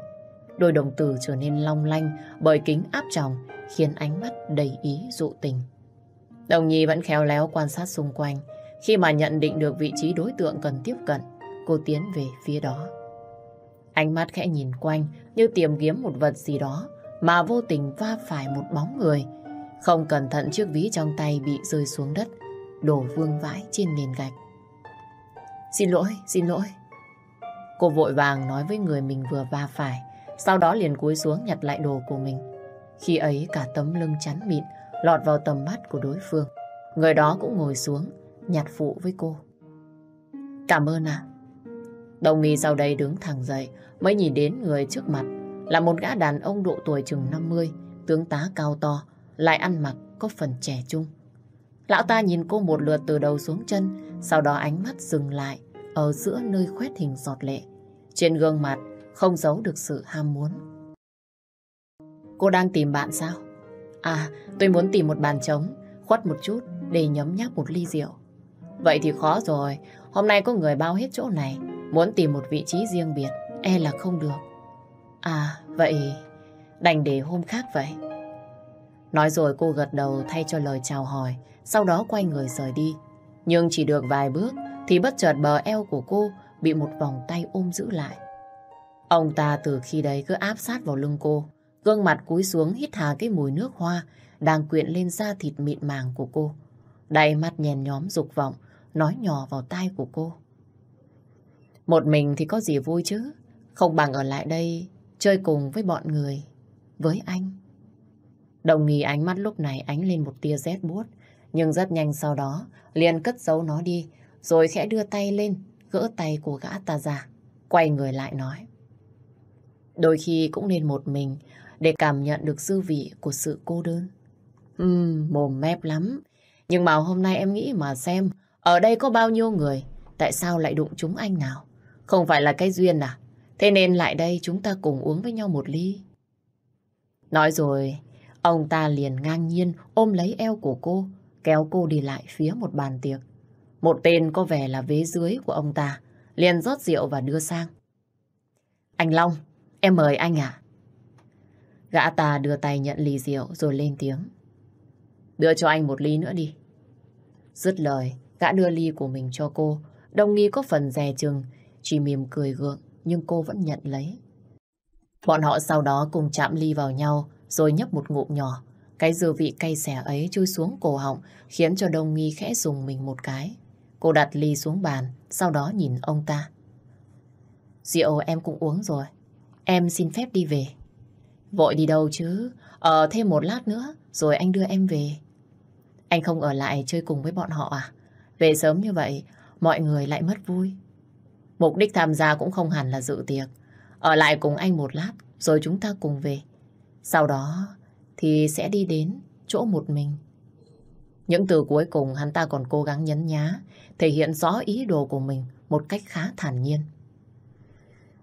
Đôi đồng tử trở nên long lanh bởi kính áp tròng, khiến ánh mắt đầy ý dụ tình. Đồng nhi vẫn khéo léo quan sát xung quanh. Khi mà nhận định được vị trí đối tượng cần tiếp cận, cô tiến về phía đó. Ánh mắt khẽ nhìn quanh như tìm kiếm một vật gì đó mà vô tình va phải một bóng người không cẩn thận chiếc ví trong tay bị rơi xuống đất, đổ vương vãi trên nền gạch. Xin lỗi, xin lỗi. Cô vội vàng nói với người mình vừa va phải, sau đó liền cúi xuống nhặt lại đồ của mình. Khi ấy cả tấm lưng chắn mịn lọt vào tầm mắt của đối phương. Người đó cũng ngồi xuống, nhặt phụ với cô. Cảm ơn ạ. Đồng nghi sau đây đứng thẳng dậy, mới nhìn đến người trước mặt là một gã đàn ông độ tuổi chừng 50, tướng tá cao to, lại ăn mặc có phần trẻ trung. Lão ta nhìn cô một lượt từ đầu xuống chân, sau đó ánh mắt dừng lại ở giữa nơi khoét hình giọt lệ. Trên gương mặt không giấu được sự ham muốn. Cô đang tìm bạn sao? À, tôi muốn tìm một bàn trống, khuất một chút để nhấm nháp một ly rượu. vậy thì khó rồi. Hôm nay có người bao hết chỗ này, muốn tìm một vị trí riêng biệt, e là không được. À, vậy đành để hôm khác vậy. Nói rồi cô gật đầu thay cho lời chào hỏi, sau đó quay người rời đi. Nhưng chỉ được vài bước thì bất chợt bờ eo của cô bị một vòng tay ôm giữ lại. Ông ta từ khi đấy cứ áp sát vào lưng cô, gương mặt cúi xuống hít hà cái mùi nước hoa đang quyện lên da thịt mịn màng của cô. Đầy mắt nhèn nhóm dục vọng, nói nhỏ vào tai của cô. Một mình thì có gì vui chứ, không bằng ở lại đây chơi cùng với bọn người, với anh. Đồng nghi ánh mắt lúc này ánh lên một tia rét buốt, nhưng rất nhanh sau đó liền cất giấu nó đi, rồi khẽ đưa tay lên, gỡ tay của gã ta ra, quay người lại nói. Đôi khi cũng nên một mình để cảm nhận được dư vị của sự cô đơn. Ừm, mồm mép lắm. Nhưng mà hôm nay em nghĩ mà xem, ở đây có bao nhiêu người, tại sao lại đụng chúng anh nào? Không phải là cái duyên à? Thế nên lại đây chúng ta cùng uống với nhau một ly. Nói rồi, ông ta liền ngang nhiên ôm lấy eo của cô, kéo cô đi lại phía một bàn tiệc. Một tên có vẻ là vế dưới của ông ta, liền rót rượu và đưa sang. Anh Long, em mời anh à? Gã ta đưa tay nhận ly rượu rồi lên tiếng. Đưa cho anh một ly nữa đi. Dứt lời, gã đưa ly của mình cho cô. Đồng nghi có phần dè chừng, chỉ mỉm cười gượng, nhưng cô vẫn nhận lấy. Bọn họ sau đó cùng chạm ly vào nhau, rồi nhấp một ngụm nhỏ. Cái dư vị cay xẻ ấy chui xuống cổ họng, khiến cho Đông Nghi khẽ dùng mình một cái. Cô đặt ly xuống bàn, sau đó nhìn ông ta. Rượu em cũng uống rồi. Em xin phép đi về. Vội đi đâu chứ? Ở thêm một lát nữa, rồi anh đưa em về. Anh không ở lại chơi cùng với bọn họ à? Về sớm như vậy, mọi người lại mất vui. Mục đích tham gia cũng không hẳn là dự tiệc. Ở lại cùng anh một lát, rồi chúng ta cùng về. Sau đó thì sẽ đi đến chỗ một mình. Những từ cuối cùng hắn ta còn cố gắng nhấn nhá, thể hiện rõ ý đồ của mình một cách khá thản nhiên.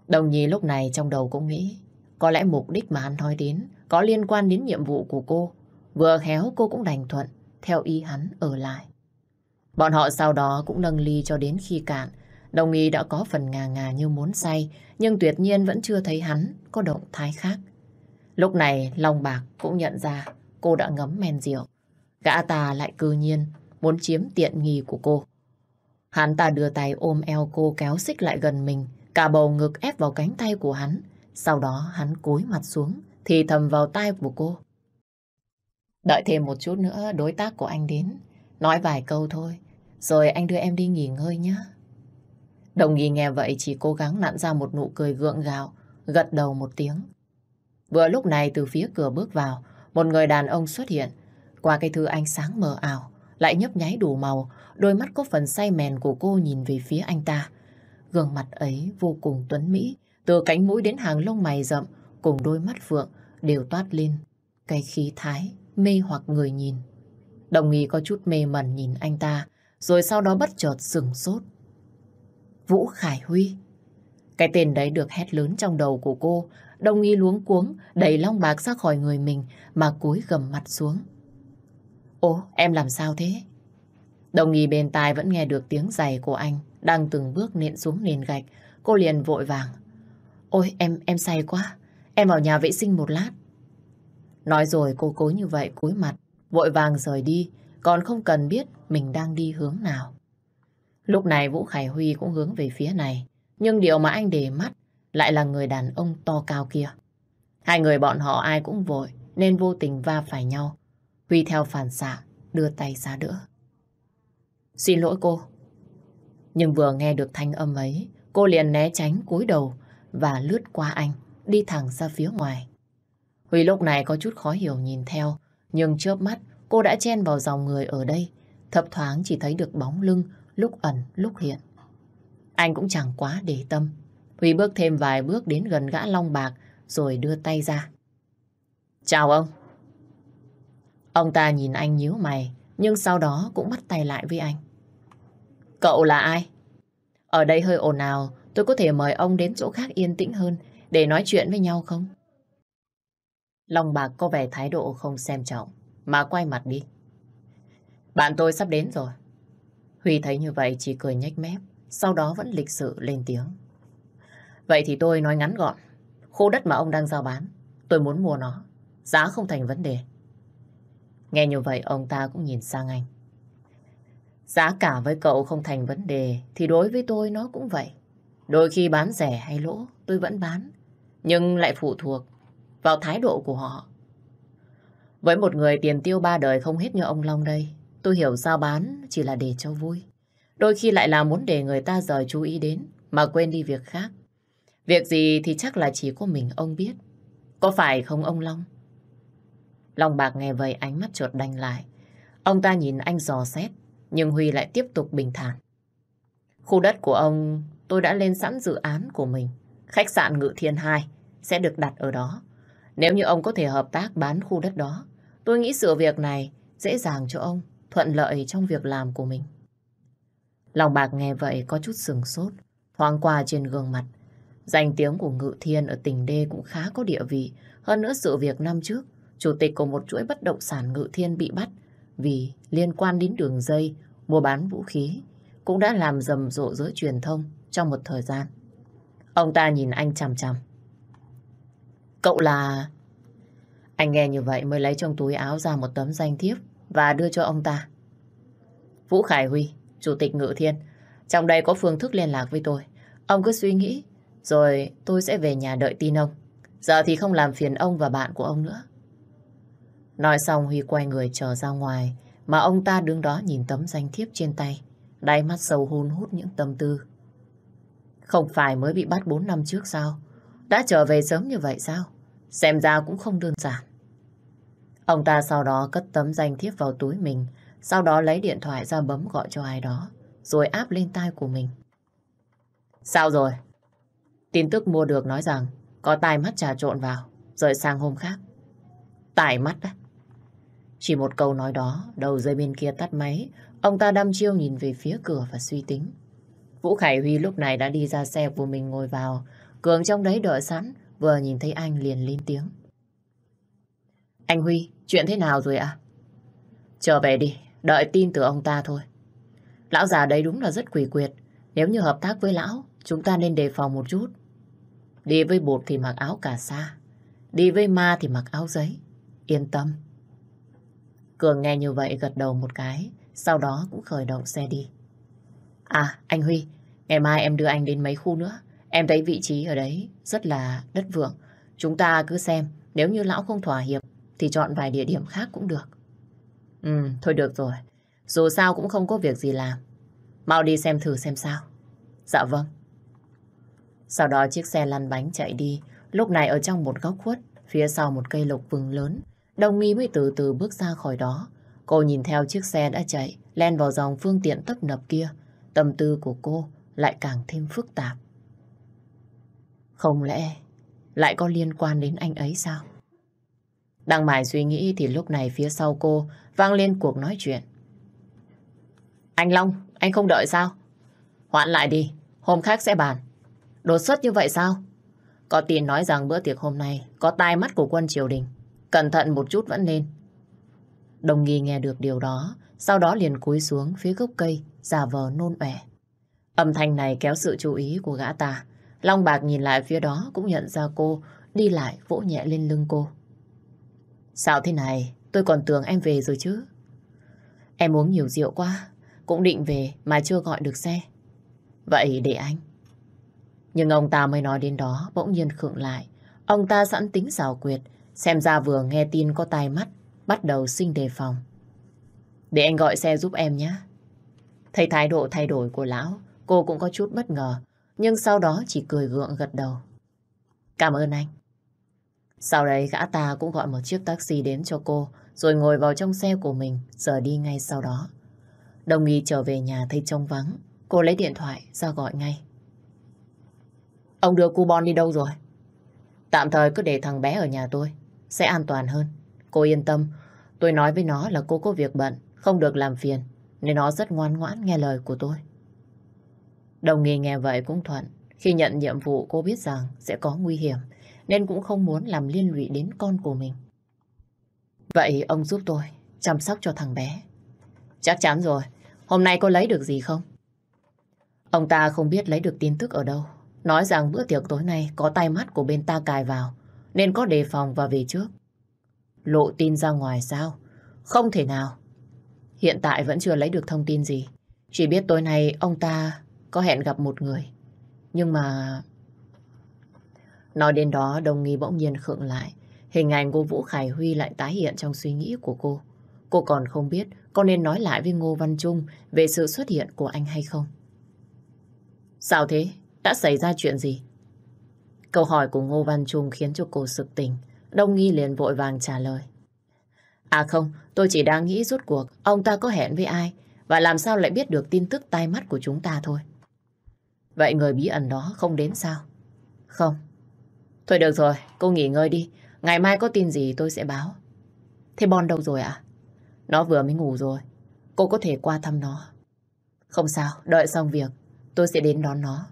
Đồng nhi lúc này trong đầu cũng nghĩ, có lẽ mục đích mà hắn nói đến có liên quan đến nhiệm vụ của cô. Vừa khéo cô cũng đành thuận, theo ý hắn ở lại. Bọn họ sau đó cũng nâng ly cho đến khi cạn. Đồng ý đã có phần ngà ngà như muốn say, nhưng tuyệt nhiên vẫn chưa thấy hắn có động thái khác. Lúc này, Long Bạc cũng nhận ra cô đã ngấm men rượu. Gã ta lại cư nhiên muốn chiếm tiện nghi của cô. Hắn ta đưa tay ôm eo cô kéo xích lại gần mình, cả bầu ngực ép vào cánh tay của hắn. Sau đó hắn cúi mặt xuống, thì thầm vào tai của cô. Đợi thêm một chút nữa đối tác của anh đến. Nói vài câu thôi, rồi anh đưa em đi nghỉ ngơi nhé. Đồng nghi nghe vậy chỉ cố gắng nặn ra một nụ cười gượng gạo, gật đầu một tiếng. Vừa lúc này từ phía cửa bước vào, một người đàn ông xuất hiện. Qua cái thứ ánh sáng mờ ảo, lại nhấp nháy đủ màu, đôi mắt có phần say mèn của cô nhìn về phía anh ta. Gương mặt ấy vô cùng tuấn mỹ, từ cánh mũi đến hàng lông mày rậm, cùng đôi mắt phượng đều toát lên cái khí thái mê hoặc người nhìn. Đồng nghi có chút mê mẩn nhìn anh ta, rồi sau đó bất chợt sừng sốt. Vũ Khải Huy. Cái tên đấy được hét lớn trong đầu của cô, đồng nghi luống cuống, đẩy long bạc ra khỏi người mình mà cúi gầm mặt xuống. Ồ, em làm sao thế? Đồng nghi bên tai vẫn nghe được tiếng giày của anh đang từng bước nện xuống nền gạch. Cô liền vội vàng. Ôi, em, em say quá. Em vào nhà vệ sinh một lát. Nói rồi cô cố như vậy cúi mặt, vội vàng rời đi, còn không cần biết mình đang đi hướng nào. Lúc này Vũ Khải Huy cũng hướng về phía này, nhưng điều mà anh để mắt lại là người đàn ông to cao kia. Hai người bọn họ ai cũng vội, nên vô tình va phải nhau. Huy theo phản xạ, đưa tay ra đỡ. Xin lỗi cô. Nhưng vừa nghe được thanh âm ấy, cô liền né tránh cúi đầu và lướt qua anh đi thẳng ra phía ngoài. Huy lúc này có chút khó hiểu nhìn theo, nhưng chớp mắt cô đã chen vào dòng người ở đây, thập thoáng chỉ thấy được bóng lưng lúc ẩn lúc hiện. Anh cũng chẳng quá để tâm. Huy bước thêm vài bước đến gần gã long bạc rồi đưa tay ra. Chào ông. Ông ta nhìn anh nhíu mày, nhưng sau đó cũng bắt tay lại với anh. Cậu là ai? Ở đây hơi ồn ào, tôi có thể mời ông đến chỗ khác yên tĩnh hơn để nói chuyện với nhau không? Long Bạc có vẻ thái độ không xem trọng, mà quay mặt đi. Bạn tôi sắp đến rồi. Huy thấy như vậy chỉ cười nhếch mép, sau đó vẫn lịch sự lên tiếng. Vậy thì tôi nói ngắn gọn. Khu đất mà ông đang giao bán, tôi muốn mua nó. Giá không thành vấn đề. Nghe như vậy ông ta cũng nhìn sang anh. Giá cả với cậu không thành vấn đề thì đối với tôi nó cũng vậy. Đôi khi bán rẻ hay lỗ tôi vẫn bán. Nhưng lại phụ thuộc vào thái độ của họ. Với một người tiền tiêu ba đời không hết như ông Long đây, tôi hiểu giao bán chỉ là để cho vui. Đôi khi lại là muốn để người ta rời chú ý đến mà quên đi việc khác. Việc gì thì chắc là chỉ có mình ông biết. Có phải không ông Long? Long bạc nghe vậy ánh mắt chuột đanh lại. Ông ta nhìn anh dò xét, nhưng Huy lại tiếp tục bình thản. Khu đất của ông tôi đã lên sẵn dự án của mình. Khách sạn Ngự Thiên 2 sẽ được đặt ở đó. Nếu như ông có thể hợp tác bán khu đất đó, tôi nghĩ sự việc này dễ dàng cho ông, thuận lợi trong việc làm của mình. Lòng bạc nghe vậy có chút sừng sốt, thoáng qua trên gương mặt. Danh tiếng của Ngự Thiên ở tỉnh Đê cũng khá có địa vị. Hơn nữa sự việc năm trước, chủ tịch của một chuỗi bất động sản Ngự Thiên bị bắt vì liên quan đến đường dây mua bán vũ khí cũng đã làm rầm rộ giới truyền thông trong một thời gian. Ông ta nhìn anh chằm chằm. Cậu là... Anh nghe như vậy mới lấy trong túi áo ra một tấm danh thiếp và đưa cho ông ta. Vũ Khải Huy, Chủ tịch Ngự Thiên, trong đây có phương thức liên lạc với tôi. Ông cứ suy nghĩ, rồi tôi sẽ về nhà đợi tin ông. Giờ thì không làm phiền ông và bạn của ông nữa. Nói xong Huy quay người trở ra ngoài, mà ông ta đứng đó nhìn tấm danh thiếp trên tay, đáy mắt sâu hôn hút những tâm tư. Không phải mới bị bắt 4 năm trước sao? Đã trở về sớm như vậy sao? Xem ra cũng không đơn giản. Ông ta sau đó cất tấm danh thiếp vào túi mình, sau đó lấy điện thoại ra bấm gọi cho ai đó, rồi áp lên tai của mình. Sao rồi? Tin tức mua được nói rằng có tai mắt trà trộn vào, rồi sang hôm khác. Tai mắt á? Chỉ một câu nói đó, đầu dây bên kia tắt máy, ông ta đăm chiêu nhìn về phía cửa và suy tính. Vũ Khải Huy lúc này đã đi ra xe của mình ngồi vào. Cường trong đấy đợi sẵn, vừa nhìn thấy anh liền lên tiếng. Anh Huy, chuyện thế nào rồi ạ? Trở về đi, đợi tin từ ông ta thôi. Lão già đấy đúng là rất quỷ quyệt. Nếu như hợp tác với lão, chúng ta nên đề phòng một chút. Đi với bột thì mặc áo cà sa. Đi với ma thì mặc áo giấy. Yên tâm. Cường nghe như vậy gật đầu một cái, sau đó cũng khởi động xe đi. À, anh Huy, ngày mai em đưa anh đến mấy khu nữa. Em thấy vị trí ở đấy rất là đất vượng. Chúng ta cứ xem, nếu như lão không thỏa hiệp, thì chọn vài địa điểm khác cũng được. Ừ, thôi được rồi. Dù sao cũng không có việc gì làm. Mau đi xem thử xem sao. Dạ vâng. Sau đó chiếc xe lăn bánh chạy đi. Lúc này ở trong một góc khuất, phía sau một cây lộc vừng lớn, đồng nghi mới từ từ bước ra khỏi đó. Cô nhìn theo chiếc xe đã chạy, len vào dòng phương tiện tấp nập kia. Tâm tư của cô lại càng thêm phức tạp. Không lẽ lại có liên quan đến anh ấy sao? Đang mải suy nghĩ thì lúc này phía sau cô vang lên cuộc nói chuyện. Anh Long, anh không đợi sao? Hoãn lại đi, hôm khác sẽ bàn. Đột xuất như vậy sao? Có tin nói rằng bữa tiệc hôm nay có tai mắt của quân triều đình. Cẩn thận một chút vẫn nên. Đồng nghi nghe được điều đó, sau đó liền cúi xuống phía gốc cây, giả vờ nôn ẻ. Âm thanh này kéo sự chú ý của gã ta. Long bạc nhìn lại phía đó cũng nhận ra cô, đi lại vỗ nhẹ lên lưng cô. Sao thế này? Tôi còn tưởng em về rồi chứ. Em uống nhiều rượu quá, cũng định về mà chưa gọi được xe. Vậy để anh. Nhưng ông ta mới nói đến đó, bỗng nhiên khựng lại. Ông ta sẵn tính xảo quyệt, xem ra vừa nghe tin có tai mắt, bắt đầu sinh đề phòng. Để anh gọi xe giúp em nhé. Thấy thái độ thay đổi của lão, cô cũng có chút bất ngờ, nhưng sau đó chỉ cười gượng gật đầu. Cảm ơn anh. Sau đấy gã ta cũng gọi một chiếc taxi đến cho cô, rồi ngồi vào trong xe của mình, rời đi ngay sau đó. Đồng ý trở về nhà thấy trông vắng, cô lấy điện thoại ra gọi ngay. Ông đưa cu bon đi đâu rồi? Tạm thời cứ để thằng bé ở nhà tôi, sẽ an toàn hơn. Cô yên tâm, tôi nói với nó là cô có việc bận, không được làm phiền, nên nó rất ngoan ngoãn nghe lời của tôi. Đồng nghi nghe vậy cũng thuận. Khi nhận nhiệm vụ cô biết rằng sẽ có nguy hiểm, nên cũng không muốn làm liên lụy đến con của mình. Vậy ông giúp tôi chăm sóc cho thằng bé. Chắc chắn rồi, Hôm nay cô lấy được gì không? Ông ta không biết lấy được tin tức ở đâu. Nói rằng bữa tiệc tối nay có tay mắt của bên ta cài vào, nên có đề phòng và về trước. Lộ tin ra ngoài sao? Không thể nào. Hiện tại vẫn chưa lấy được thông tin gì. Chỉ biết tối nay ông ta có hẹn gặp một người. Nhưng mà... Nói đến đó, đồng nghi bỗng nhiên khựng lại. Hình ảnh của Vũ Khải Huy lại tái hiện trong suy nghĩ của cô. Cô còn không biết có nên nói lại với Ngô Văn Trung về sự xuất hiện của anh hay không. Sao thế? Đã xảy ra chuyện gì? Câu hỏi của Ngô Văn Trung khiến cho cô sực tỉnh. Đông Nghi liền vội vàng trả lời. À không, tôi chỉ đang nghĩ rốt cuộc ông ta có hẹn với ai và làm sao lại biết được tin tức tai mắt của chúng ta thôi. Vậy người bí ẩn đó không đến sao? Không. Thôi được rồi, cô nghỉ ngơi đi. Ngày mai có tin gì tôi sẽ báo. Thế Bon đâu rồi ạ? Nó vừa mới ngủ rồi. Cô có thể qua thăm nó. Không sao, đợi xong việc, tôi sẽ đến đón nó.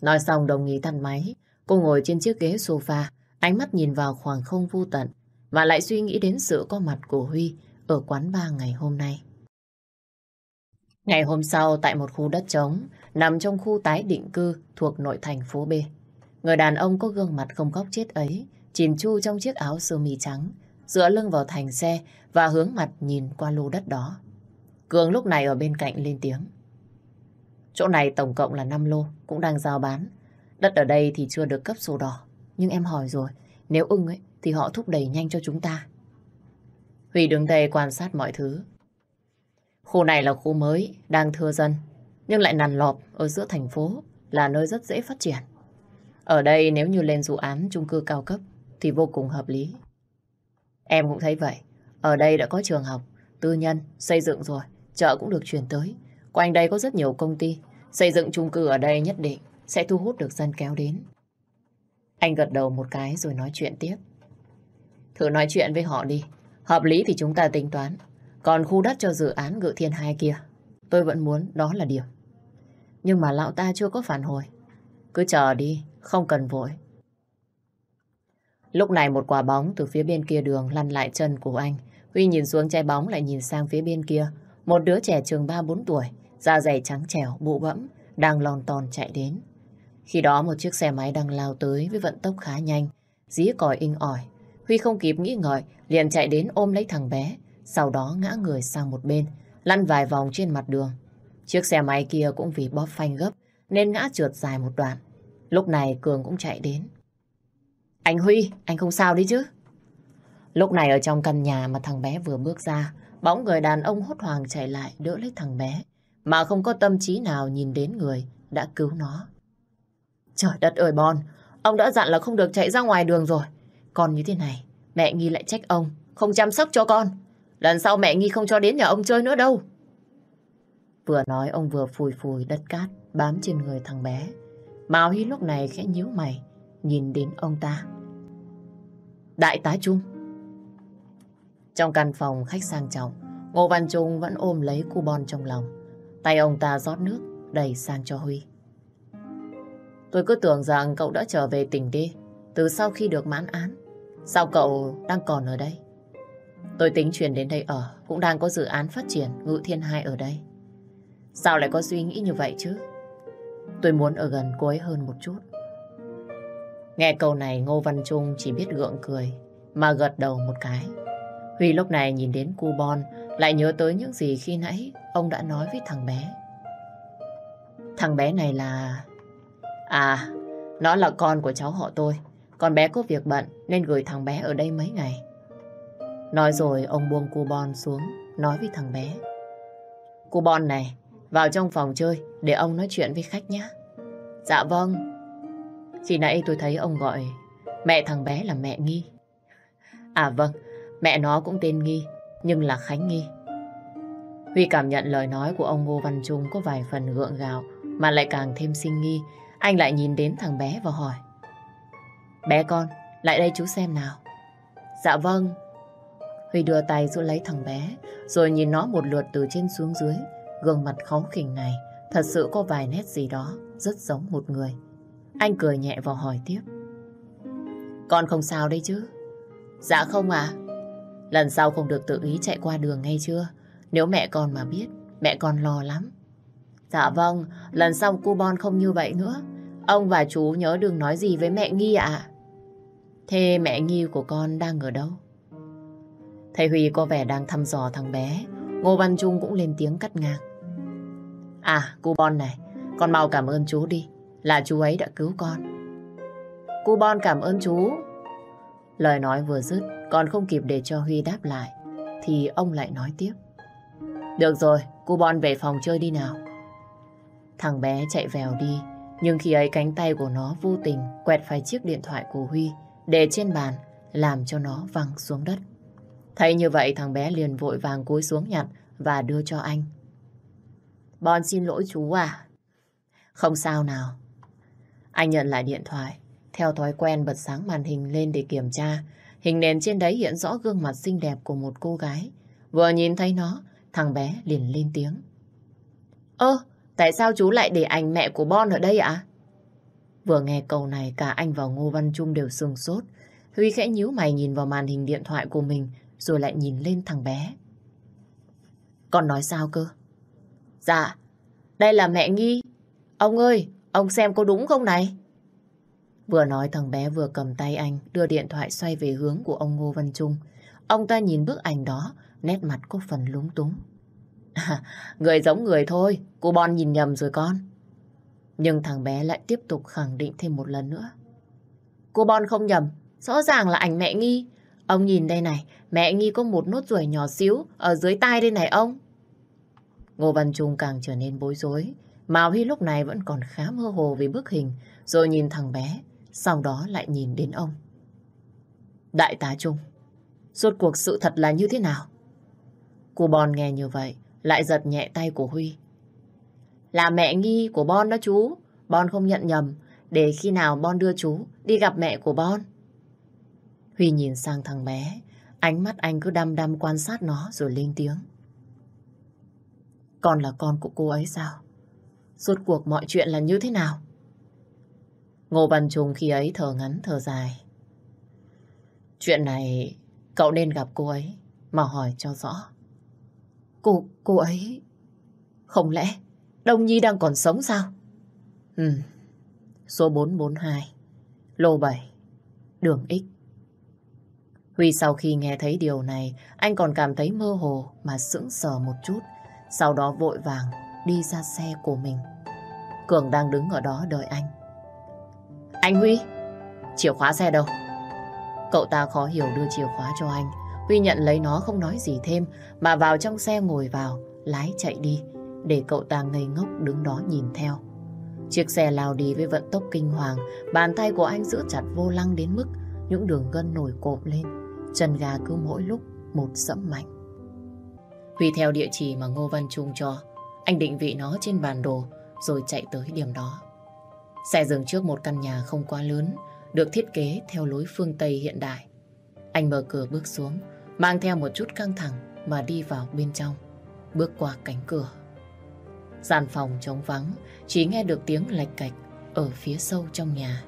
Nói xong đồng ý thăn máy, cô ngồi trên chiếc ghế sofa, ánh mắt nhìn vào khoảng không vô tận, và lại suy nghĩ đến sự có mặt của Huy ở quán ba ngày hôm nay. Ngày hôm sau, tại một khu đất trống, nằm trong khu tái định cư thuộc nội thành phố B. Người đàn ông có gương mặt không góc chết ấy, chìm chu trong chiếc áo sơ mi trắng, dựa lưng vào thành xe và hướng mặt nhìn qua lô đất đó. Cường lúc này ở bên cạnh lên tiếng. Chỗ này tổng cộng là 5 lô, cũng đang giao bán. Đất ở đây thì chưa được cấp sổ đỏ. Nhưng em hỏi rồi, nếu ưng ấy thì họ thúc đẩy nhanh cho chúng ta. Huy đứng đây quan sát mọi thứ. Khu này là khu mới, đang thưa dân, nhưng lại nằn lọp ở giữa thành phố, là nơi rất dễ phát triển. Ở đây nếu như lên dự án chung cư cao cấp thì vô cùng hợp lý. Em cũng thấy vậy. Ở đây đã có trường học, tư nhân, xây dựng rồi, chợ cũng được chuyển tới. Quanh đây có rất nhiều công ty, xây dựng chung cư ở đây nhất định sẽ thu hút được dân kéo đến. Anh gật đầu một cái rồi nói chuyện tiếp. Thử nói chuyện với họ đi. Hợp lý thì chúng ta tính toán. Còn khu đất cho dự án ngự thiên hai kia, tôi vẫn muốn đó là điểm. Nhưng mà lão ta chưa có phản hồi. Cứ chờ đi, không cần vội. Lúc này một quả bóng từ phía bên kia đường lăn lại chân của anh. Huy nhìn xuống trái bóng lại nhìn sang phía bên kia. Một đứa trẻ trường 3-4 tuổi, da dày trắng trẻo, bụ bẫm, đang lon ton chạy đến. Khi đó một chiếc xe máy đang lao tới với vận tốc khá nhanh, dí còi inh ỏi. Huy không kịp nghĩ ngợi, liền chạy đến ôm lấy thằng bé, sau đó ngã người sang một bên, lăn vài vòng trên mặt đường. Chiếc xe máy kia cũng vì bóp phanh gấp, nên ngã trượt dài một đoạn. Lúc này Cường cũng chạy đến. Anh Huy, anh không sao đi chứ? Lúc này ở trong căn nhà mà thằng bé vừa bước ra, bóng người đàn ông hốt hoảng chạy lại đỡ lấy thằng bé, mà không có tâm trí nào nhìn đến người đã cứu nó. Trời đất ơi Bon, ông đã dặn là không được chạy ra ngoài đường rồi. Còn như thế này, mẹ Nghi lại trách ông, không chăm sóc cho con. Lần sau mẹ Nghi không cho đến nhà ông chơi nữa đâu. Vừa nói ông vừa phùi phùi đất cát bám trên người thằng bé. Mao Hi lúc này khẽ nhíu mày, nhìn đến ông ta. Đại tá Trung. Trong căn phòng khách sang trọng, Ngô Văn Trung vẫn ôm lấy cu bon trong lòng. Tay ông ta rót nước, đầy sang cho Huy. Tôi cứ tưởng rằng cậu đã trở về tỉnh đi, từ sau khi được mãn án. Sao cậu đang còn ở đây? Tôi tính chuyển đến đây ở, cũng đang có dự án phát triển ngự thiên hai ở đây. Sao lại có suy nghĩ như vậy chứ? Tôi muốn ở gần cô ấy hơn một chút. Nghe câu này Ngô Văn Trung chỉ biết gượng cười, mà gật đầu một cái. Huy lúc này nhìn đến cu Bon, lại nhớ tới những gì khi nãy ông đã nói với thằng bé. Thằng bé này là... À, nó là con của cháu họ tôi. Con bé có việc bận nên gửi thằng bé ở đây mấy ngày. Nói rồi ông buông cu Bon xuống, nói với thằng bé. Cu Bon này, vào trong phòng chơi để ông nói chuyện với khách nhé. Dạ vâng. Khi nãy tôi thấy ông gọi mẹ thằng bé là mẹ Nghi. À vâng, mẹ nó cũng tên Nghi, nhưng là Khánh Nghi. Huy cảm nhận lời nói của ông Ngô Văn Trung có vài phần gượng gạo, mà lại càng thêm sinh nghi. Anh lại nhìn đến thằng bé và hỏi. Bé con, lại đây chú xem nào. Dạ vâng. Huy đưa tay giữ lấy thằng bé, rồi nhìn nó một lượt từ trên xuống dưới. Gương mặt khó khỉnh này thật sự có vài nét gì đó rất giống một người. Anh cười nhẹ và hỏi tiếp. Con không sao đây chứ? Dạ không à. Lần sau không được tự ý chạy qua đường ngay chưa? Nếu mẹ con mà biết, mẹ con lo lắm. Dạ vâng, lần sau cu Bon không như vậy nữa. Ông và chú nhớ đừng nói gì với mẹ Nghi ạ. Thế mẹ Nghi của con đang ở đâu? Thầy Huy có vẻ đang thăm dò thằng bé. Ngô Văn Trung cũng lên tiếng cắt ngang. À, cu Bon này, con mau cảm ơn chú đi. Là chú ấy đã cứu con. Cu Bon cảm ơn chú. Lời nói vừa dứt, còn không kịp để cho Huy đáp lại. Thì ông lại nói tiếp. Được rồi, cu Bon về phòng chơi đi nào. Thằng bé chạy vèo đi, nhưng khi ấy cánh tay của nó vô tình quẹt phải chiếc điện thoại của Huy để trên bàn, làm cho nó văng xuống đất. Thấy như vậy thằng bé liền vội vàng cúi xuống nhặt và đưa cho anh. Bon xin lỗi chú à. Không sao nào. Anh nhận lại điện thoại, theo thói quen bật sáng màn hình lên để kiểm tra. Hình nền trên đấy hiện rõ gương mặt xinh đẹp của một cô gái. Vừa nhìn thấy nó, thằng bé liền lên tiếng. Ơ, tại sao chú lại để ảnh mẹ của Bon ở đây ạ? Vừa nghe câu này cả anh và Ngô Văn Trung đều sừng sốt. Huy khẽ nhíu mày nhìn vào màn hình điện thoại của mình rồi lại nhìn lên thằng bé. Con nói sao cơ? Dạ, đây là mẹ Nghi. Ông ơi, ông xem có đúng không này? Vừa nói thằng bé vừa cầm tay anh đưa điện thoại xoay về hướng của ông Ngô Văn Trung. Ông ta nhìn bức ảnh đó, nét mặt có phần lúng túng. À, người giống người thôi, cô Bon nhìn nhầm rồi con. Nhưng thằng bé lại tiếp tục khẳng định thêm một lần nữa. Cô Bon không nhầm, rõ ràng là ảnh mẹ Nghi. Ông nhìn đây này, mẹ Nghi có một nốt ruồi nhỏ xíu ở dưới tai đây này ông. Ngô Văn Trung càng trở nên bối rối. Mao Huy lúc này vẫn còn khá mơ hồ về bức hình, rồi nhìn thằng bé, sau đó lại nhìn đến ông. Đại tá Trung, rốt cuộc sự thật là như thế nào? Cô Bon nghe như vậy, lại giật nhẹ tay của Huy. Là mẹ nghi của Bon đó chú, Bon không nhận nhầm, để khi nào Bon đưa chú đi gặp mẹ của Bon. Huy nhìn sang thằng bé, ánh mắt anh cứ đăm đăm quan sát nó rồi lên tiếng. Con là con của cô ấy sao? Suốt cuộc mọi chuyện là như thế nào? Ngô Văn Trung khi ấy thở ngắn thở dài. Chuyện này cậu nên gặp cô ấy mà hỏi cho rõ. Cô, cô ấy... Không lẽ Đông Nhi đang còn sống sao? Ừ, số 442, lô 7, đường X. Huy sau khi nghe thấy điều này, anh còn cảm thấy mơ hồ mà sững sờ một chút. Sau đó vội vàng đi ra xe của mình. Cường đang đứng ở đó đợi anh. Anh Huy, chìa khóa xe đâu? Cậu ta khó hiểu đưa chìa khóa cho anh. Huy nhận lấy nó không nói gì thêm mà vào trong xe ngồi vào, lái chạy đi để cậu ta ngây ngốc đứng đó nhìn theo. Chiếc xe lao đi với vận tốc kinh hoàng, bàn tay của anh giữ chặt vô lăng đến mức những đường gân nổi cộm lên, chân gà cứ mỗi lúc một dẫm mạnh. Huy theo địa chỉ mà Ngô Văn Trung cho, anh định vị nó trên bản đồ rồi chạy tới điểm đó. Xe dừng trước một căn nhà không quá lớn, được thiết kế theo lối phương Tây hiện đại. Anh mở cửa bước xuống, mang theo một chút căng thẳng mà đi vào bên trong, bước qua cánh cửa. Gian phòng trống vắng, chỉ nghe được tiếng lạch cạch ở phía sâu trong nhà.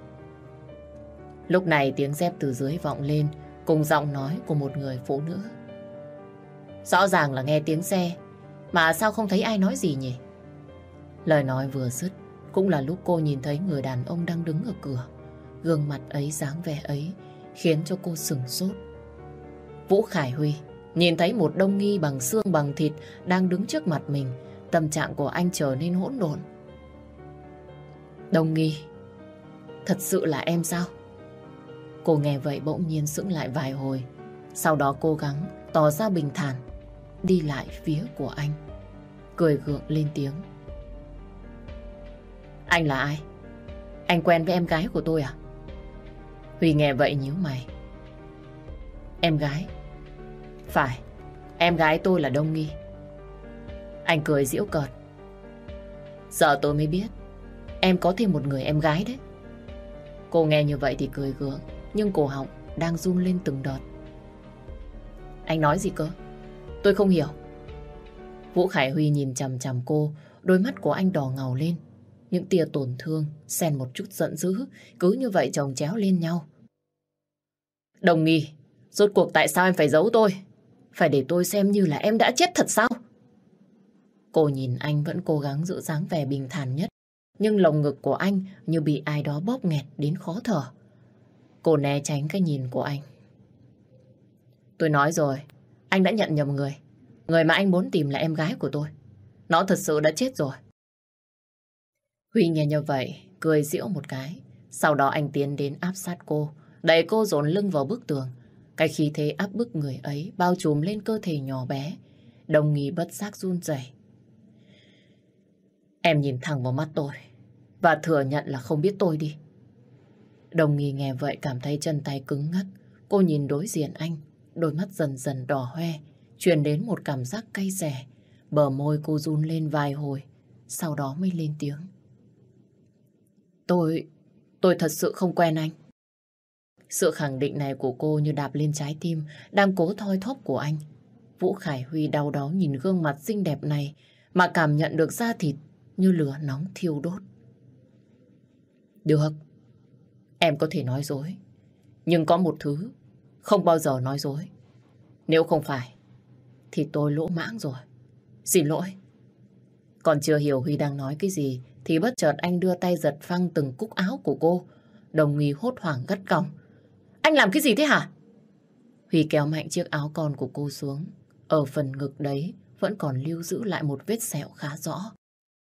Lúc này tiếng dép từ dưới vọng lên cùng giọng nói của một người phụ nữ. Rõ ràng là nghe tiếng xe, mà sao không thấy ai nói gì nhỉ? Lời nói vừa dứt, cũng là lúc cô nhìn thấy người đàn ông đang đứng ở cửa. Gương mặt ấy, dáng vẻ ấy, khiến cho cô sừng sốt. Vũ Khải Huy nhìn thấy một đông nghi bằng xương bằng thịt đang đứng trước mặt mình, tâm trạng của anh trở nên hỗn độn. Đông nghi, thật sự là em sao? Cô nghe vậy bỗng nhiên sững lại vài hồi, sau đó cố gắng tỏ ra bình thản, đi lại phía của anh, cười gượng lên tiếng. Anh là ai? Anh quen với em gái của tôi à? Huy nghe vậy nhíu mày. Em gái? Phải, em gái tôi là Đông Nghi. Anh cười giễu cợt. Giờ tôi mới biết, em có thêm một người em gái đấy. Cô nghe như vậy thì cười gượng, nhưng cổ họng đang run lên từng đợt. Anh nói gì cơ? Tôi không hiểu. Vũ Khải Huy nhìn chằm chằm cô, đôi mắt của anh đỏ ngầu lên. Những tia tổn thương, xen một chút giận dữ, cứ như vậy chồng chéo lên nhau. Đồng nghi, rốt cuộc tại sao em phải giấu tôi? Phải để tôi xem như là em đã chết thật sao? Cô nhìn anh vẫn cố gắng giữ dáng vẻ bình thản nhất, nhưng lồng ngực của anh như bị ai đó bóp nghẹt đến khó thở. Cô né tránh cái nhìn của anh. Tôi nói rồi, anh đã nhận nhầm người. Người mà anh muốn tìm là em gái của tôi. Nó thật sự đã chết rồi. Huy nghe như vậy, cười giễu một cái. Sau đó anh tiến đến áp sát cô, đẩy cô dồn lưng vào bức tường. Cái khí thế áp bức người ấy bao trùm lên cơ thể nhỏ bé. Đồng nghi bất giác run rẩy. Em nhìn thẳng vào mắt tôi và thừa nhận là không biết tôi đi. Đồng nghi nghe vậy cảm thấy chân tay cứng ngắc. Cô nhìn đối diện anh, đôi mắt dần dần đỏ hoe, truyền đến một cảm giác cay rẻ. Bờ môi cô run lên vài hồi, sau đó mới lên tiếng. Tôi, tôi thật sự không quen anh. Sự khẳng định này của cô như đạp lên trái tim, đang cố thoi thóp của anh. Vũ Khải Huy đau đó nhìn gương mặt xinh đẹp này, mà cảm nhận được da thịt như lửa nóng thiêu đốt. Được, em có thể nói dối, nhưng có một thứ không bao giờ nói dối. Nếu không phải, thì tôi lỗ mãng rồi. Xin lỗi. Còn chưa hiểu Huy đang nói cái gì, thì bất chợt anh đưa tay giật phăng từng cúc áo của cô. Đồng nghi hốt hoảng gắt còng. Anh làm cái gì thế hả? Huy kéo mạnh chiếc áo con của cô xuống. Ở phần ngực đấy vẫn còn lưu giữ lại một vết sẹo khá rõ.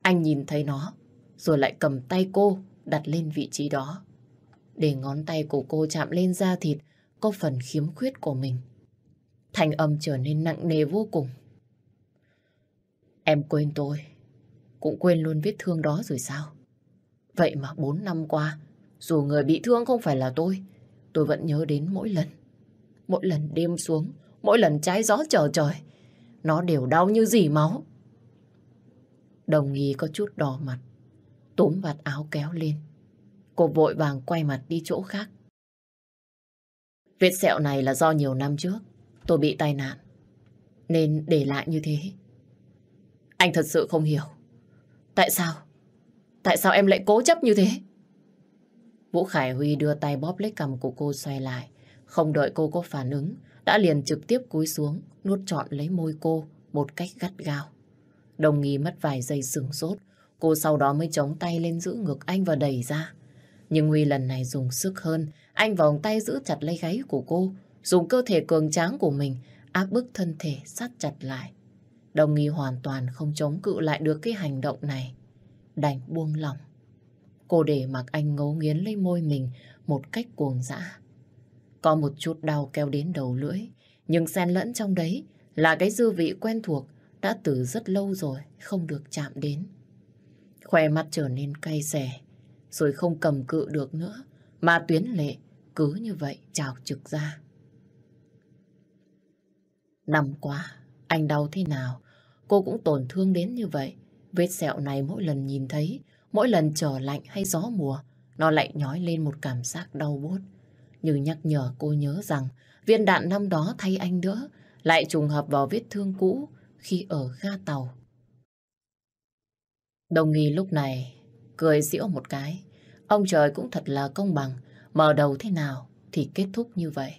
Anh nhìn thấy nó, rồi lại cầm tay cô đặt lên vị trí đó. Để ngón tay của cô chạm lên da thịt có phần khiếm khuyết của mình. Thành âm trở nên nặng nề vô cùng. Em quên tôi, cũng quên luôn vết thương đó rồi sao? Vậy mà bốn năm qua, dù người bị thương không phải là tôi, tôi vẫn nhớ đến mỗi lần. Mỗi lần đêm xuống, mỗi lần trái gió trở trời, nó đều đau như dì máu. Đồng nghi có chút đỏ mặt, túm vạt áo kéo lên. Cô vội vàng quay mặt đi chỗ khác. Vết sẹo này là do nhiều năm trước tôi bị tai nạn, nên để lại như thế. Anh thật sự không hiểu. Tại sao? Tại sao em lại cố chấp như thế? Vũ Khải Huy đưa tay bóp lấy cầm của cô xoay lại. Không đợi cô có phản ứng, đã liền trực tiếp cúi xuống, nuốt trọn lấy môi cô một cách gắt gao. Đồng nghi mất vài giây sừng sốt, cô sau đó mới chống tay lên giữ ngực anh và đẩy ra. Nhưng Huy lần này dùng sức hơn, anh vòng tay giữ chặt lấy gáy của cô, dùng cơ thể cường tráng của mình áp bức thân thể sát chặt lại. Đồng nghi hoàn toàn không chống cự lại được cái hành động này. Đành buông lòng. Cô để mặc anh ngấu nghiến lấy môi mình một cách cuồng dã. Có một chút đau kéo đến đầu lưỡi, nhưng xen lẫn trong đấy là cái dư vị quen thuộc đã từ rất lâu rồi không được chạm đến. Khoe mắt trở nên cay xè, rồi không cầm cự được nữa, mà tuyến lệ cứ như vậy trào trực ra. Năm qua, anh đau thế nào, cô cũng tổn thương đến như vậy. Vết sẹo này mỗi lần nhìn thấy, mỗi lần trở lạnh hay gió mùa, nó lại nhói lên một cảm giác đau buốt. Như nhắc nhở cô nhớ rằng viên đạn năm đó thay anh đỡ, lại trùng hợp vào vết thương cũ khi ở ga tàu. Đồng nghi lúc này cười giễu một cái. Ông trời cũng thật là công bằng, mở đầu thế nào thì kết thúc như vậy.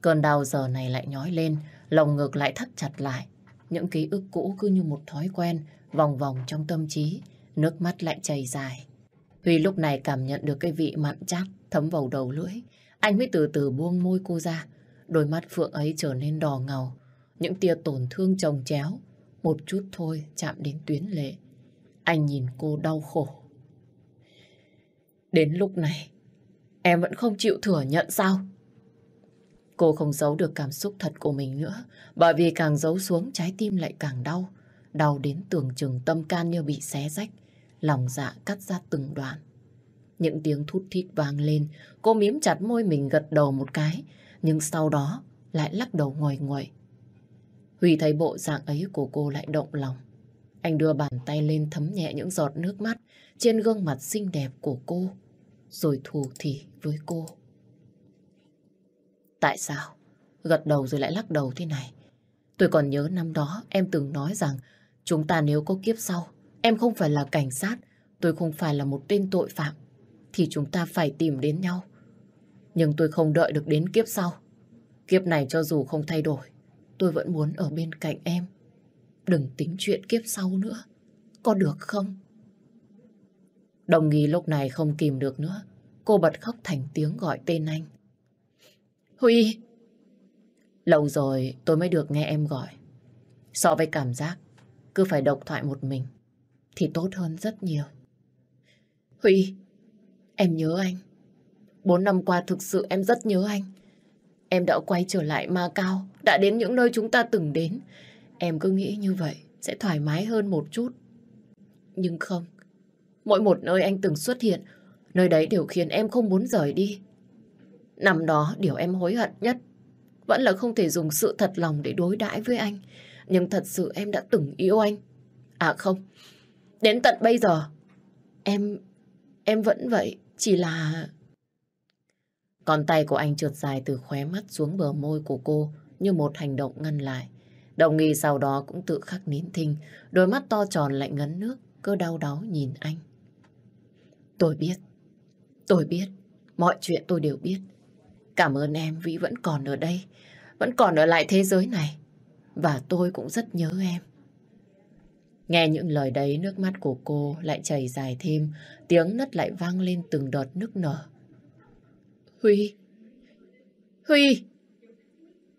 Cơn đau giờ này lại nhói lên, lồng ngực lại thắt chặt lại. Những ký ức cũ cứ như một thói quen, vòng vòng trong tâm trí, nước mắt lại chảy dài. Huy lúc này cảm nhận được cái vị mặn chát thấm vào đầu lưỡi. Anh mới từ từ buông môi cô ra. Đôi mắt Phượng ấy trở nên đỏ ngầu. Những tia tổn thương chồng chéo. Một chút thôi chạm đến tuyến lệ. Anh nhìn cô đau khổ. Đến lúc này, em vẫn không chịu thừa nhận sao? Cô không giấu được cảm xúc thật của mình nữa, bởi vì càng giấu xuống trái tim lại càng đau. Đau đến tưởng chừng tâm can như bị xé rách, lòng dạ cắt ra từng đoạn. Những tiếng thút thít vang lên, cô miếm chặt môi mình gật đầu một cái, nhưng sau đó lại lắc đầu ngồi ngồi. Huy thấy bộ dạng ấy của cô lại động lòng. Anh đưa bàn tay lên thấm nhẹ những giọt nước mắt trên gương mặt xinh đẹp của cô, rồi thù thì với cô. Tại sao? Gật đầu rồi lại lắc đầu thế này. Tôi còn nhớ năm đó em từng nói rằng chúng ta nếu có kiếp sau, em không phải là cảnh sát, tôi không phải là một tên tội phạm, thì chúng ta phải tìm đến nhau. Nhưng tôi không đợi được đến kiếp sau. Kiếp này cho dù không thay đổi, tôi vẫn muốn ở bên cạnh em. đừng tính chuyện kiếp sau nữa. Có được không? Đồng nghi lúc này không kìm được nữa. Cô bật khóc thành tiếng gọi tên anh. Huy! Lâu rồi tôi mới được nghe em gọi. So với cảm giác cứ phải độc thoại một mình thì tốt hơn rất nhiều. Huy! Em nhớ anh. Bốn năm qua thực sự em rất nhớ anh. Em đã quay trở lại Ma Cao, đã đến những nơi chúng ta từng đến. Em cứ nghĩ như vậy sẽ thoải mái hơn một chút. Nhưng không. Mỗi một nơi anh từng xuất hiện, nơi đấy đều khiến em không muốn rời đi. Năm đó, điều em hối hận nhất vẫn là không thể dùng sự thật lòng để đối đãi với anh. Nhưng thật sự em đã từng yêu anh. À không, đến tận bây giờ, em... em vẫn vậy, chỉ là... Còn tay của anh trượt dài từ khóe mắt xuống bờ môi của cô như một hành động ngăn lại. Đồng nghi sau đó cũng tự khắc nín thinh, đôi mắt to tròn lại ngấn nước, cơ đau đáu nhìn anh. Tôi biết, tôi biết, mọi chuyện tôi đều biết. Cảm ơn em vì vẫn còn ở đây, vẫn còn ở lại thế giới này. Và tôi cũng rất nhớ em. Nghe những lời đấy, nước mắt của cô lại chảy dài thêm, tiếng nấc lại vang lên từng đợt nức nở. Huy! Huy!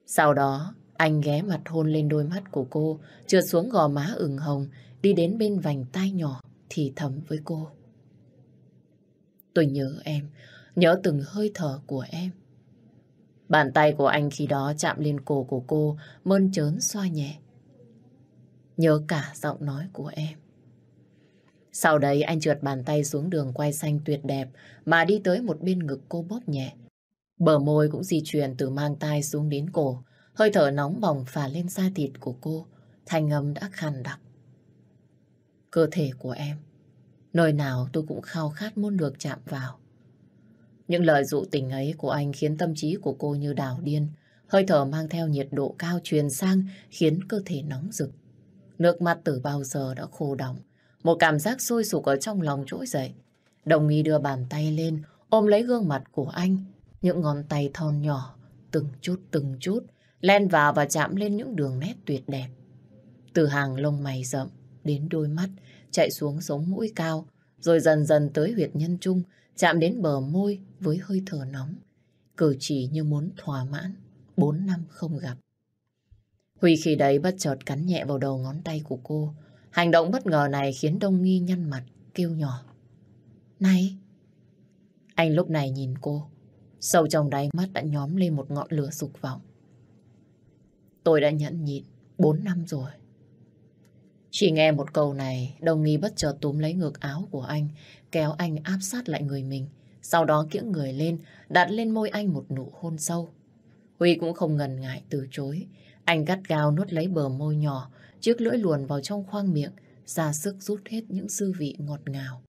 Sau đó, anh ghé mặt hôn lên đôi mắt của cô, trượt xuống gò má ửng hồng, đi đến bên vành tay nhỏ, thì thầm với cô. Tôi nhớ em, nhớ từng hơi thở của em. Bàn tay của anh khi đó chạm lên cổ của cô, mơn trớn xoa nhẹ. Nhớ cả giọng nói của em. Sau đấy anh trượt bàn tay xuống đường quay xanh tuyệt đẹp mà đi tới một bên ngực cô bóp nhẹ. Bờ môi cũng di chuyển từ mang tay xuống đến cổ. Hơi thở nóng bỏng phả lên da thịt của cô. Thanh âm đã khàn đặc. Cơ thể của em. Nơi nào tôi cũng khao khát muốn được chạm vào. Những lời dụ tình ấy của anh khiến tâm trí của cô như đảo điên. Hơi thở mang theo nhiệt độ cao truyền sang khiến cơ thể nóng rực. Nước mắt từ bao giờ đã khô đọng. Một cảm giác sôi sục ở trong lòng trỗi dậy. Đồng nghi đưa bàn tay lên, ôm lấy gương mặt của anh. Những ngón tay thon nhỏ, từng chút từng chút, len vào và chạm lên những đường nét tuyệt đẹp. Từ hàng lông mày rậm đến đôi mắt, chạy xuống sống mũi cao, rồi dần dần tới huyệt nhân trung, chạm đến bờ môi với hơi thở nóng. Cử chỉ như muốn thỏa mãn, bốn năm không gặp. Huy khi đấy bất chợt cắn nhẹ vào đầu ngón tay của cô. Hành động bất ngờ này khiến Đông Nghi nhăn mặt, kêu nhỏ. Này! Anh lúc này nhìn cô, sâu trong đáy mắt đã nhóm lên một ngọn lửa dục vọng. Tôi đã nhẫn nhịn bốn năm rồi. Chỉ nghe một câu này, Đông Nghi bất chợt túm lấy ngược áo của anh, kéo anh áp sát lại người mình. Sau đó kiễng người lên, đặt lên môi anh một nụ hôn sâu. Huy cũng không ngần ngại từ chối. Anh gắt gao nuốt lấy bờ môi nhỏ, chiếc lưỡi luồn vào trong khoang miệng, ra sức rút hết những dư vị ngọt ngào.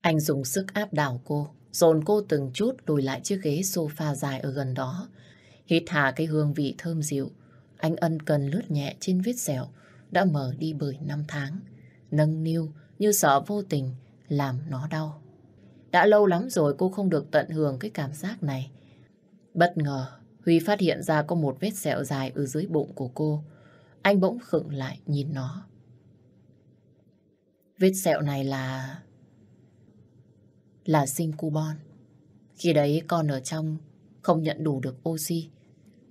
Anh dùng sức áp đảo cô, dồn cô từng chút lùi lại chiếc ghế sofa dài ở gần đó. Hít hà cái hương vị thơm dịu, anh ân cần lướt nhẹ trên vết sẹo đã mở đi bởi năm tháng. Nâng niu như sợ vô tình làm nó đau. Đã lâu lắm rồi cô không được tận hưởng cái cảm giác này. Bất ngờ, Huy phát hiện ra có một vết sẹo dài ở dưới bụng của cô. Anh bỗng khựng lại nhìn nó. Vết sẹo này là... là sinh cubon. Khi đấy con ở trong không nhận đủ được oxy,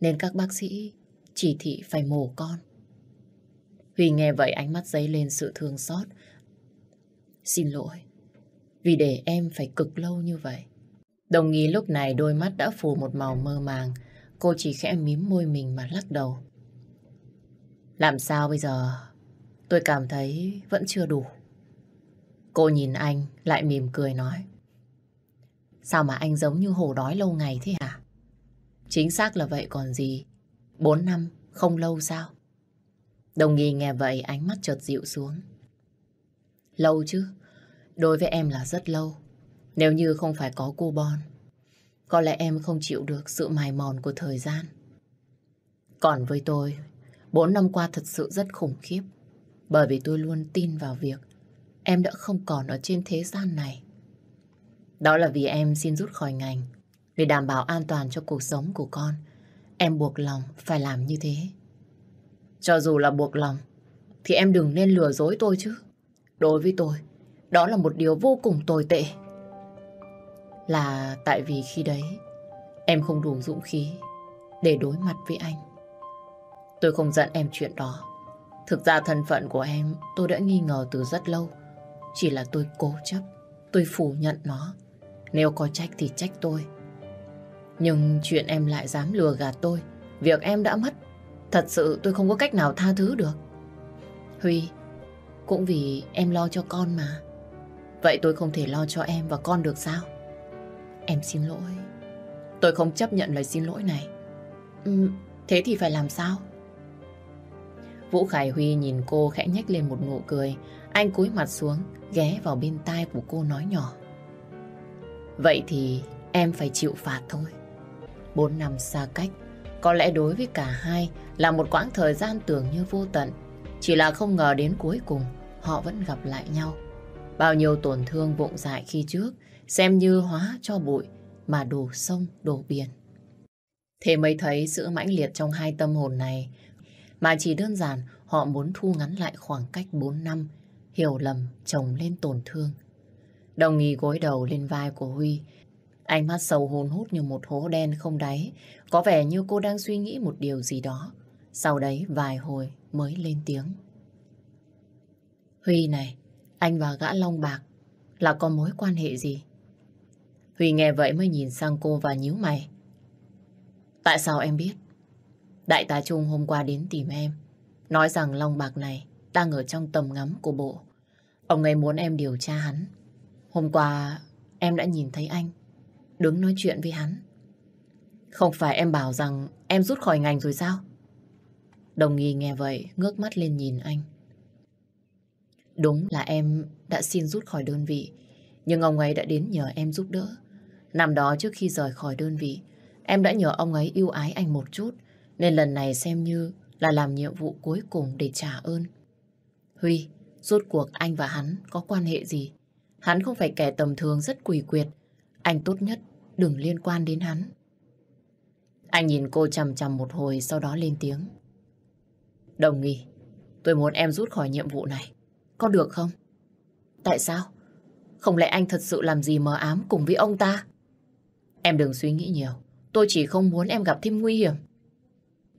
nên các bác sĩ chỉ thị phải mổ con. Huy nghe vậy ánh mắt dấy lên sự thương xót. Xin lỗi, vì để em phải cực lâu như vậy. Đồng nghi lúc này đôi mắt đã phủ một màu mơ màng, cô chỉ khẽ mím môi mình mà lắc đầu. Làm sao bây giờ? Tôi cảm thấy vẫn chưa đủ. Cô nhìn anh, lại mỉm cười nói. Sao mà anh giống như hổ đói lâu ngày thế hả? Chính xác là vậy còn gì. Bốn năm, không lâu sao? Đồng nghi nghe vậy ánh mắt chợt dịu xuống. Lâu chứ, đối với em là rất lâu. Nếu như không phải có cô Bon, có lẽ em không chịu được sự mài mòn của thời gian. Còn với tôi, bốn năm qua thật sự rất khủng khiếp. Bởi vì tôi luôn tin vào việc em đã không còn ở trên thế gian này. Đó là vì em xin rút khỏi ngành để đảm bảo an toàn cho cuộc sống của con. Em buộc lòng phải làm như thế. Cho dù là buộc lòng, thì em đừng nên lừa dối tôi chứ. Đối với tôi, đó là một điều vô cùng tồi tệ. Là tại vì khi đấy, em không đủ dũng khí để đối mặt với anh. Tôi không giận em chuyện đó. Thực ra thân phận của em tôi đã nghi ngờ từ rất lâu. Chỉ là tôi cố chấp, tôi phủ nhận nó. Nếu có trách thì trách tôi. Nhưng chuyện em lại dám lừa gạt tôi, việc em đã mất, thật sự tôi không có cách nào tha thứ được. Huy, cũng vì em lo cho con mà. Vậy tôi không thể lo cho em và con được sao? Em xin lỗi. Tôi không chấp nhận lời xin lỗi này. Ừ, thế thì phải làm sao? Vũ Khải Huy nhìn cô khẽ nhếch lên một nụ cười. Anh cúi mặt xuống, ghé vào bên tai của cô nói nhỏ. Vậy thì em phải chịu phạt thôi. Bốn năm xa cách, có lẽ đối với cả hai là một quãng thời gian tưởng như vô tận. Chỉ là không ngờ đến cuối cùng họ vẫn gặp lại nhau. Bao nhiêu tổn thương vụng dại khi trước, xem như hóa cho bụi, mà đổ sông, đổ biển. Thế mới thấy sự mãnh liệt trong hai tâm hồn này. Mà chỉ đơn giản, họ muốn thu ngắn lại khoảng cách 4 năm, hiểu lầm, chồng lên tổn thương. Đồng nghi gối đầu lên vai của Huy. Ánh mắt sầu hồn hút như một hố đen không đáy. Có vẻ như cô đang suy nghĩ một điều gì đó. Sau đấy vài hồi mới lên tiếng. Huy này anh và gã Long Bạc Là có mối quan hệ gì Huy nghe vậy mới nhìn sang cô và nhíu mày Tại sao em biết Đại tá Trung hôm qua đến tìm em Nói rằng Long Bạc này Đang ở trong tầm ngắm của bộ Ông ấy muốn em điều tra hắn Hôm qua em đã nhìn thấy anh đứng nói chuyện với hắn. Không phải em bảo rằng em rút khỏi ngành rồi sao? Đồng nghi nghe vậy, ngước mắt lên nhìn anh. Đúng là em đã xin rút khỏi đơn vị, nhưng ông ấy đã đến nhờ em giúp đỡ. Năm đó trước khi rời khỏi đơn vị, em đã nhờ ông ấy yêu ái anh một chút, nên lần này xem như là làm nhiệm vụ cuối cùng để trả ơn. Huy, rốt cuộc anh và hắn có quan hệ gì? Hắn không phải kẻ tầm thường rất quỷ quyệt, anh tốt nhất đừng liên quan đến hắn. Anh nhìn cô chằm chằm một hồi sau đó lên tiếng. Đồng ý. Tôi muốn em rút khỏi nhiệm vụ này. Có được không? Tại sao? Không lẽ anh thật sự làm gì mờ ám cùng với ông ta? Em đừng suy nghĩ nhiều. Tôi chỉ không muốn em gặp thêm nguy hiểm.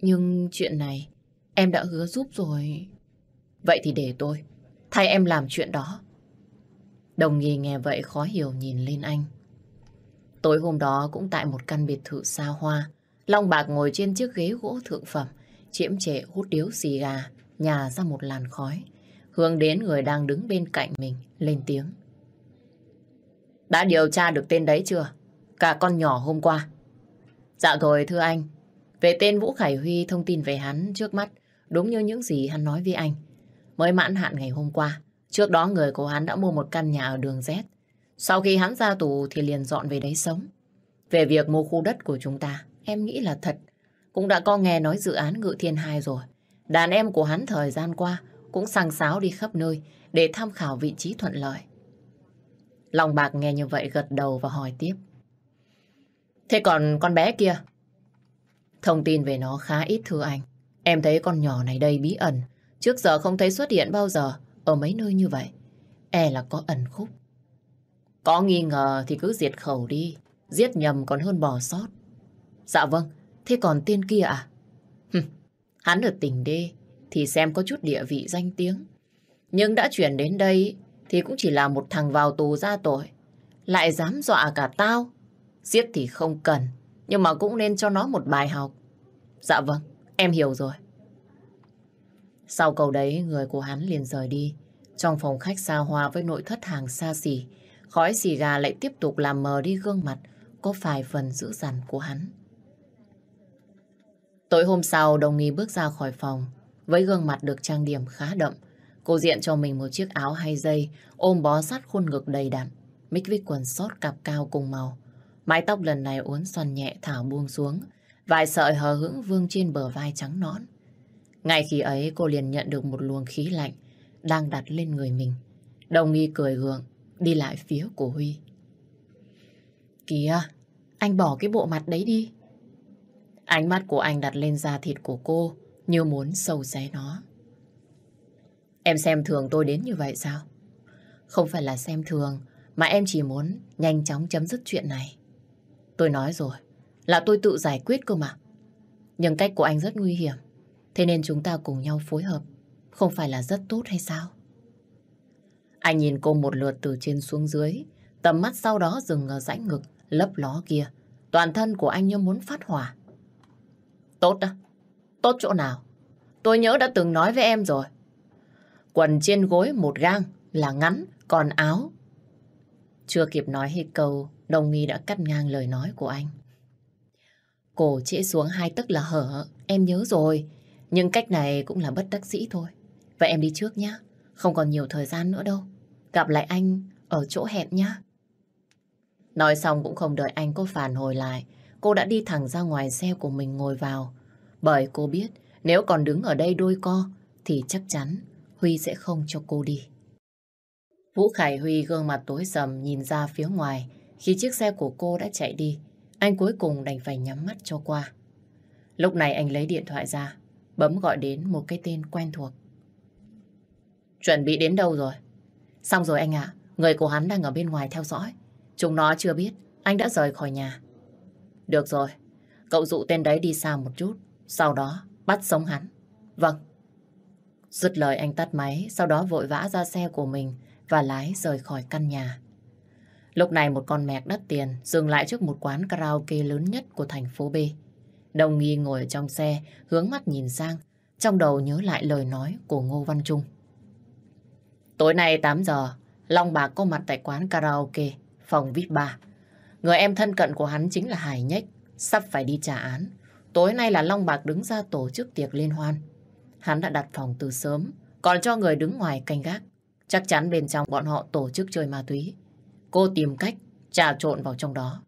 Nhưng chuyện này em đã hứa giúp rồi. Vậy thì để tôi. Thay em làm chuyện đó. Đồng nghi nghe vậy khó hiểu nhìn lên anh. Tối hôm đó cũng tại một căn biệt thự xa hoa, Long Bạc ngồi trên chiếc ghế gỗ thượng phẩm, chiếm trệ hút điếu xì gà, nhà ra một làn khói, hướng đến người đang đứng bên cạnh mình, lên tiếng. Đã điều tra được tên đấy chưa? Cả con nhỏ hôm qua. Dạ rồi thưa anh. Về tên Vũ Khải Huy thông tin về hắn trước mắt đúng như những gì hắn nói với anh. Mới mãn hạn ngày hôm qua. Trước đó người của hắn đã mua một căn nhà ở đường Z sau khi hắn ra tù thì liền dọn về đấy sống. Về việc mua khu đất của chúng ta, em nghĩ là thật. Cũng đã có nghe nói dự án Ngự Thiên Hai rồi. Đàn em của hắn thời gian qua cũng sang sáo đi khắp nơi để tham khảo vị trí thuận lợi. Lòng bạc nghe như vậy gật đầu và hỏi tiếp. Thế còn con bé kia? Thông tin về nó khá ít thưa anh. Em thấy con nhỏ này đây bí ẩn. Trước giờ không thấy xuất hiện bao giờ ở mấy nơi như vậy. E là có ẩn khúc. Có nghi ngờ thì cứ diệt khẩu đi. Giết nhầm còn hơn bỏ sót. Dạ vâng, thế còn tên kia à? Hừm, hắn ở tỉnh đê thì xem có chút địa vị danh tiếng. Nhưng đã chuyển đến đây thì cũng chỉ là một thằng vào tù ra tội. Lại dám dọa cả tao. Giết thì không cần, nhưng mà cũng nên cho nó một bài học. Dạ vâng, em hiểu rồi. Sau câu đấy, người của hắn liền rời đi. Trong phòng khách xa hoa với nội thất hàng xa xỉ, Khói xì gà lại tiếp tục làm mờ đi gương mặt có vài phần dữ dằn của hắn. Tối hôm sau, đồng nghi bước ra khỏi phòng với gương mặt được trang điểm khá đậm. Cô diện cho mình một chiếc áo hay dây ôm bó sát khuôn ngực đầy đặn mix với quần sót cặp cao cùng màu. Mái tóc lần này uốn xoăn nhẹ thảo buông xuống vài sợi hờ hững vương trên bờ vai trắng nõn. Ngay khi ấy cô liền nhận được một luồng khí lạnh đang đặt lên người mình. Đồng nghi cười gượng, đi lại phía của Huy. Kìa, anh bỏ cái bộ mặt đấy đi. Ánh mắt của anh đặt lên da thịt của cô như muốn sâu xé nó. Em xem thường tôi đến như vậy sao? Không phải là xem thường, mà em chỉ muốn nhanh chóng chấm dứt chuyện này. Tôi nói rồi, là tôi tự giải quyết cơ mà. Nhưng cách của anh rất nguy hiểm, thế nên chúng ta cùng nhau phối hợp. Không phải là rất tốt hay sao? Anh nhìn cô một lượt từ trên xuống dưới, tầm mắt sau đó dừng ở rãnh ngực, lấp ló kia. Toàn thân của anh như muốn phát hỏa. Tốt đó. Tốt chỗ nào? Tôi nhớ đã từng nói với em rồi. Quần trên gối một gang là ngắn, còn áo. Chưa kịp nói hết câu, đồng nghi đã cắt ngang lời nói của anh. Cổ trễ xuống hai tức là hở, em nhớ rồi. Nhưng cách này cũng là bất đắc dĩ thôi. Vậy em đi trước nhé, không còn nhiều thời gian nữa đâu. Gặp lại anh ở chỗ hẹn nhé. Nói xong cũng không đợi anh có phản hồi lại. Cô đã đi thẳng ra ngoài xe của mình ngồi vào. Bởi cô biết nếu còn đứng ở đây đôi co thì chắc chắn Huy sẽ không cho cô đi. Vũ Khải Huy gương mặt tối sầm nhìn ra phía ngoài khi chiếc xe của cô đã chạy đi. Anh cuối cùng đành phải nhắm mắt cho qua. Lúc này anh lấy điện thoại ra, bấm gọi đến một cái tên quen thuộc. Chuẩn bị đến đâu rồi? Xong rồi anh ạ, người của hắn đang ở bên ngoài theo dõi. Chúng nó chưa biết anh đã rời khỏi nhà. Được rồi, cậu dụ tên đấy đi xa một chút, sau đó bắt sống hắn. Vâng. Dứt lời anh tắt máy, sau đó vội vã ra xe của mình và lái rời khỏi căn nhà. Lúc này một con mẹc đắt tiền dừng lại trước một quán karaoke lớn nhất của thành phố B. Đồng nghi ngồi ở trong xe, hướng mắt nhìn sang, trong đầu nhớ lại lời nói của Ngô Văn Trung. Tối nay 8 giờ, Long Bạc có mặt tại quán karaoke, phòng VIP 3. Người em thân cận của hắn chính là Hải Nhách, sắp phải đi trả án. Tối nay là Long Bạc đứng ra tổ chức tiệc liên hoan. Hắn đã đặt phòng từ sớm, còn cho người đứng ngoài canh gác. Chắc chắn bên trong bọn họ tổ chức chơi ma túy. Cô tìm cách trà trộn vào trong đó.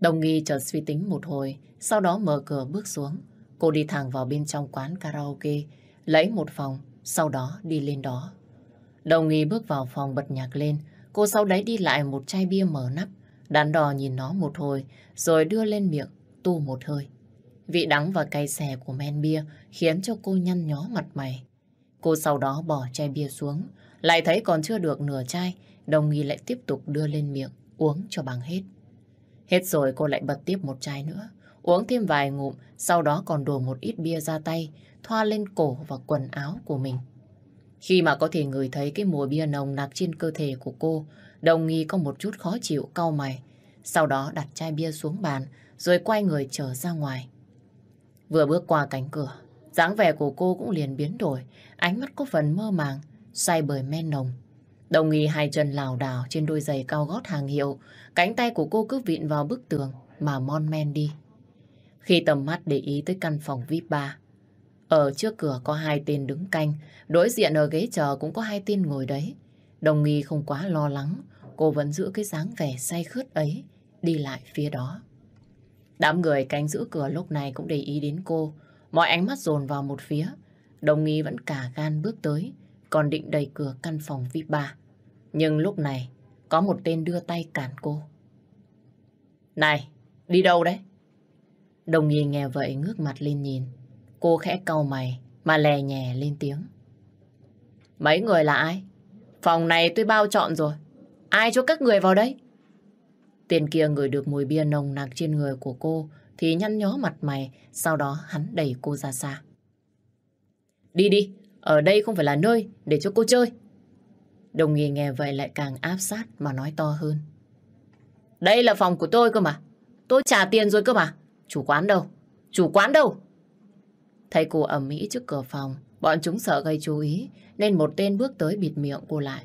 Đồng nghi chợt suy tính một hồi, sau đó mở cửa bước xuống. Cô đi thẳng vào bên trong quán karaoke, lấy một phòng, sau đó đi lên đó. Đồng nghi bước vào phòng bật nhạc lên, cô sau đấy đi lại một chai bia mở nắp, đắn đo nhìn nó một hồi, rồi đưa lên miệng, tu một hơi. Vị đắng và cay xè của men bia khiến cho cô nhăn nhó mặt mày. Cô sau đó bỏ chai bia xuống, lại thấy còn chưa được nửa chai, đồng nghi lại tiếp tục đưa lên miệng, uống cho bằng hết. Hết rồi cô lại bật tiếp một chai nữa, uống thêm vài ngụm, sau đó còn đổ một ít bia ra tay, thoa lên cổ và quần áo của mình. Khi mà có thể ngửi thấy cái mùi bia nồng nặc trên cơ thể của cô, đồng nghi có một chút khó chịu, cau mày. Sau đó đặt chai bia xuống bàn, rồi quay người trở ra ngoài. Vừa bước qua cánh cửa, dáng vẻ của cô cũng liền biến đổi, ánh mắt có phần mơ màng, say bởi men nồng. Đồng nghi hai chân lảo đảo trên đôi giày cao gót hàng hiệu, cánh tay của cô cứ vịn vào bức tường mà mon men đi. Khi tầm mắt để ý tới căn phòng VIP 3, ở trước cửa có hai tên đứng canh, đối diện ở ghế chờ cũng có hai tên ngồi đấy. Đồng nghi không quá lo lắng, cô vẫn giữ cái dáng vẻ say khướt ấy, đi lại phía đó. Đám người canh giữ cửa lúc này cũng để ý đến cô, mọi ánh mắt dồn vào một phía. Đồng nghi vẫn cả gan bước tới, còn định đẩy cửa căn phòng VIP 3. Nhưng lúc này, có một tên đưa tay cản cô. Này, đi đâu đấy? Đồng nghi nghe vậy ngước mặt lên nhìn. Cô khẽ cau mày mà lè nhè lên tiếng. Mấy người là ai? Phòng này tôi bao chọn rồi. Ai cho các người vào đây? Tên kia ngửi được mùi bia nồng nặc trên người của cô thì nhăn nhó mặt mày, sau đó hắn đẩy cô ra xa. Đi đi, ở đây không phải là nơi để cho cô chơi. Đồng nghi nghe vậy lại càng áp sát mà nói to hơn. Đây là phòng của tôi cơ mà. Tôi trả tiền rồi cơ mà. Chủ quán đâu? Chủ quán đâu? Thấy cô ẩm mỹ trước cửa phòng, bọn chúng sợ gây chú ý, nên một tên bước tới bịt miệng cô lại.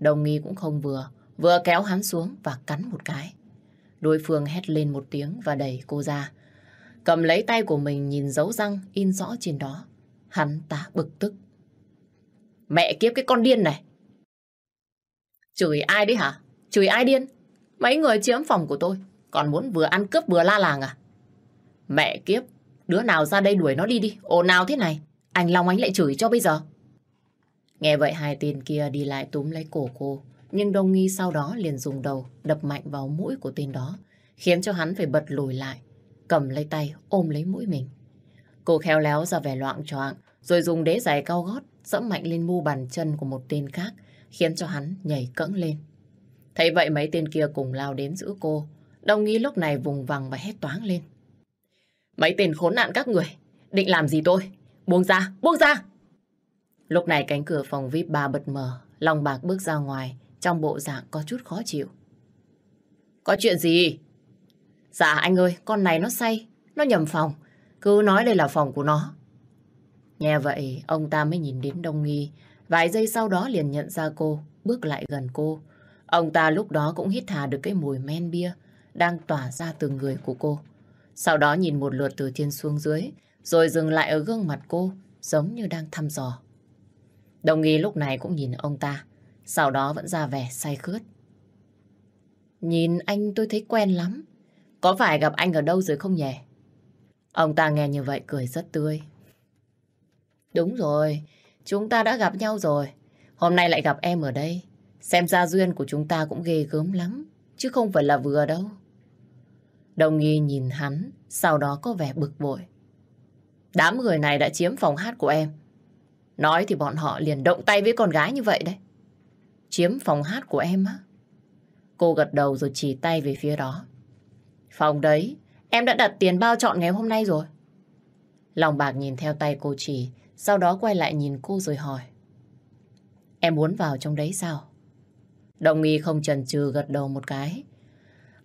Đồng nghi cũng không vừa, vừa kéo hắn xuống và cắn một cái. Đối phương hét lên một tiếng và đẩy cô ra. Cầm lấy tay của mình nhìn dấu răng in rõ trên đó. Hắn ta bực tức. Mẹ kiếp cái con điên này. Chửi ai đấy hả? Chửi ai điên? Mấy người chiếm phòng của tôi. Còn muốn vừa ăn cướp vừa la làng à? Mẹ kiếp, Đứa nào ra đây đuổi nó đi đi. Ồn nào thế này? Anh Long anh lại chửi cho bây giờ. Nghe vậy hai tên kia đi lại túm lấy cổ cô. Nhưng Đông Nghi sau đó liền dùng đầu đập mạnh vào mũi của tên đó. Khiến cho hắn phải bật lùi lại. Cầm lấy tay ôm lấy mũi mình. Cô khéo léo ra vẻ loạn choạng rồi dùng đế giày cao gót dẫm mạnh lên mu bàn chân của một tên khác, khiến cho hắn nhảy cẫng lên. Thấy vậy mấy tên kia cùng lao đến giữ cô. Đông nghi lúc này vùng vằng và hét toáng lên. Mấy tên khốn nạn các người, định làm gì tôi? Buông ra, buông ra! Lúc này cánh cửa phòng VIP 3 bật mở, Long Bạc bước ra ngoài, trong bộ dạng có chút khó chịu. Có chuyện gì? Dạ anh ơi, con này nó say, nó nhầm phòng. Cứ nói đây là phòng của nó. Nghe vậy, ông ta mới nhìn đến Đông Nghi. Vài giây sau đó liền nhận ra cô, bước lại gần cô. Ông ta lúc đó cũng hít thả được cái mùi men bia đang tỏa ra từ người của cô. Sau đó nhìn một lượt từ trên xuống dưới, rồi dừng lại ở gương mặt cô, giống như đang thăm dò. Đồng nghi lúc này cũng nhìn ông ta, sau đó vẫn ra vẻ say khướt. Nhìn anh tôi thấy quen lắm. Có phải gặp anh ở đâu rồi không nhỉ? Ông ta nghe như vậy cười rất tươi. Đúng rồi, chúng ta đã gặp nhau rồi. Hôm nay lại gặp em ở đây. Xem ra duyên của chúng ta cũng ghê gớm lắm, chứ không phải là vừa đâu. Đồng nghi nhìn hắn, sau đó có vẻ bực bội. Đám người này đã chiếm phòng hát của em. Nói thì bọn họ liền động tay với con gái như vậy đấy. Chiếm phòng hát của em á? Cô gật đầu rồi chỉ tay về phía đó. Phòng đấy, em đã đặt tiền bao chọn ngày hôm nay rồi. Lòng bạc nhìn theo tay cô chỉ, sau đó quay lại nhìn cô rồi hỏi. Em muốn vào trong đấy sao? Đồng nghi không chần chừ gật đầu một cái.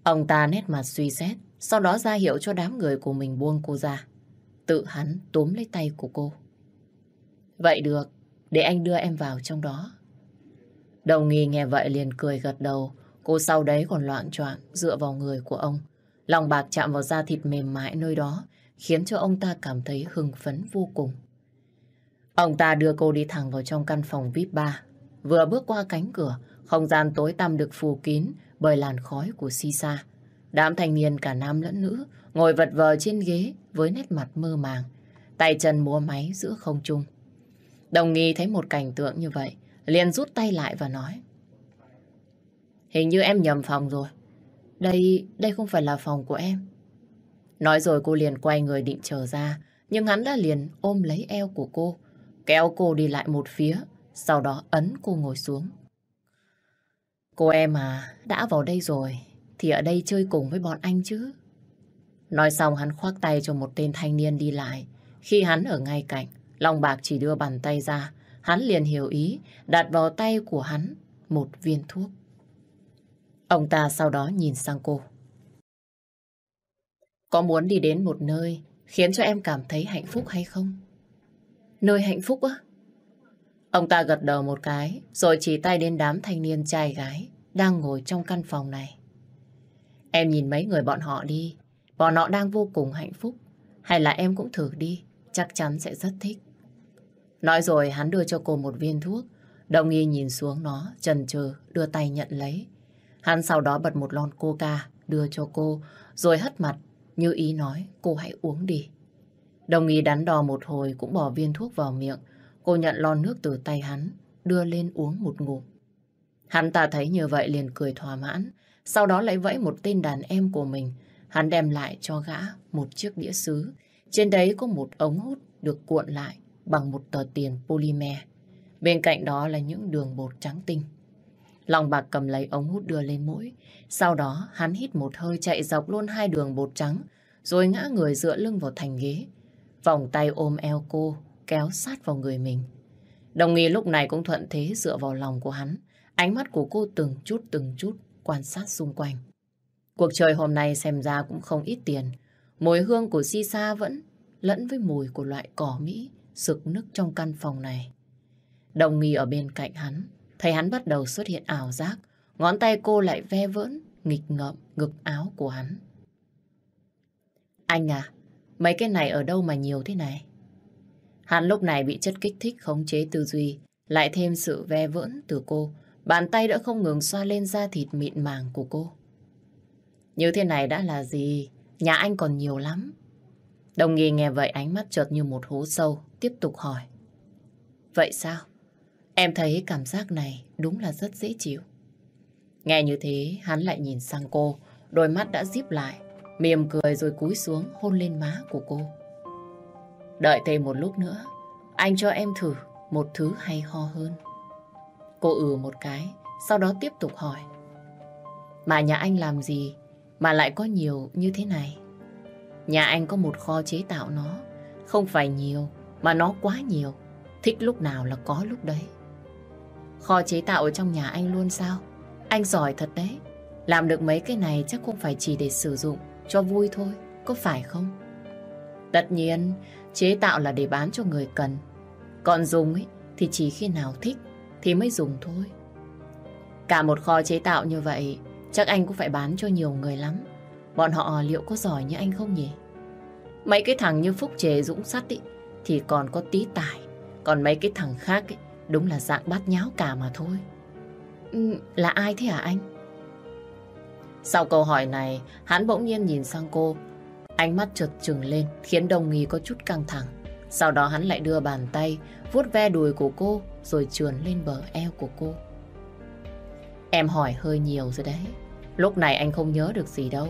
Ông ta nét mặt suy xét, sau đó ra hiệu cho đám người của mình buông cô ra. Tự hắn túm lấy tay của cô. Vậy được, để anh đưa em vào trong đó. Đồng nghi nghe vậy liền cười gật đầu, cô sau đấy còn loạn choạng dựa vào người của ông. Lòng bạc chạm vào da thịt mềm mại nơi đó, khiến cho ông ta cảm thấy hưng phấn vô cùng. Ông ta đưa cô đi thẳng vào trong căn phòng VIP 3. Vừa bước qua cánh cửa, không gian tối tăm được phủ kín bởi làn khói của si sa. Đám thanh niên cả nam lẫn nữ ngồi vật vờ trên ghế với nét mặt mơ màng, tay chân múa máy giữa không trung. Đồng nghi thấy một cảnh tượng như vậy, liền rút tay lại và nói. Hình như em nhầm phòng rồi. Đây, đây không phải là phòng của em. Nói rồi cô liền quay người định trở ra, nhưng hắn đã liền ôm lấy eo của cô, kéo cô đi lại một phía, sau đó ấn cô ngồi xuống. Cô em à, đã vào đây rồi, thì ở đây chơi cùng với bọn anh chứ. Nói xong hắn khoác tay cho một tên thanh niên đi lại. Khi hắn ở ngay cạnh, Long Bạc chỉ đưa bàn tay ra, hắn liền hiểu ý, đặt vào tay của hắn một viên thuốc. Ông ta sau đó nhìn sang cô. Có muốn đi đến một nơi khiến cho em cảm thấy hạnh phúc hay không? Nơi hạnh phúc á? Ông ta gật đầu một cái, rồi chỉ tay đến đám thanh niên trai gái đang ngồi trong căn phòng này. Em nhìn mấy người bọn họ đi, bọn họ đang vô cùng hạnh phúc. Hay là em cũng thử đi, chắc chắn sẽ rất thích. Nói rồi hắn đưa cho cô một viên thuốc, đồng nghi nhìn xuống nó, chần chừ đưa tay nhận lấy. Hắn sau đó bật một lon coca đưa cho cô, rồi hất mặt như ý nói cô hãy uống đi. Đồng nghi đắn đo một hồi cũng bỏ viên thuốc vào miệng. Cô nhận lon nước từ tay hắn, đưa lên uống một ngụm. Hắn ta thấy như vậy liền cười thỏa mãn. Sau đó lại vẫy một tên đàn em của mình. Hắn đem lại cho gã một chiếc đĩa sứ. Trên đấy có một ống hút được cuộn lại bằng một tờ tiền polymer. Bên cạnh đó là những đường bột trắng tinh. Lòng bạc cầm lấy ống hút đưa lên mũi. Sau đó hắn hít một hơi chạy dọc luôn hai đường bột trắng, rồi ngã người dựa lưng vào thành ghế. Vòng tay ôm eo cô, kéo sát vào người mình. Đồng nghi lúc này cũng thuận thế dựa vào lòng của hắn. Ánh mắt của cô từng chút từng chút quan sát xung quanh. Cuộc trời hôm nay xem ra cũng không ít tiền. Mùi hương của si sa vẫn lẫn với mùi của loại cỏ Mỹ sực nức trong căn phòng này. Đồng nghi ở bên cạnh hắn, thấy hắn bắt đầu xuất hiện ảo giác, ngón tay cô lại ve vỡn, nghịch ngợm ngực áo của hắn. Anh à, mấy cái này ở đâu mà nhiều thế này? Hắn lúc này bị chất kích thích khống chế tư duy, lại thêm sự ve vỡn từ cô, bàn tay đã không ngừng xoa lên da thịt mịn màng của cô. Như thế này đã là gì? Nhà anh còn nhiều lắm. Đồng nghi nghe vậy ánh mắt chợt như một hố sâu, tiếp tục hỏi. Vậy sao? Em thấy cảm giác này đúng là rất dễ chịu. Nghe như thế, hắn lại nhìn sang cô, đôi mắt đã díp lại, mỉm cười rồi cúi xuống hôn lên má của cô. Đợi thêm một lúc nữa, anh cho em thử một thứ hay ho hơn. Cô ừ một cái, sau đó tiếp tục hỏi. Mà nhà anh làm gì mà lại có nhiều như thế này? Nhà anh có một kho chế tạo nó, không phải nhiều mà nó quá nhiều. Thích lúc nào là có lúc đấy. Kho chế tạo ở trong nhà anh luôn sao? Anh giỏi thật đấy. Làm được mấy cái này chắc không phải chỉ để sử dụng cho vui thôi, có phải không? Tất nhiên, chế tạo là để bán cho người cần. Còn dùng ấy, thì chỉ khi nào thích thì mới dùng thôi. Cả một kho chế tạo như vậy, chắc anh cũng phải bán cho nhiều người lắm. Bọn họ liệu có giỏi như anh không nhỉ? Mấy cái thằng như Phúc Trề Dũng Sắt ý, thì còn có tí tài. Còn mấy cái thằng khác ấy, đúng là dạng bát nháo cả mà thôi. Ừ, là ai thế hả anh? Sau câu hỏi này, hắn bỗng nhiên nhìn sang cô. Ánh mắt chợt trừng lên, khiến đồng nghi có chút căng thẳng. Sau đó hắn lại đưa bàn tay, vuốt ve đùi của cô, rồi trườn lên bờ eo của cô. Em hỏi hơi nhiều rồi đấy. Lúc này anh không nhớ được gì đâu.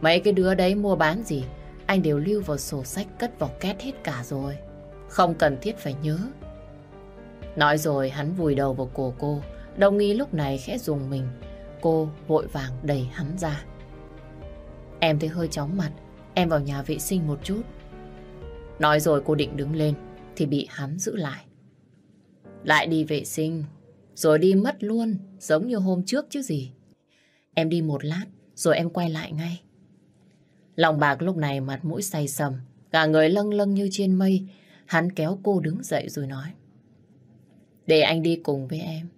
Mấy cái đứa đấy mua bán gì, anh đều lưu vào sổ sách cất vào két hết cả rồi. Không cần thiết phải nhớ. Nói rồi hắn vùi đầu vào cổ cô, đồng ý lúc này khẽ dùng mình. Cô vội vàng đẩy hắn ra. Em thấy hơi chóng mặt, em vào nhà vệ sinh một chút. Nói rồi cô định đứng lên, thì bị hắn giữ lại. Lại đi vệ sinh, rồi đi mất luôn, giống như hôm trước chứ gì. Em đi một lát, rồi em quay lại ngay. Lòng bạc lúc này mặt mũi say sầm, cả người lâng lâng như trên mây. Hắn kéo cô đứng dậy rồi nói. Để anh đi cùng với em.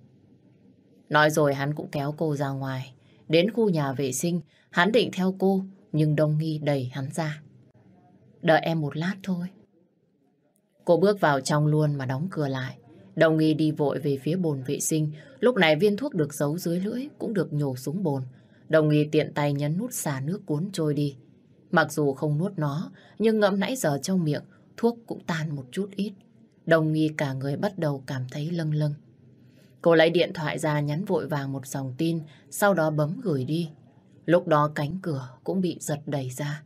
Nói rồi hắn cũng kéo cô ra ngoài. Đến khu nhà vệ sinh, hắn định theo cô, nhưng Đông Nghi đẩy hắn ra. Đợi em một lát thôi. Cô bước vào trong luôn mà đóng cửa lại. Đồng nghi đi vội về phía bồn vệ sinh. Lúc này viên thuốc được giấu dưới lưỡi cũng được nhổ xuống bồn. Đồng nghi tiện tay nhấn nút xả nước cuốn trôi đi. Mặc dù không nuốt nó, nhưng ngậm nãy giờ trong miệng, thuốc cũng tan một chút ít. Đồng nghi cả người bắt đầu cảm thấy lâng lâng. Cô lấy điện thoại ra nhắn vội vàng một dòng tin, sau đó bấm gửi đi. Lúc đó cánh cửa cũng bị giật đẩy ra.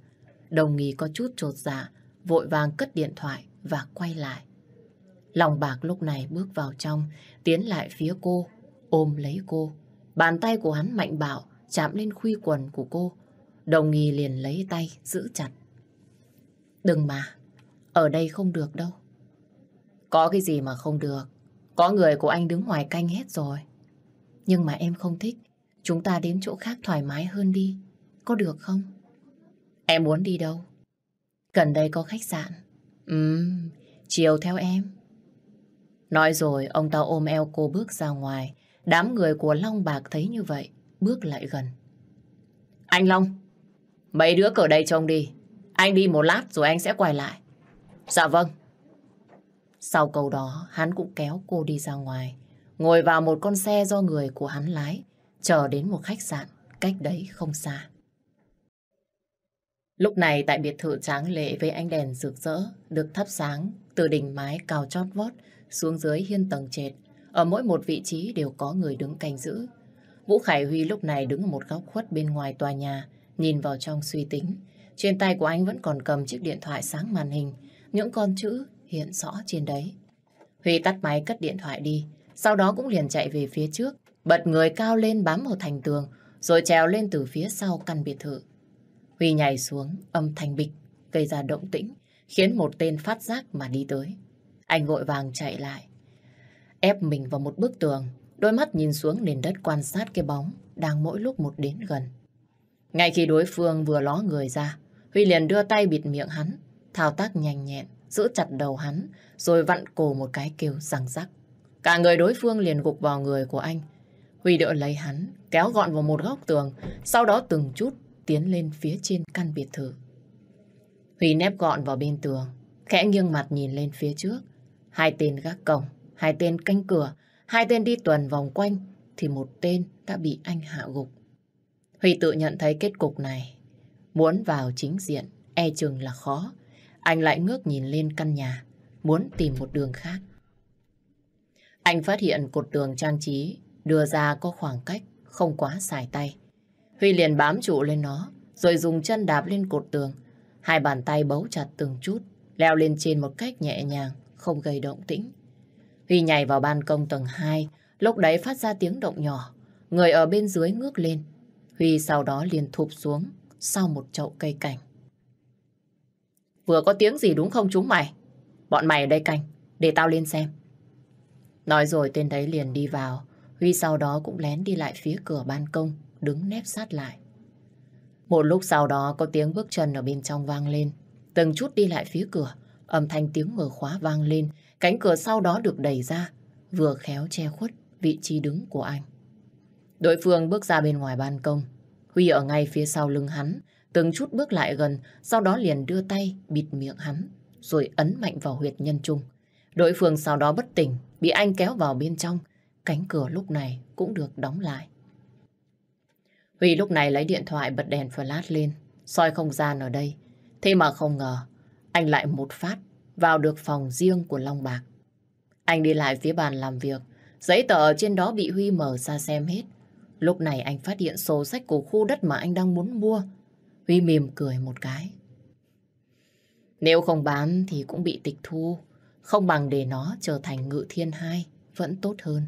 Đồng nghi có chút trột dạ, vội vàng cất điện thoại và quay lại. Lòng bạc lúc này bước vào trong, tiến lại phía cô, ôm lấy cô. Bàn tay của hắn mạnh bạo, chạm lên khuy quần của cô. Đồng nghi liền lấy tay, giữ chặt. Đừng mà, ở đây không được đâu. Có cái gì mà không được. Có người của anh đứng ngoài canh hết rồi. Nhưng mà em không thích. Chúng ta đến chỗ khác thoải mái hơn đi. Có được không? Em muốn đi đâu? Gần đây có khách sạn. Ừm, chiều theo em. Nói rồi, ông ta ôm eo cô bước ra ngoài. Đám người của Long Bạc thấy như vậy, bước lại gần. Anh Long, mấy đứa ở đây trông đi. Anh đi một lát rồi anh sẽ quay lại. Dạ vâng. Sau câu đó, hắn cũng kéo cô đi ra ngoài. Ngồi vào một con xe do người của hắn lái, chờ đến một khách sạn, cách đấy không xa. Lúc này tại biệt thự tráng lệ với ánh đèn rực rỡ, được thắp sáng từ đỉnh mái cao chót vót xuống dưới hiên tầng trệt. Ở mỗi một vị trí đều có người đứng canh giữ. Vũ Khải Huy lúc này đứng ở một góc khuất bên ngoài tòa nhà, nhìn vào trong suy tính. Trên tay của anh vẫn còn cầm chiếc điện thoại sáng màn hình, những con chữ hiện rõ trên đấy. Huy tắt máy cất điện thoại đi, sau đó cũng liền chạy về phía trước, bật người cao lên bám vào thành tường, rồi trèo lên từ phía sau căn biệt thự. Huy nhảy xuống, âm thanh bịch, gây ra động tĩnh, khiến một tên phát giác mà đi tới. Anh vội vàng chạy lại, ép mình vào một bức tường, đôi mắt nhìn xuống nền đất quan sát cái bóng đang mỗi lúc một đến gần. Ngay khi đối phương vừa ló người ra, Huy liền đưa tay bịt miệng hắn, thao tác nhanh nhẹn, giữ chặt đầu hắn, rồi vặn cổ một cái kêu răng rắc. Cả người đối phương liền gục vào người của anh. Huy đỡ lấy hắn, kéo gọn vào một góc tường, sau đó từng chút tiến lên phía trên căn biệt thự. Huy nép gọn vào bên tường, khẽ nghiêng mặt nhìn lên phía trước. Hai tên gác cổng, hai tên canh cửa, hai tên đi tuần vòng quanh, thì một tên đã bị anh hạ gục. Huy tự nhận thấy kết cục này. Muốn vào chính diện, e chừng là khó. Anh lại ngước nhìn lên căn nhà, muốn tìm một đường khác. Anh phát hiện cột tường trang trí đưa ra có khoảng cách không quá xài tay. Huy liền bám trụ lên nó, rồi dùng chân đạp lên cột tường. Hai bàn tay bấu chặt từng chút, leo lên trên một cách nhẹ nhàng, không gây động tĩnh. Huy nhảy vào ban công tầng 2, lúc đấy phát ra tiếng động nhỏ. Người ở bên dưới ngước lên. Huy sau đó liền thụp xuống sau một chậu cây cảnh. Vừa có tiếng gì đúng không chúng mày? Bọn mày ở đây canh, để tao lên xem. Nói rồi tên đấy liền đi vào. Huy sau đó cũng lén đi lại phía cửa ban công, đứng nép sát lại. Một lúc sau đó có tiếng bước chân ở bên trong vang lên. Từng chút đi lại phía cửa, âm thanh tiếng mở khóa vang lên. Cánh cửa sau đó được đẩy ra, vừa khéo che khuất vị trí đứng của anh. Đối phương bước ra bên ngoài ban công. Huy ở ngay phía sau lưng hắn, từng chút bước lại gần, sau đó liền đưa tay bịt miệng hắn, rồi ấn mạnh vào huyệt nhân trung. Đối phương sau đó bất tỉnh, bị anh kéo vào bên trong. Cánh cửa lúc này cũng được đóng lại. Huy lúc này lấy điện thoại bật đèn flash lên, soi không gian ở đây. Thế mà không ngờ, anh lại một phát vào được phòng riêng của Long Bạc. Anh đi lại phía bàn làm việc, giấy tờ trên đó bị Huy mở ra xem hết. Lúc này anh phát hiện sổ sách của khu đất mà anh đang muốn mua. Huy mỉm cười một cái. Nếu không bán thì cũng bị tịch thu, không bằng để nó trở thành ngự thiên hai, vẫn tốt hơn.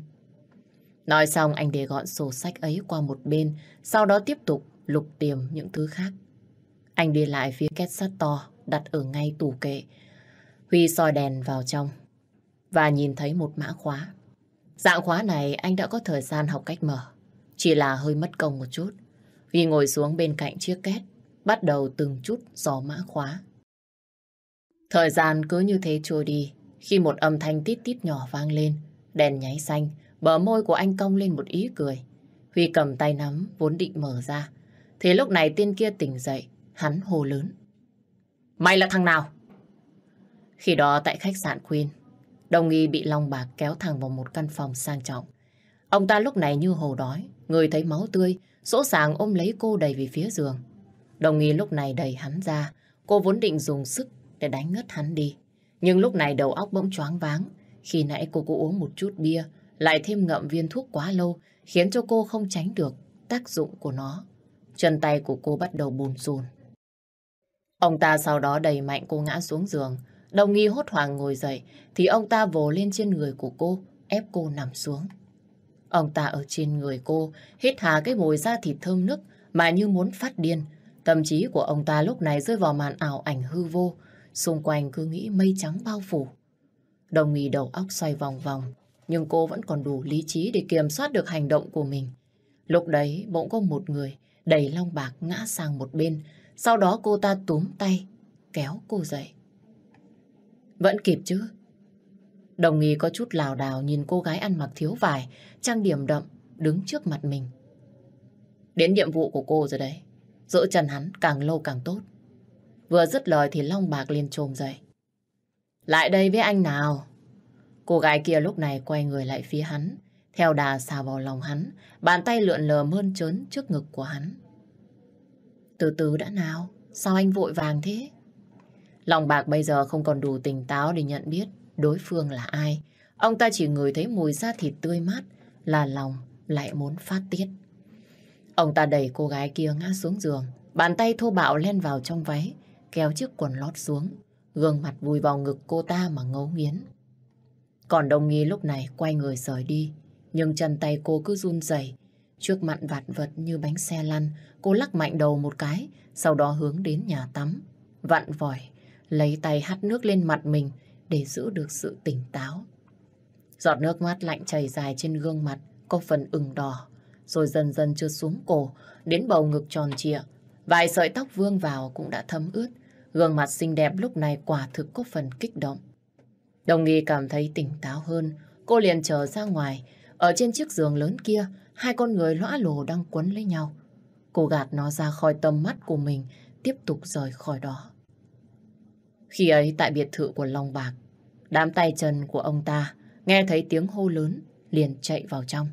Nói xong anh để gọn sổ sách ấy qua một bên, sau đó tiếp tục lục tìm những thứ khác. Anh đi lại phía két sắt to, đặt ở ngay tủ kệ. Huy soi đèn vào trong và nhìn thấy một mã khóa. Dạng khóa này anh đã có thời gian học cách mở, chỉ là hơi mất công một chút. Huy ngồi xuống bên cạnh chiếc két, bắt đầu từng chút dò mã khóa. Thời gian cứ như thế trôi đi, khi một âm thanh tít tít nhỏ vang lên, đèn nháy xanh, bờ môi của anh cong lên một ý cười. Huy cầm tay nắm, vốn định mở ra. Thế lúc này tên kia tỉnh dậy, hắn hồ lớn. Mày là thằng nào? Khi đó tại khách sạn Queen, đồng nghi bị Long Bạc kéo thẳng vào một căn phòng sang trọng. Ông ta lúc này như hồ đói, người thấy máu tươi, sỗ sàng ôm lấy cô đầy về phía giường. Đồng nghi lúc này đẩy hắn ra, cô vốn định dùng sức để đánh ngất hắn đi. Nhưng lúc này đầu óc bỗng choáng váng, khi nãy cô cũng uống một chút bia, lại thêm ngậm viên thuốc quá lâu, khiến cho cô không tránh được tác dụng của nó. Chân tay của cô bắt đầu bùn rùn. Ông ta sau đó đẩy mạnh cô ngã xuống giường. Đồng nghi hốt hoảng ngồi dậy, thì ông ta vồ lên trên người của cô, ép cô nằm xuống. Ông ta ở trên người cô, hít hà cái mùi da thịt thơm nức mà như muốn phát điên. Tâm trí của ông ta lúc này rơi vào màn ảo ảnh hư vô, xung quanh cứ nghĩ mây trắng bao phủ. Đồng nghi đầu óc xoay vòng vòng, nhưng cô vẫn còn đủ lý trí để kiểm soát được hành động của mình. Lúc đấy bỗng có một người đẩy Long Bạc ngã sang một bên, sau đó cô ta túm tay, kéo cô dậy. Vẫn kịp chứ? Đồng nghi có chút lào đào nhìn cô gái ăn mặc thiếu vải, trang điểm đậm, đứng trước mặt mình. Đến nhiệm vụ của cô rồi đấy. Giữ chân hắn càng lâu càng tốt. Vừa dứt lời thì Long Bạc liền trồm dậy. Lại đây với anh nào. Cô gái kia lúc này quay người lại phía hắn, theo đà xà vào lòng hắn, bàn tay lượn lờ mơn trớn trước ngực của hắn. Từ từ đã nào, sao anh vội vàng thế? Lòng bạc bây giờ không còn đủ tỉnh táo để nhận biết đối phương là ai. Ông ta chỉ ngửi thấy mùi da thịt tươi mát là lòng lại muốn phát tiết. Ông ta đẩy cô gái kia ngã xuống giường, bàn tay thô bạo len vào trong váy, kéo chiếc quần lót xuống, gương mặt vùi vào ngực cô ta mà ngấu nghiến. Còn đồng nghi lúc này quay người rời đi, nhưng chân tay cô cứ run rẩy Trước mặt vạt vật như bánh xe lăn, cô lắc mạnh đầu một cái, sau đó hướng đến nhà tắm. Vặn vòi, lấy tay hắt nước lên mặt mình để giữ được sự tỉnh táo. Giọt nước mắt lạnh chảy dài trên gương mặt, có phần ửng đỏ, rồi dần dần trượt xuống cổ, đến bầu ngực tròn trịa. Vài sợi tóc vương vào cũng đã thấm ướt, gương mặt xinh đẹp lúc này quả thực có phần kích động. Đồng nghi cảm thấy tỉnh táo hơn, cô liền trở ra ngoài, ở trên chiếc giường lớn kia, hai con người lõa lồ đang quấn lấy nhau. Cô gạt nó ra khỏi tầm mắt của mình, tiếp tục rời khỏi đó. Khi ấy tại biệt thự của Long Bạc, đám tay chân của ông ta nghe thấy tiếng hô lớn, liền chạy vào trong.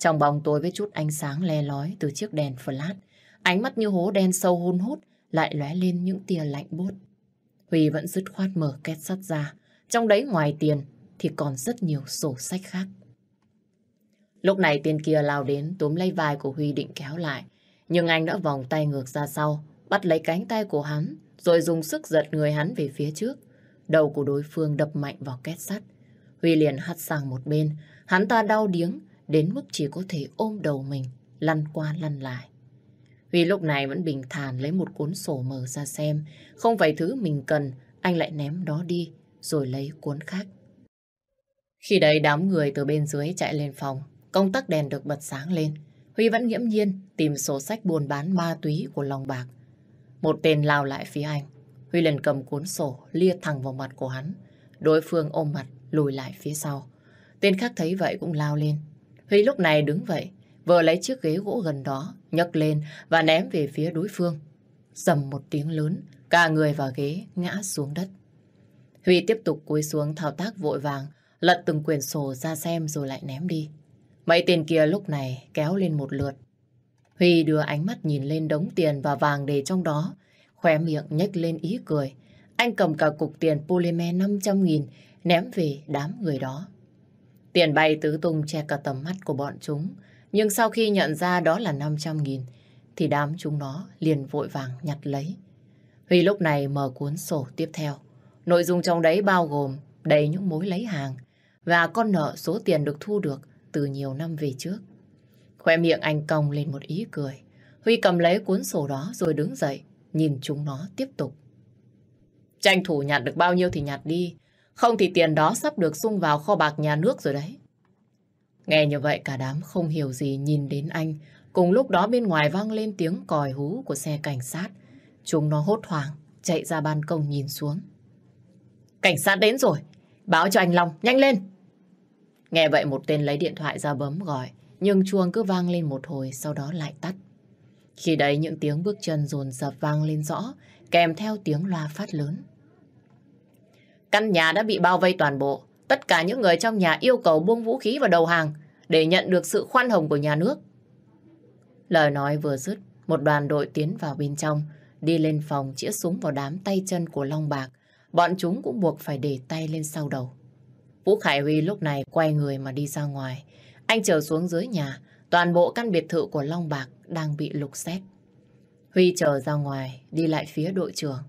Trong bóng tối với chút ánh sáng le lói từ chiếc đèn flash, ánh mắt như hố đen sâu hun hút lại lóe lên những tia lạnh buốt. Huy vẫn dứt khoát mở két sắt ra, trong đấy ngoài tiền thì còn rất nhiều sổ sách khác. Lúc này tên kia lao đến túm lấy vai của Huy định kéo lại. Nhưng anh đã vòng tay ngược ra sau, bắt lấy cánh tay của hắn, rồi dùng sức giật người hắn về phía trước. Đầu của đối phương đập mạnh vào két sắt. Huy liền hắt sang một bên, hắn ta đau điếng đến mức chỉ có thể ôm đầu mình, lăn qua lăn lại. Huy lúc này vẫn bình thản lấy một cuốn sổ mở ra xem, không phải thứ mình cần, anh lại ném đó đi, rồi lấy cuốn khác. Khi đấy đám người từ bên dưới chạy lên phòng, công tắc đèn được bật sáng lên. Huy vẫn nghiễm nhiên tìm sổ sách buôn bán ma túy của Long Bạc. Một tên lao lại phía anh. Huy liền cầm cuốn sổ lia thẳng vào mặt của hắn. Đối phương ôm mặt lùi lại phía sau. Tên khác thấy vậy cũng lao lên. Huy lúc này đứng vậy, vừa lấy chiếc ghế gỗ gần đó, nhấc lên và ném về phía đối phương. Dầm một tiếng lớn, cả người và ghế ngã xuống đất. Huy tiếp tục cúi xuống thao tác vội vàng, lật từng quyển sổ ra xem rồi lại ném đi. Mấy tiền kia lúc này kéo lên một lượt. Huy đưa ánh mắt nhìn lên đống tiền và vàng để trong đó, khóe miệng nhếch lên ý cười. Anh cầm cả cục tiền polymer 500 nghìn ném về đám người đó. Tiền bay tứ tung che cả tầm mắt của bọn chúng. Nhưng sau khi nhận ra đó là 500 nghìn, thì đám chúng nó liền vội vàng nhặt lấy. Huy lúc này mở cuốn sổ tiếp theo. Nội dung trong đấy bao gồm đầy những mối lấy hàng và con nợ số tiền được thu được từ nhiều năm về trước. Khoe miệng anh cong lên một ý cười. Huy cầm lấy cuốn sổ đó rồi đứng dậy, nhìn chúng nó tiếp tục. Tranh thủ nhặt được bao nhiêu thì nhặt đi, không thì tiền đó sắp được sung vào kho bạc nhà nước rồi đấy. Nghe như vậy cả đám không hiểu gì nhìn đến anh. Cùng lúc đó bên ngoài vang lên tiếng còi hú của xe cảnh sát. Chúng nó hốt hoảng, chạy ra ban công nhìn xuống. Cảnh sát đến rồi, báo cho anh Long, nhanh lên. Nghe vậy một tên lấy điện thoại ra bấm gọi, nhưng chuông cứ vang lên một hồi sau đó lại tắt. Khi đấy những tiếng bước chân dồn dập vang lên rõ, kèm theo tiếng loa phát lớn. Căn nhà đã bị bao vây toàn bộ. Tất cả những người trong nhà yêu cầu buông vũ khí và đầu hàng để nhận được sự khoan hồng của nhà nước. Lời nói vừa dứt, một đoàn đội tiến vào bên trong, đi lên phòng chĩa súng vào đám tay chân của Long Bạc. Bọn chúng cũng buộc phải để tay lên sau đầu. Vũ Khải Huy lúc này quay người mà đi ra ngoài. Anh chờ xuống dưới nhà, toàn bộ căn biệt thự của Long Bạc đang bị lục xét. Huy chờ ra ngoài, đi lại phía đội trưởng.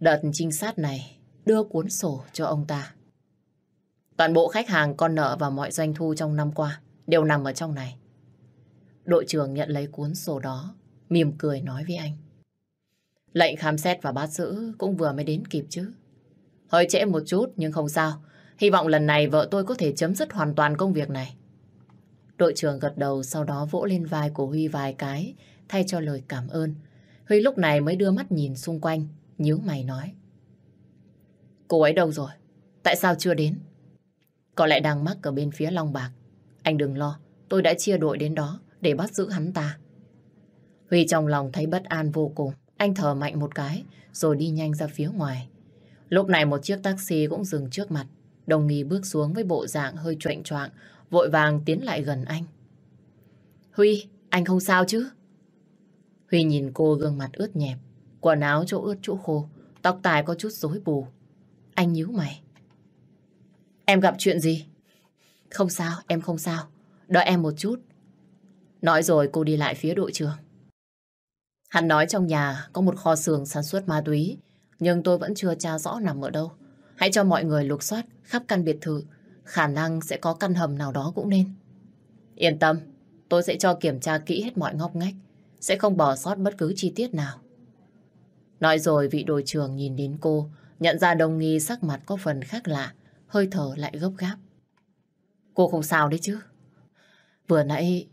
Đợt trinh sát này đưa cuốn sổ cho ông ta. Toàn bộ khách hàng con nợ và mọi doanh thu trong năm qua đều nằm ở trong này. Đội trưởng nhận lấy cuốn sổ đó, mỉm cười nói với anh. Lệnh khám xét và bắt giữ cũng vừa mới đến kịp chứ. Hơi trễ một chút nhưng không sao. Hy vọng lần này vợ tôi có thể chấm dứt hoàn toàn công việc này. Đội trưởng gật đầu sau đó vỗ lên vai của Huy vài cái thay cho lời cảm ơn. Huy lúc này mới đưa mắt nhìn xung quanh, nhíu mày nói. Cô ấy đâu rồi? Tại sao chưa đến? Có lẽ đang mắc ở bên phía Long Bạc. Anh đừng lo, tôi đã chia đội đến đó để bắt giữ hắn ta. Huy trong lòng thấy bất an vô cùng. Anh thở mạnh một cái, rồi đi nhanh ra phía ngoài. Lúc này một chiếc taxi cũng dừng trước mặt. Đồng nghi bước xuống với bộ dạng hơi choạng choạng, vội vàng tiến lại gần anh. Huy, anh không sao chứ? Huy nhìn cô gương mặt ướt nhẹp, quần áo chỗ ướt chỗ khô, tóc tài có chút rối bù. Anh nhíu mày. Em gặp chuyện gì? Không sao, em không sao. Đợi em một chút. Nói rồi cô đi lại phía đội trưởng. Hắn nói trong nhà có một kho xưởng sản xuất ma túy, nhưng tôi vẫn chưa tra rõ nằm ở đâu. Hãy cho mọi người lục soát khắp căn biệt thự, khả năng sẽ có căn hầm nào đó cũng nên. Yên tâm, tôi sẽ cho kiểm tra kỹ hết mọi ngóc ngách, sẽ không bỏ sót bất cứ chi tiết nào. Nói rồi vị đội trưởng nhìn đến cô, nhận ra đồng nghi sắc mặt có phần khác lạ, hơi thở lại gấp gáp. Cô không sao đấy chứ? Vừa nãy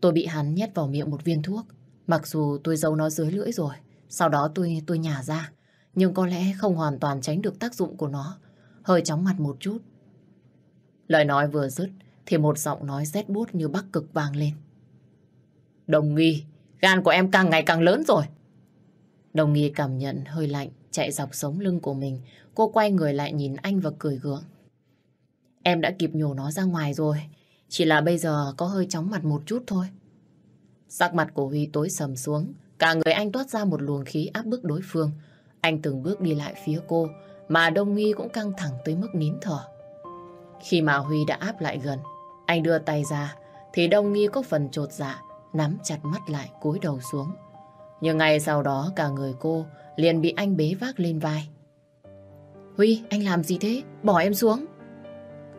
tôi bị hắn nhét vào miệng một viên thuốc, mặc dù tôi giấu nó dưới lưỡi rồi, sau đó tôi tôi nhả ra, nhưng có lẽ không hoàn toàn tránh được tác dụng của nó, hơi chóng mặt một chút. Lời nói vừa dứt thì một giọng nói rét bút như bắc cực vang lên. Đồng nghi, gan của em càng ngày càng lớn rồi. Đồng nghi cảm nhận hơi lạnh chạy dọc sống lưng của mình. Cô quay người lại nhìn anh và cười gượng. Em đã kịp nhổ nó ra ngoài rồi. Chỉ là bây giờ có hơi chóng mặt một chút thôi. Sắc mặt của Huy tối sầm xuống. Cả người anh toát ra một luồng khí áp bức đối phương. Anh từng bước đi lại phía cô. Mà Đông Nghi cũng căng thẳng tới mức nín thở. Khi mà Huy đã áp lại gần, anh đưa tay ra, thì Đông Nghi có phần trột dạ, nắm chặt mắt lại cúi đầu xuống. Nhưng ngay sau đó cả người cô liền bị anh bế vác lên vai. Huy, anh làm gì thế? Bỏ em xuống.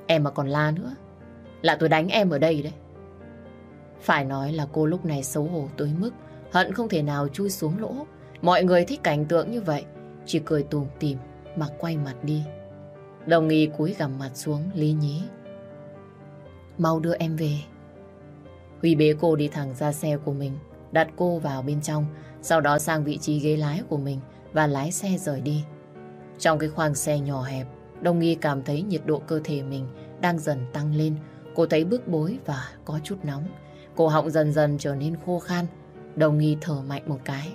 Em mà còn la nữa, là tôi đánh em ở đây đấy. Phải nói là cô lúc này xấu hổ tới mức hận không thể nào chui xuống lỗ. Mọi người thích cảnh tượng như vậy, chỉ cười tùm tìm mà quay mặt đi. Đồng nghi cúi gằm mặt xuống lý nhí. Mau đưa em về. Huy bế cô đi thẳng ra xe của mình, đặt cô vào bên trong, sau đó sang vị trí ghế lái của mình và lái xe rời đi. Trong cái khoang xe nhỏ hẹp, Đồng nghi cảm thấy nhiệt độ cơ thể mình đang dần tăng lên. Cô thấy bức bối và có chút nóng. Cổ họng dần dần trở nên khô khan. Đồng nghi thở mạnh một cái.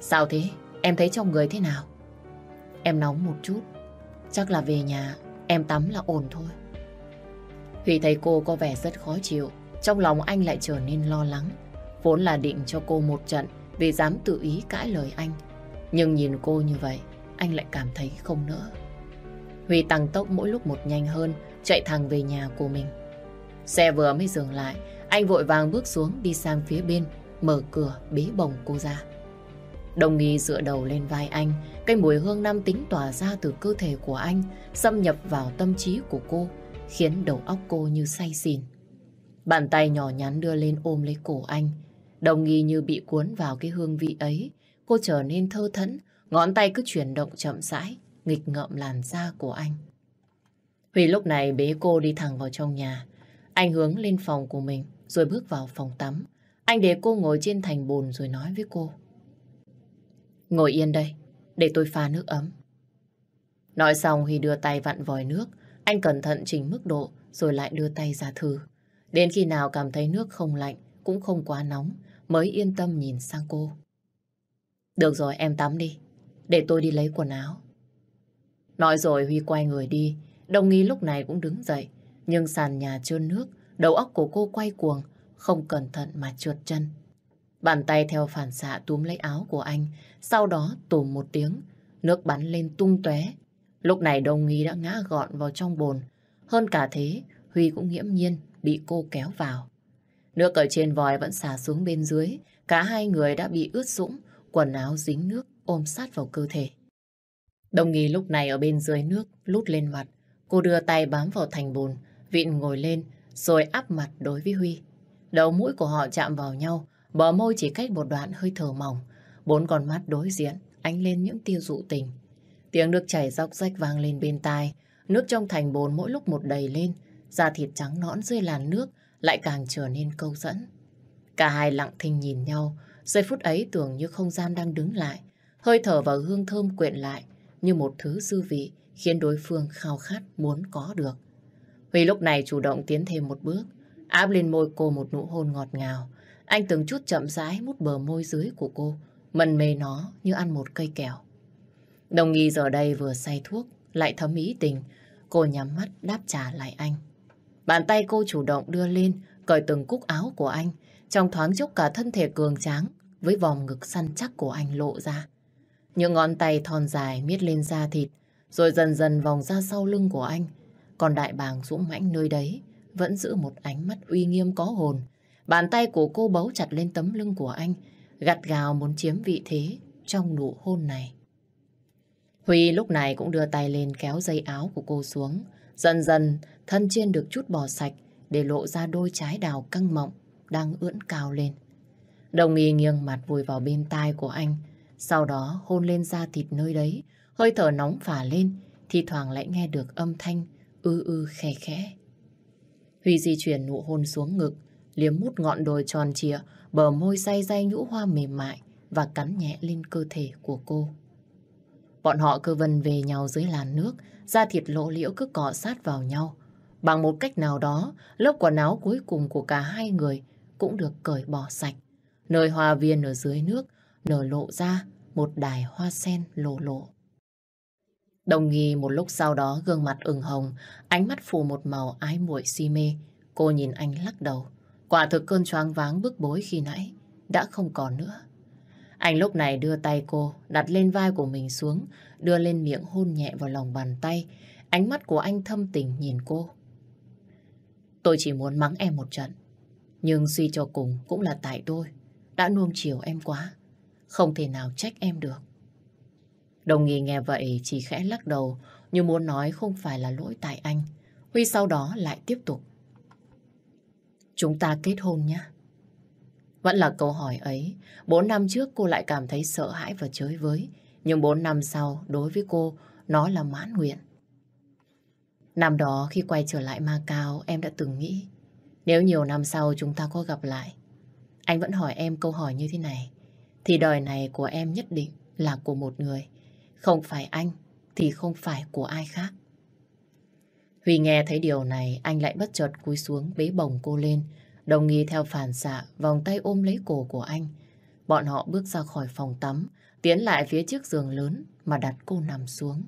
Sao thế? Em thấy trong người thế nào? Em nóng một chút. Chắc là về nhà em tắm là ổn thôi. Huy thấy cô có vẻ rất khó chịu. Trong lòng anh lại trở nên lo lắng. Vốn là định cho cô một trận vì dám tự ý cãi lời anh. Nhưng nhìn cô như vậy, anh lại cảm thấy không nữa. Huy tăng tốc mỗi lúc một nhanh hơn, chạy thẳng về nhà của mình. Xe vừa mới dừng lại, anh vội vàng bước xuống đi sang phía bên, mở cửa bế bồng cô ra. Đồng nghi dựa đầu lên vai anh, cái mùi hương nam tính tỏa ra từ cơ thể của anh, xâm nhập vào tâm trí của cô, khiến đầu óc cô như say xỉn. Bàn tay nhỏ nhắn đưa lên ôm lấy cổ anh. Đồng nghi như bị cuốn vào cái hương vị ấy, cô trở nên thơ thẫn, ngón tay cứ chuyển động chậm rãi, nghịch ngợm làn da của anh. Huy lúc này bế cô đi thẳng vào trong nhà. Anh hướng lên phòng của mình rồi bước vào phòng tắm. Anh để cô ngồi trên thành bồn rồi nói với cô. Ngồi yên đây, để tôi pha nước ấm. Nói xong Huy đưa tay vặn vòi nước. Anh cẩn thận chỉnh mức độ rồi lại đưa tay ra thử. Đến khi nào cảm thấy nước không lạnh cũng không quá nóng mới yên tâm nhìn sang cô. Được rồi em tắm đi, để tôi đi lấy quần áo. Nói rồi Huy quay người đi, đồng ý lúc này cũng đứng dậy. Nhưng sàn nhà trơn nước, đầu óc của cô quay cuồng, không cẩn thận mà trượt chân. Bàn tay theo phản xạ túm lấy áo của anh, sau đó tùm một tiếng, nước bắn lên tung tóe. Lúc này đồng nghi đã ngã gọn vào trong bồn. Hơn cả thế, Huy cũng nghiễm nhiên bị cô kéo vào. Nước ở trên vòi vẫn xả xuống bên dưới, cả hai người đã bị ướt sũng, quần áo dính nước ôm sát vào cơ thể. Đồng nghi lúc này ở bên dưới nước, lút lên mặt. Cô đưa tay bám vào thành bồn, vịn ngồi lên, rồi áp mặt đối với Huy. Đầu mũi của họ chạm vào nhau, bờ môi chỉ cách một đoạn hơi thở mỏng. Bốn con mắt đối diện, ánh lên những tia dụ tình. Tiếng nước chảy róc rách vang lên bên tai, nước trong thành bồn mỗi lúc một đầy lên, da thịt trắng nõn dưới làn nước lại càng trở nên câu dẫn. Cả hai lặng thinh nhìn nhau, giây phút ấy tưởng như không gian đang đứng lại, hơi thở và hương thơm quyện lại, như một thứ dư vị khiến đối phương khao khát muốn có được. Huy lúc này chủ động tiến thêm một bước, áp lên môi cô một nụ hôn ngọt ngào. Anh từng chút chậm rãi mút bờ môi dưới của cô, mần mê nó như ăn một cây kẹo. Đồng nghi giờ đây vừa say thuốc, lại thấm ý tình, cô nhắm mắt đáp trả lại anh. Bàn tay cô chủ động đưa lên, cởi từng cúc áo của anh, trong thoáng chốc cả thân thể cường tráng với vòng ngực săn chắc của anh lộ ra. Những ngón tay thon dài miết lên da thịt, rồi dần dần vòng ra sau lưng của anh. Còn đại bàng dũng mãnh nơi đấy vẫn giữ một ánh mắt uy nghiêm có hồn. Bàn tay của cô bấu chặt lên tấm lưng của anh, gặt gào muốn chiếm vị thế trong nụ hôn này. Huy lúc này cũng đưa tay lên kéo dây áo của cô xuống. Dần dần, thân trên được chút bỏ sạch để lộ ra đôi trái đào căng mọng đang ưỡn cao lên. Đồng y nghiêng mặt vùi vào bên tai của anh, sau đó hôn lên da thịt nơi đấy, hơi thở nóng phả lên, thì thoảng lại nghe được âm thanh ư ư khe khẽ. Huy di chuyển nụ hôn xuống ngực, liếm mút ngọn đồi tròn trịa, bờ môi say day nhũ hoa mềm mại và cắn nhẹ lên cơ thể của cô. Bọn họ cơ vần về nhau dưới làn nước, da thịt lộ liễu cứ cọ sát vào nhau. Bằng một cách nào đó, lớp quần áo cuối cùng của cả hai người cũng được cởi bỏ sạch. Nơi hoa viên ở dưới nước nở lộ ra một đài hoa sen lồ lộ. Đồng nghi một lúc sau đó gương mặt ửng hồng, ánh mắt phủ một màu ái muội si mê. Cô nhìn anh lắc đầu. Quả thực cơn choáng váng bức bối khi nãy đã không còn nữa. Anh lúc này đưa tay cô đặt lên vai của mình xuống, đưa lên miệng hôn nhẹ vào lòng bàn tay. Ánh mắt của anh thâm tình nhìn cô. Tôi chỉ muốn mắng em một trận. Nhưng suy cho cùng cũng là tại tôi. Đã nuông chiều em quá. Không thể nào trách em được. Đồng nghi nghe vậy chỉ khẽ lắc đầu như muốn nói không phải là lỗi tại anh. Huy sau đó lại tiếp tục. Chúng ta kết hôn nhé. Vẫn là câu hỏi ấy. Bốn năm trước cô lại cảm thấy sợ hãi và chới với. Nhưng bốn năm sau, đối với cô, nó là mãn nguyện. Năm đó khi quay trở lại Macau, em đã từng nghĩ nếu nhiều năm sau chúng ta có gặp lại, anh vẫn hỏi em câu hỏi như thế này, thì đời này của em nhất định là của một người. Không phải anh, thì không phải của ai khác. Huy nghe thấy điều này, anh lại bất chợt cúi xuống bế bồng cô lên, đồng nghi theo phản xạ, vòng tay ôm lấy cổ của anh. Bọn họ bước ra khỏi phòng tắm, tiến lại phía chiếc giường lớn mà đặt cô nằm xuống.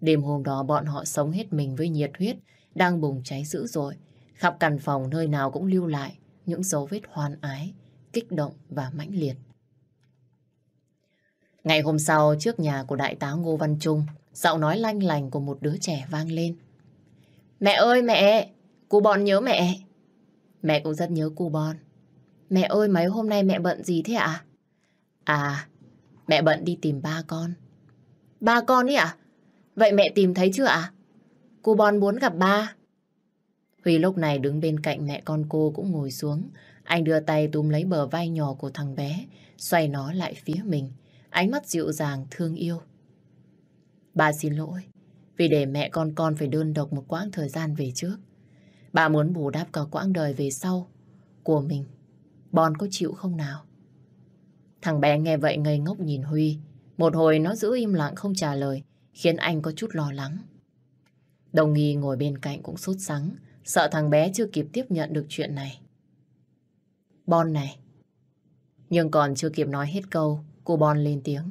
Đêm hôm đó bọn họ sống hết mình với nhiệt huyết, đang bùng cháy dữ dội. Khắp căn phòng nơi nào cũng lưu lại những dấu vết hoan ái, kích động và mãnh liệt. Ngày hôm sau, trước nhà của đại tá Ngô Văn Trung, giọng nói lanh lành của một đứa trẻ vang lên. Mẹ ơi mẹ, cu bọn nhớ mẹ. Mẹ cũng rất nhớ cu bọn Mẹ ơi mấy hôm nay mẹ bận gì thế ạ? À? mẹ bận đi tìm ba con. Ba con ấy ạ? Vậy mẹ tìm thấy chưa ạ? cô Bon muốn gặp ba. Huy lúc này đứng bên cạnh mẹ con cô cũng ngồi xuống. Anh đưa tay túm lấy bờ vai nhỏ của thằng bé, xoay nó lại phía mình. Ánh mắt dịu dàng, thương yêu. ba xin lỗi, vì để mẹ con con phải đơn độc một quãng thời gian về trước. Bà muốn bù đắp cả quãng đời về sau của mình. Bon có chịu không nào? Thằng bé nghe vậy ngây ngốc nhìn Huy. Một hồi nó giữ im lặng không trả lời, khiến anh có chút lo lắng. Đồng nghi ngồi bên cạnh cũng sốt sắng, sợ thằng bé chưa kịp tiếp nhận được chuyện này. Bon này. Nhưng còn chưa kịp nói hết câu, cô Bon lên tiếng.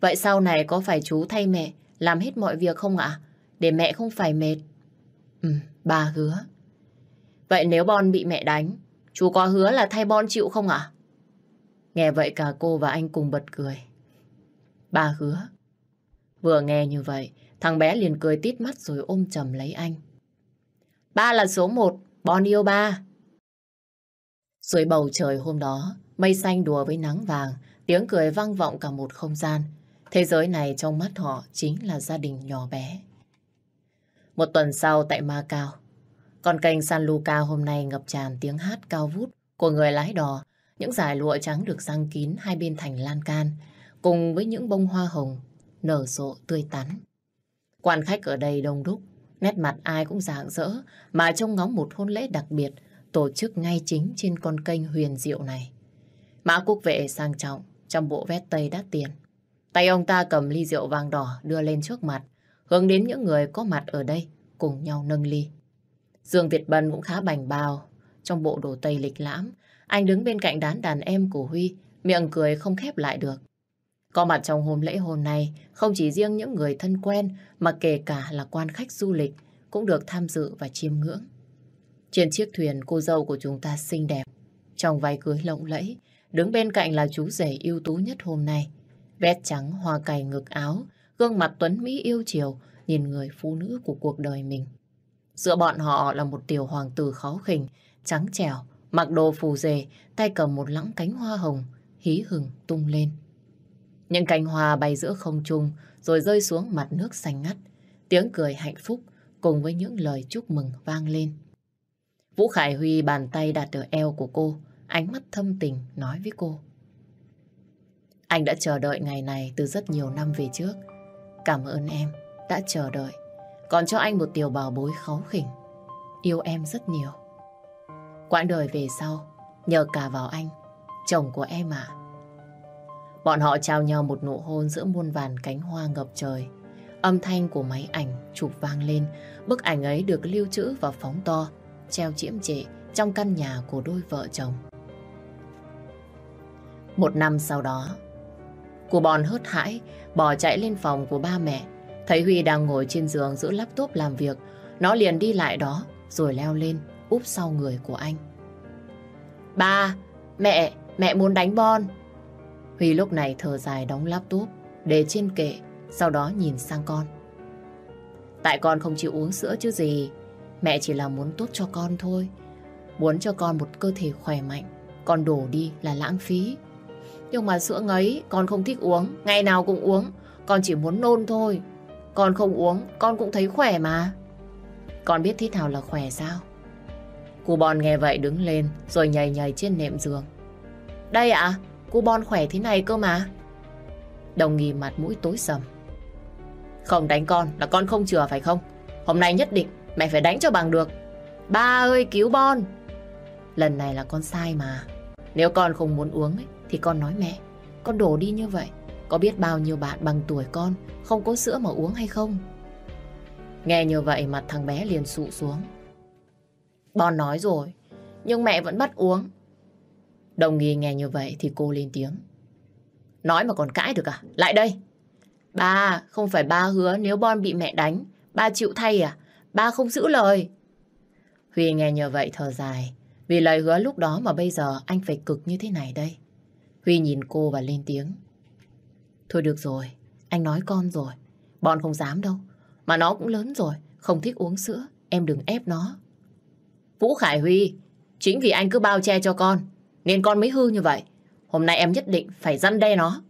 Vậy sau này có phải chú thay mẹ làm hết mọi việc không ạ? Để mẹ không phải mệt. Ừ, bà hứa. Vậy nếu Bon bị mẹ đánh, chú có hứa là thay Bon chịu không ạ? Nghe vậy cả cô và anh cùng bật cười. Bà hứa. Vừa nghe như vậy, thằng bé liền cười tít mắt rồi ôm chầm lấy anh. Ba là số một, Bon yêu ba. Dưới bầu trời hôm đó, mây xanh đùa với nắng vàng, tiếng cười vang vọng cả một không gian. Thế giới này trong mắt họ chính là gia đình nhỏ bé. Một tuần sau tại Macau, con kênh San Luca hôm nay ngập tràn tiếng hát cao vút của người lái đò. Những dải lụa trắng được răng kín hai bên thành lan can, cùng với những bông hoa hồng nở rộ tươi tắn. Quan khách ở đây đông đúc, nét mặt ai cũng rạng rỡ, mà trông ngóng một hôn lễ đặc biệt tổ chức ngay chính trên con kênh huyền diệu này. Mã quốc vệ sang trọng, trong bộ vest tây đắt tiền. Tay ông ta cầm ly rượu vàng đỏ đưa lên trước mặt, hướng đến những người có mặt ở đây, cùng nhau nâng ly. Dương Việt Bân cũng khá bành bao, trong bộ đồ tây lịch lãm. Anh đứng bên cạnh đán đàn em của Huy, miệng cười không khép lại được. Có mặt trong hôm lễ hôm này, không chỉ riêng những người thân quen, mà kể cả là quan khách du lịch, cũng được tham dự và chiêm ngưỡng. Trên chiếc thuyền, cô dâu của chúng ta xinh đẹp, trong váy cưới lộng lẫy, đứng bên cạnh là chú rể ưu tú nhất hôm nay. Vét trắng, hoa cài ngực áo, gương mặt tuấn Mỹ yêu chiều, nhìn người phụ nữ của cuộc đời mình. Giữa bọn họ là một tiểu hoàng tử khó khỉnh, trắng trẻo, mặc đồ phù dề, tay cầm một lẵng cánh hoa hồng, hí hừng tung lên. Những cánh hoa bay giữa không trung rồi rơi xuống mặt nước xanh ngắt. Tiếng cười hạnh phúc cùng với những lời chúc mừng vang lên. Vũ Khải Huy bàn tay đặt ở eo của cô, ánh mắt thâm tình nói với cô. Anh đã chờ đợi ngày này từ rất nhiều năm về trước. Cảm ơn em đã chờ đợi. Còn cho anh một tiểu bảo bối kháu khỉnh. Yêu em rất nhiều. Quãng đời về sau, nhờ cả vào anh, chồng của em à. Bọn họ trao nhau một nụ hôn giữa muôn vàn cánh hoa ngập trời. Âm thanh của máy ảnh chụp vang lên. Bức ảnh ấy được lưu trữ và phóng to, treo chiếm trệ trong căn nhà của đôi vợ chồng. Một năm sau đó, Cô bọn hớt hãi, bỏ chạy lên phòng của ba mẹ. Thấy Huy đang ngồi trên giường giữ laptop làm việc, nó liền đi lại đó, rồi leo lên, úp sau người của anh. Ba, mẹ, mẹ muốn đánh Bon. Huy lúc này thở dài đóng laptop, để trên kệ, sau đó nhìn sang con. Tại con không chịu uống sữa chứ gì, mẹ chỉ là muốn tốt cho con thôi. Muốn cho con một cơ thể khỏe mạnh, con đổ đi là lãng phí. Nhưng mà sữa ngấy con không thích uống, ngày nào cũng uống. Con chỉ muốn nôn thôi. Con không uống, con cũng thấy khỏe mà. Con biết thế nào là khỏe sao? Cô Bon nghe vậy đứng lên rồi nhảy nhảy trên nệm giường. Đây ạ, à, cô Bon khỏe thế này cơ mà. Đồng nghi mặt mũi tối sầm. Không đánh con là con không chừa phải không? Hôm nay nhất định mẹ phải đánh cho bằng được. Ba ơi cứu Bon. Lần này là con sai mà. Nếu con không muốn uống ấy, thì con nói mẹ. Con đổ đi như vậy. Có biết bao nhiêu bạn bằng tuổi con không có sữa mà uống hay không? Nghe như vậy mặt thằng bé liền sụ xuống. Bon nói rồi, nhưng mẹ vẫn bắt uống. Đồng nghi nghe như vậy thì cô lên tiếng. Nói mà còn cãi được à? Lại đây! Ba, không phải ba hứa nếu Bon bị mẹ đánh, ba chịu thay à? Ba không giữ lời. Huy nghe như vậy thở dài, vì lời hứa lúc đó mà bây giờ anh phải cực như thế này đây. Huy nhìn cô và lên tiếng. Thôi được rồi, anh nói con rồi. Bọn không dám đâu. Mà nó cũng lớn rồi, không thích uống sữa. Em đừng ép nó. Vũ Khải Huy, chính vì anh cứ bao che cho con, nên con mới hư như vậy. Hôm nay em nhất định phải răn đe nó.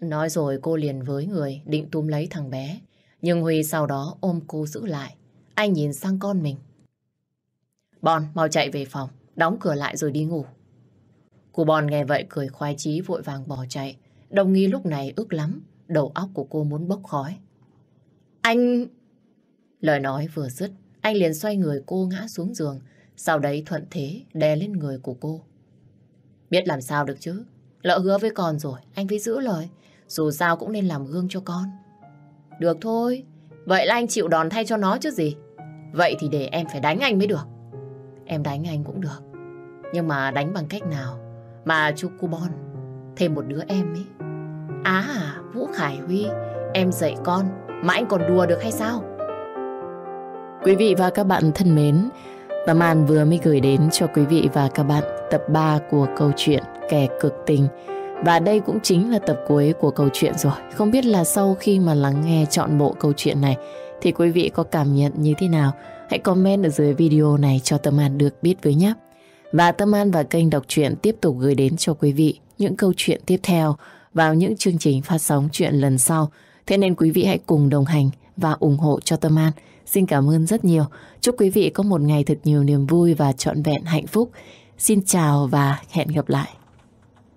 Nói rồi cô liền với người định túm lấy thằng bé. Nhưng Huy sau đó ôm cô giữ lại. Anh nhìn sang con mình. Bon, mau chạy về phòng, đóng cửa lại rồi đi ngủ. Cô Bon nghe vậy cười khoái chí vội vàng bỏ chạy. Đồng nghi lúc này ức lắm, đầu óc của cô muốn bốc khói. Anh... Lời nói vừa dứt, anh liền xoay người cô ngã xuống giường, sau đấy thuận thế đè lên người của cô. Biết làm sao được chứ, lỡ hứa với con rồi, anh phải giữ lời, dù sao cũng nên làm gương cho con. Được thôi, vậy là anh chịu đòn thay cho nó chứ gì. Vậy thì để em phải đánh anh mới được. Em đánh anh cũng được, nhưng mà đánh bằng cách nào mà chú cô Bon thêm một đứa em ấy. À, Vũ Khải Huy, em dạy con mà anh còn đùa được hay sao? Quý vị và các bạn thân mến, Tâm An vừa mới gửi đến cho quý vị và các bạn tập 3 của câu chuyện Kẻ cực tình. Và đây cũng chính là tập cuối của câu chuyện rồi. Không biết là sau khi mà lắng nghe chọn bộ câu chuyện này, thì quý vị có cảm nhận như thế nào? Hãy comment ở dưới video này cho Tâm An được biết với nhé. Và Tâm An và kênh đọc truyện tiếp tục gửi đến cho quý vị những câu chuyện tiếp theo vào những chương trình phát sóng chuyện lần sau. Thế nên quý vị hãy cùng đồng hành và ủng hộ cho Tâm An. Xin cảm ơn rất nhiều. Chúc quý vị có một ngày thật nhiều niềm vui và trọn vẹn hạnh phúc. Xin chào và hẹn gặp lại.